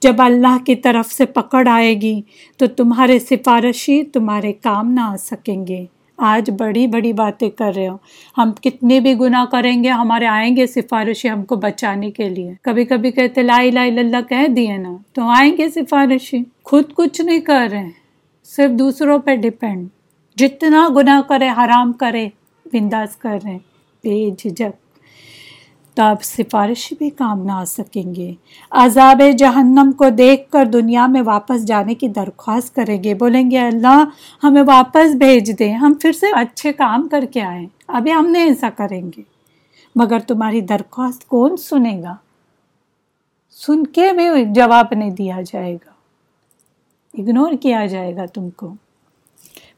جب اللہ کی طرف سے پکڑ آئے گی تو تمہارے سفارشی تمہارے کام نہ آ سکیں گے۔ آج بڑی بڑی باتیں کر رہے ہو۔ ہم کتنے بھی گناہ کریں گے، ہمارے آئیں گے سفارشی ہم کو بچانے کے لیے۔ کبھی کبھی کہتے، لا الہ الا اللہ کہہ دیے نا۔ تو آئیں گے سفارشی۔ خود کچھ نہیں کر رہے صرف دوسروں پہ ڈپینڈ۔ جتنا گناہ کرے، حرام کرے، بنداز کر رہے بے جھجک تو آپ سفارش بھی کام نہ آ سکیں گے۔ عذاب جہنم کو دیکھ کر دنیا میں واپس جانے کی درخواست کریں گے۔ بولیں گے، اللہ ہمیں واپس بھیج دیں ہم پھر سے اچھے کام کر کے آئیں ابھی ہم نہیں ایسا کریں گے۔ مگر تمہاری درخواست کون سنے گا؟ سن کے بھی جواب نہیں دیا جائے گا۔ اگنور کیا جائے گا تم کو۔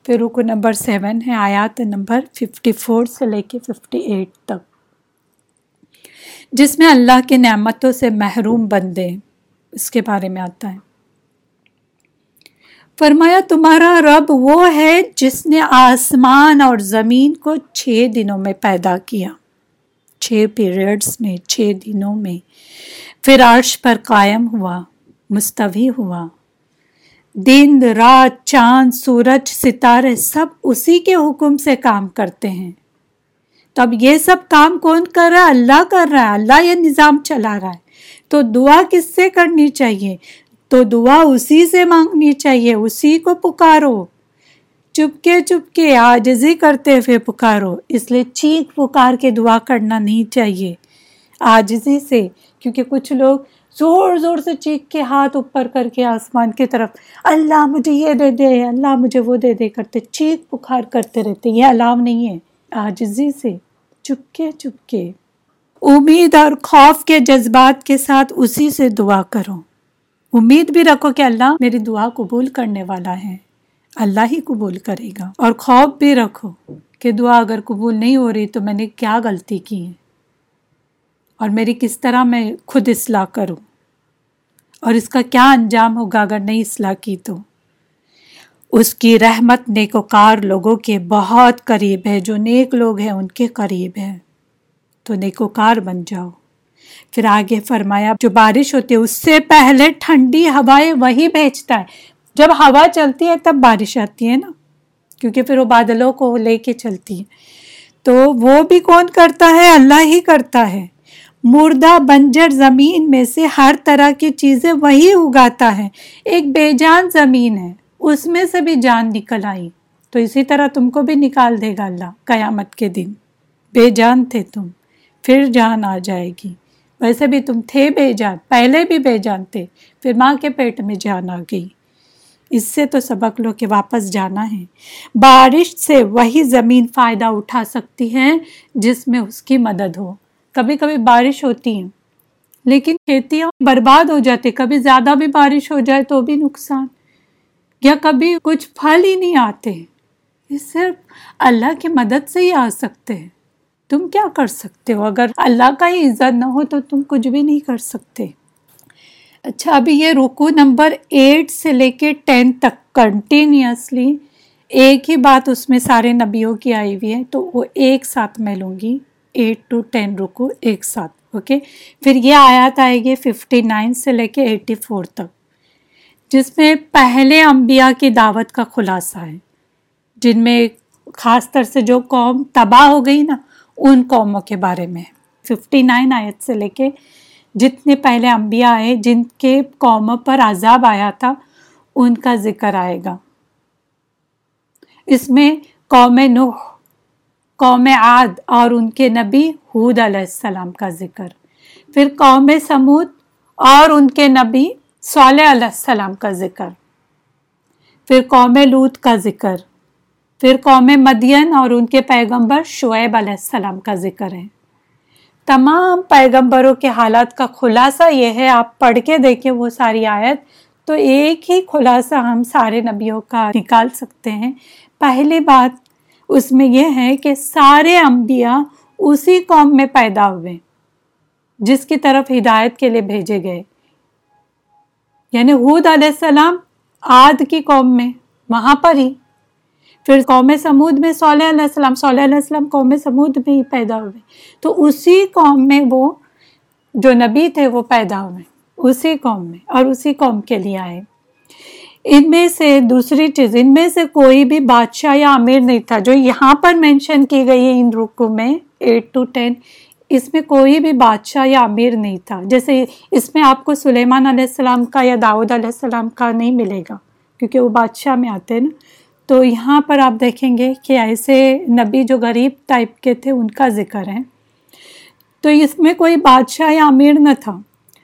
پھر رکو نمبر سیون ہے، آیات نمبر ففٹی فور سے لے کے ففٹی ایٹ تک۔ جس میں اللہ کے نعمتوں سے محروم بندے اس کے بارے میں آتا ہے۔ فرمایا، تمہارا رب وہ ہے جس نے آسمان اور زمین کو چھ دنوں میں پیدا کیا۔ چھ پیریڈس میں، چھ دنوں میں۔ پھر عرش پر قائم ہوا، مستوی ہوا۔ دن، رات، چاند، سورج، ستارے سب اسی کے حکم سے کام کرتے ہیں۔ تو اب یہ سب کام کون کر رہا ہے؟ اللہ کر رہا ہے۔ اللہ یہ نظام چلا رہا ہے۔ تو دعا کس سے کرنی چاہیے؟ تو دعا اسی سے مانگنی چاہیے۔ اسی کو پکارو۔ چپکے چپکے آجزی کرتے ہوئے پکارو۔ اس لیے چیخ پکار کے دعا کرنا نہیں چاہیے۔ آجزی سے۔ کیونکہ کچھ لوگ زور زور سے چیخ کے ہاتھ اوپر کر کے آسمان کی طرف، اللہ مجھے یہ دے دے، اللہ مجھے وہ دے دے کرتے، چیخ پکار کرتے رہتے۔ یہ الاؤ نہیں ہے۔ آجزی سے۔ چپکے چپکے۔ امید اور خوف کے جذبات کے ساتھ اسی سے دعا کرو۔ امید بھی رکھو کہ اللہ میری دعا قبول کرنے والا ہے۔ اللہ ہی قبول کرے گا۔ اور خوف بھی رکھو کہ دعا اگر قبول نہیں ہو رہی تو میں نے کیا غلطی کی ہے۔ اور میری کس طرح میں خود اصلاح کروں۔ اور اس کا کیا انجام ہوگا اگر نہیں اصلاح کی تو؟ اس کی رحمت نیکوکار لوگوں کے بہت قریب ہے، جو نیک لوگ ہیں ان کے قریب ہے تو نیکوکار بن جاؤ۔ پھر آگے فرمایا، جو بارش ہوتی ہے، اس سے پہلے ٹھنڈی ہوائیں وہی بھیجتا ہے۔ جب ہوا چلتی ہے، تب بارش آتی ہے نا۔ کیونکہ پھر وہ بادلوں کو لے کے چلتی ہے۔ تو وہ بھی کون کرتا ہے؟ اللہ ہی کرتا ہے۔ مردہ بنجر زمین میں سے ہر طرح کی چیزیں وہی اگاتا ہے۔ ایک بے جان زمین ہے۔ اس میں سے بھی جان نکل آئی۔ تو اسی طرح تم کو بھی نکال دے گا اللہ قیامت کے دن۔ بے جان تھے تم، پھر جان آ جائے گی۔ ویسے بھی تم تھے بے جان، پہلے بھی بے جان تھے، پھر ماں کے پیٹ میں جان آ گئی۔ اس سے تو سبق لو کہ واپس جانا ہے۔ بارش سے وہی زمین فائدہ اٹھا سکتی ہے جس میں اس کی مدد ہو۔ کبھی کبھی بارش ہوتی ہے، لیکن کھیتیاں برباد ہو جاتی کبھی زیادہ بھی بارش ہو جائے تو بھی نقصان۔ یا کبھی کچھ پھل ہی نہیں آتے، یہ صرف اللہ کی مدد سے ہی آ سکتے ہیں۔ تم کیا کر سکتے ہو؟ اگر اللہ کا ہی عزت نہ ہو تو تم کچھ بھی نہیں کر سکتے۔ اچھا ابھی یہ رکو نمبر ایٹ سے لے کے ٹین تک کنٹینیوسلی ایک ہی بات اس میں سارے نبیوں کی آئی ہوئی ہے، تو وہ ایک ساتھ میں لوں گی۔ ایٹ ٹو ٹین رکو ایک ساتھ، اوکے؟ پھر یہ آیات آئے گی ففٹی نائن سے لے کے ایٹی فور تک۔ جس میں پہلے انبیاء کی دعوت کا خلاصہ ہے۔ جن میں خاص طر سے جو قوم تباہ ہو گئی نا، ان قوموں کے بارے میں ففٹی نائن آیت سے لے کے جتنے پہلے انبیاء آئے، جن کے قوموں پر عذاب آیا تھا، ان کا ذکر آئے گا۔ اس میں قوم نوح، قوم عاد اور ان کے نبی حود علیہ السلام کا ذکر۔ پھر قوم سمود اور ان کے نبی صالح علیہ السلام کا ذکر، پھر قوم لوت کا ذکر، پھر قوم مدین اور ان کے پیغمبر شعیب علیہ السلام کا ذکر ہے۔ تمام پیغمبروں کے حالات کا خلاصہ یہ ہے، آپ پڑھ کے دیکھیں وہ ساری آیت، تو ایک ہی خلاصہ ہم سارے نبیوں کا نکال سکتے ہیں۔ پہلی بات اس میں یہ ہے کہ سارے انبیاء اسی قوم میں پیدا ہوئے، جس کی طرف ہدایت کے لیے بھیجے گئے۔ یعنی حود علیہ السلام آد کی قوم میں، وہاں پر ہی۔ پھر قوم سمود میں صلی علیہ السلام صلی علیہ السلام قوم سمود میں ہی پیدا ہوئے۔ تو اسی قوم میں وہ جو نبی تھے وہ پیدا ہوئے، اسی قوم میں اور اسی قوم کے لیے آئے۔ ان میں سے دوسری چیز، ان میں سے کوئی بھی بادشاہ یا امیر نہیں تھا۔ جو یہاں پر مینشن کی گئی ہے ان رکو میں ایٹ ٹو ٹین اس میں کوئی بھی بادشاہ یا امیر نہیں تھا۔ جیسے اس میں آپ کو سلیمان علیہ السلام کا یا داود علیہ السلام کا نہیں ملے گا، کیونکہ وہ بادشاہ میں آتے ہیں نا۔ تو یہاں پر آپ دیکھیں گے کہ ایسے نبی جو غریب ٹائپ کے تھے، ان کا ذکر ہے۔ تو اس میں کوئی بادشاہ یا امیر نہ تھا۔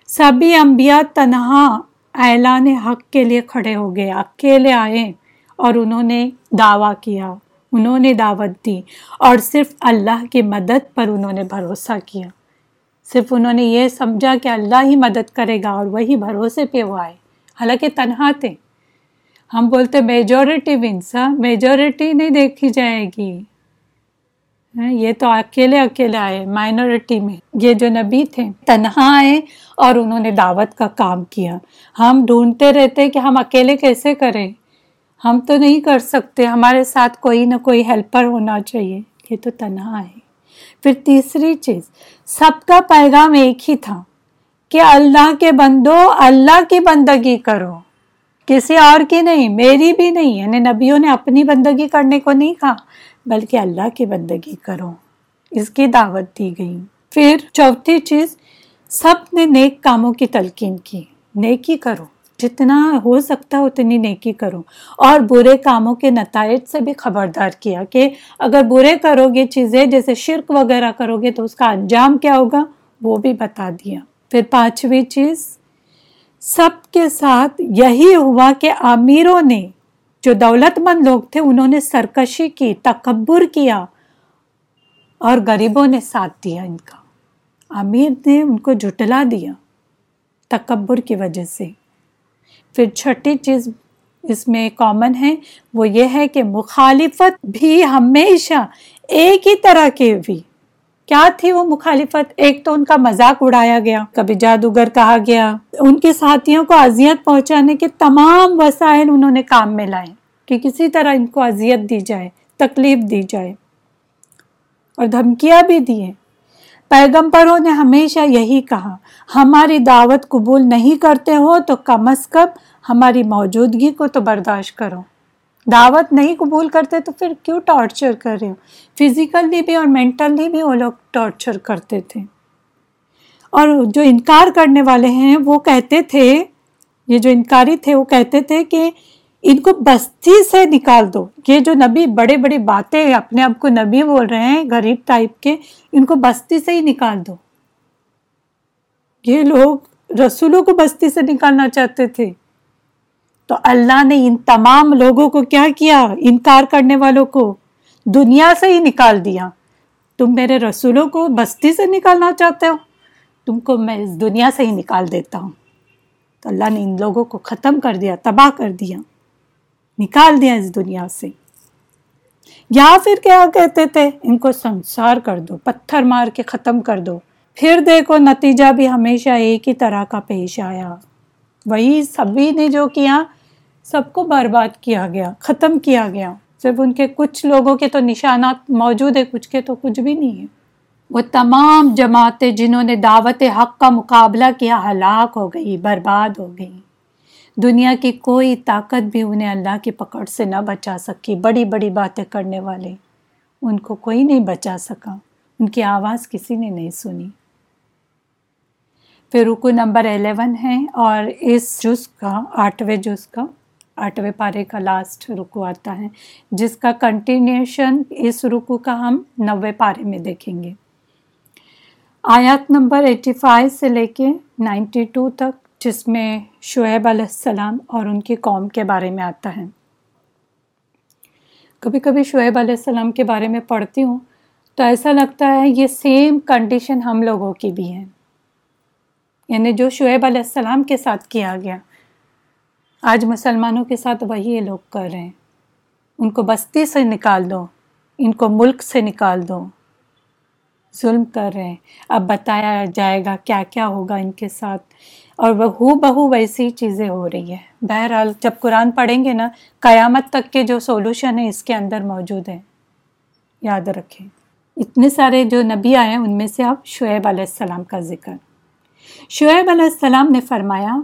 سبھی انبیاء تنہا اعلان حق کے لیے کھڑے ہو گئے، اکیلے آئے اور انہوں نے دعویٰ کیا۔ انہوں نے دعوت دی اور صرف اللہ کی مدد پر انہوں نے بھروسہ کیا۔ صرف انہوں نے یہ سمجھا کہ اللہ ہی مدد کرے گا اور وہی بھروسے پہ وہ آئے۔ حالانکہ تنہا تھے۔ ہم بولتے میجورٹی ونسا میجورٹی نہیں دیکھی جائے گی۔ ہاں، یہ تو اکیلے اکیلے آئے مائنورٹی میں۔ یہ جو نبی تھے، تنہا آئے اور انہوں نے دعوت کا کام کیا۔ ہم ڈھونڈتے رہتے کہ ہم اکیلے کیسے کریں۔ ہم تو نہیں کر سکتے، ہمارے ساتھ کوئی نہ کوئی ہیلپر ہونا چاہیے۔ یہ تو تنہا ہے۔ پھر تیسری چیز، سب کا پیغام ایک ہی تھا کہ اللہ کے بندو اللہ کی بندگی کرو۔ کسی اور کی نہیں، میری بھی نہیں یعنی نبیوں نے اپنی بندگی کرنے کو نہیں کہا، بلکہ اللہ کی بندگی کرو۔ اس کی دعوت دی گئی۔ پھر چوتھی چیز، سب نے نیک کاموں کی تلقین کی۔ نیکی کرو۔ جتنا ہو سکتا ہے اتنی نیکی کرو۔ اور برے کاموں کے نتائج سے بھی خبردار کیا کہ اگر برے کرو گے چیزیں، جیسے شرک وغیرہ کرو گے تو اس کا انجام کیا ہوگا؟ وہ بھی بتا دیا۔ پھر پانچویں چیز، سب کے ساتھ یہی ہوا کہ امیروں نے، جو دولت مند لوگ تھے، انہوں نے سرکشی کی، تکبر کیا اور غریبوں نے ساتھ دیا ان کا۔ امیر نے ان کو جھٹلا دیا تکبر کی وجہ سے۔ پھر چھٹی چیز اس میں کامن ہے، وہ یہ ہے کہ مخالفت بھی ہمیشہ ایک ہی طرح کی ہوئی۔ کیا تھی وہ مخالفت؟ ایک تو ان کا مذاق اڑایا گیا، کبھی جادوگر کہا گیا۔ ان کے ساتھیوں کو اذیت پہنچانے کے تمام وسائل انہوں نے کام میں لائے کہ کسی طرح ان کو اذیت دی جائے، تکلیف دی جائے۔ اور دھمکیاں بھی دیے۔ پیغمبروں نے ہمیشہ یہی کہا۔ ہماری دعوت قبول نہیں کرتے ہو تو کم از کم ہماری موجودگی کو تو برداشت کرو۔ دعوت نہیں قبول کرتے تو پھر کیوں ٹارچر کر رہے ہو؟ فزیکلی بھی اور مینٹلی بھی وہ لوگ ٹارچر کرتے تھے۔ اور جو انکار کرنے والے ہیں وہ کہتے تھے، یہ جو انکاری تھے وہ کہتے تھے کہ ان کو بستی سے نکال دو۔ یہ جو نبی بڑے بڑی باتیں اپنے آپ کو نبی بول رہے ہیں، غریب ٹائپ کے، ان کو بستی سے ہی نکال دو۔ یہ لوگ رسولوں کو بستی سے نکالنا چاہتے تھے۔ تو اللہ نے ان تمام لوگوں کو کیا کیا؟ انکار کرنے والوں کو۔ دنیا سے ہی نکال دیا۔ تم میرے رسولوں کو بستی سے نکالنا چاہتے ہو؟ تم کو میں اس دنیا سے ہی نکال دیتا ہوں۔ تو اللہ نے ان لوگوں کو ختم کر دیا، تباہ کر دیا۔ نکال دیا اس دنیا سے۔ یا پھر کیا کہتے تھے؟ ان کو سنسار کر دو، پتھر مار کے ختم کر دو۔ پھر دیکھو، نتیجہ بھی ہمیشہ ایک ہی طرح کا پیش آیا۔ وہی سبھی نے جو کیا، سب کو برباد کیا گیا، ختم کیا گیا۔ صرف ان کے کچھ لوگوں کے تو نشانات موجود ہیں، کچھ کے تو کچھ بھی نہیں ہے وہ تمام جماعتیں جنہوں نے دعوت حق کا مقابلہ کیا، ہلاک ہو گئی، برباد ہو گئی۔ دنیا کی کوئی طاقت بھی انہیں اللہ کی پکڑ سے نہ بچا سکی۔ بڑی بڑی باتیں کرنے والے، ان کو کوئی نہیں بچا سکا۔ ان کی آواز کسی نے نہیں سنی۔ پھر رکو نمبر الیون ہے اور اس جز کا، آٹھویں جز کا، آٹھویں پارے کا لاسٹ رکو آتا ہے، جس کا کنٹینیوشن اس رکو کا ہم نوے پارے میں دیکھیں گے۔ آیات نمبر ایٹی فائیو سے لے کے نائنٹی ٹو تک، جس میں شعیب علیہ السلام اور ان کی قوم کے بارے میں آتا ہے۔ کبھی کبھی شعیب علیہ السلام کے بارے میں پڑھتی ہوں تو ایسا لگتا ہے یہ سیم کنڈیشن ہم لوگوں کی بھی ہے۔ یعنی جو شعیب علیہ السلام کے ساتھ کیا گیا۔ آج مسلمانوں کے ساتھ وہی یہ لوگ کر رہے ہیں۔ ان کو بستی سے نکال دو، ان کو ملک سے نکال دو۔ ظلم کر رہے ہیں۔ اب بتایا جائے گا کیا کیا ہوگا ان کے ساتھ۔ اور وہ ہو بہو ویسی چیزیں ہو رہی ہے بہرحال جب قرآن پڑھیں گے نا، قیامت تک کے جو سولوشن ہے اس کے اندر موجود ہیں۔ یاد رکھیں۔ اتنے سارے جو نبی آئے ہیں، ان میں سے اب شعیب علیہ السلام کا ذکر۔ شعیب علیہ السلام نے فرمایا،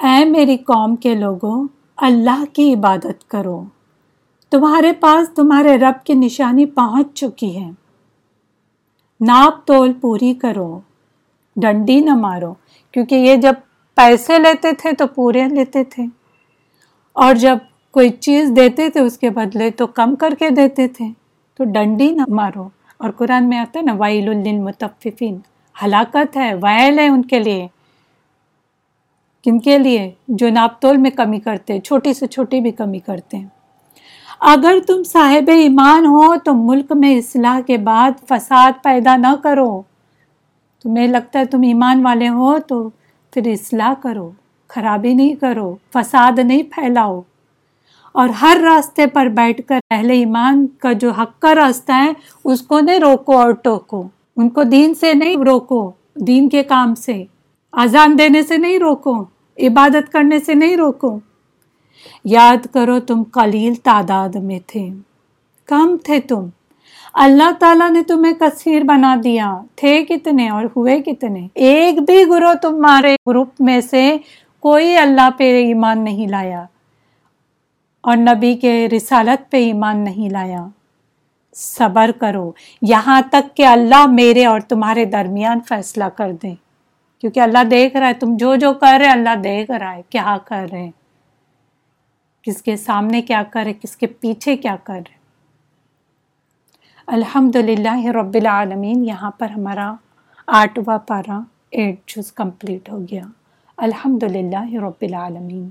اے میری قوم کے لوگوں اللہ کی عبادت کرو۔ تمہارے پاس تمہارے رب کی نشانی پہنچ چکی ہے۔ ناپ تول پوری کرو، ڈنڈی نہ مارو، کیونکہ یہ جب پیسے لیتے تھے تو پورے لیتے تھے۔ اور جب کوئی چیز دیتے تھے اس کے بدلے تو کم کر کے دیتے تھے۔ تو ڈنڈی نہ مارو۔ اور قرآن میں آتا ہے نا وائل للمتففین۔ ہلاکت ہے، وائل ہے ان کے لیے۔ کن کے لیے؟ جو ناپ تول میں کمی کرتے چھوٹی سے چھوٹی بھی کمی کرتے ہیں۔ اگر تم صاحب ایمان ہو تو ملک میں اصلاح کے بعد فساد پیدا نہ کرو۔ تمہیں لگتا ہے تم ایمان والے ہو تو پھر اصلاح کرو، خرابی نہیں کرو، فساد نہیں پھیلاؤ۔ اور ہر راستے پر بیٹھ کر اہل ایمان کا جو حق کا راستہ ہے، اس کو نہیں روکو اور ٹوکو۔ ان کو دین سے نہیں روکو، دین کے کام سے۔ اذان دینے سے نہیں روکو، عبادت کرنے سے نہیں روکو۔ یاد کرو تم قلیل تعداد میں تھے۔ کم تھے تم۔ اللہ تعالیٰ نے تمہیں کثیر بنا دیا۔ تھے کتنے اور ہوئے کتنے؟ ایک بھی گروہ تمہارے گروپ میں سے کوئی اللہ پہ ایمان نہیں لایا اور نبی کے رسالت پہ ایمان نہیں لایا۔ صبر کرو۔ یہاں تک کہ اللہ میرے اور تمہارے درمیان فیصلہ کر دے۔ کیونکہ اللہ دیکھ رہا ہے، تم جو جو کر رہے اللہ دیکھ رہا ہے کیا کر رہے کس کے سامنے کیا کر رہے، کس کے پیچھے کیا کر رہے۔ الحمد للہ رب العالمین، یہاں پر ہمارا آٹھواں پارا ایٹ جز کمپلیٹ ہو گیا۔ الحمد للہ رب العالمین۔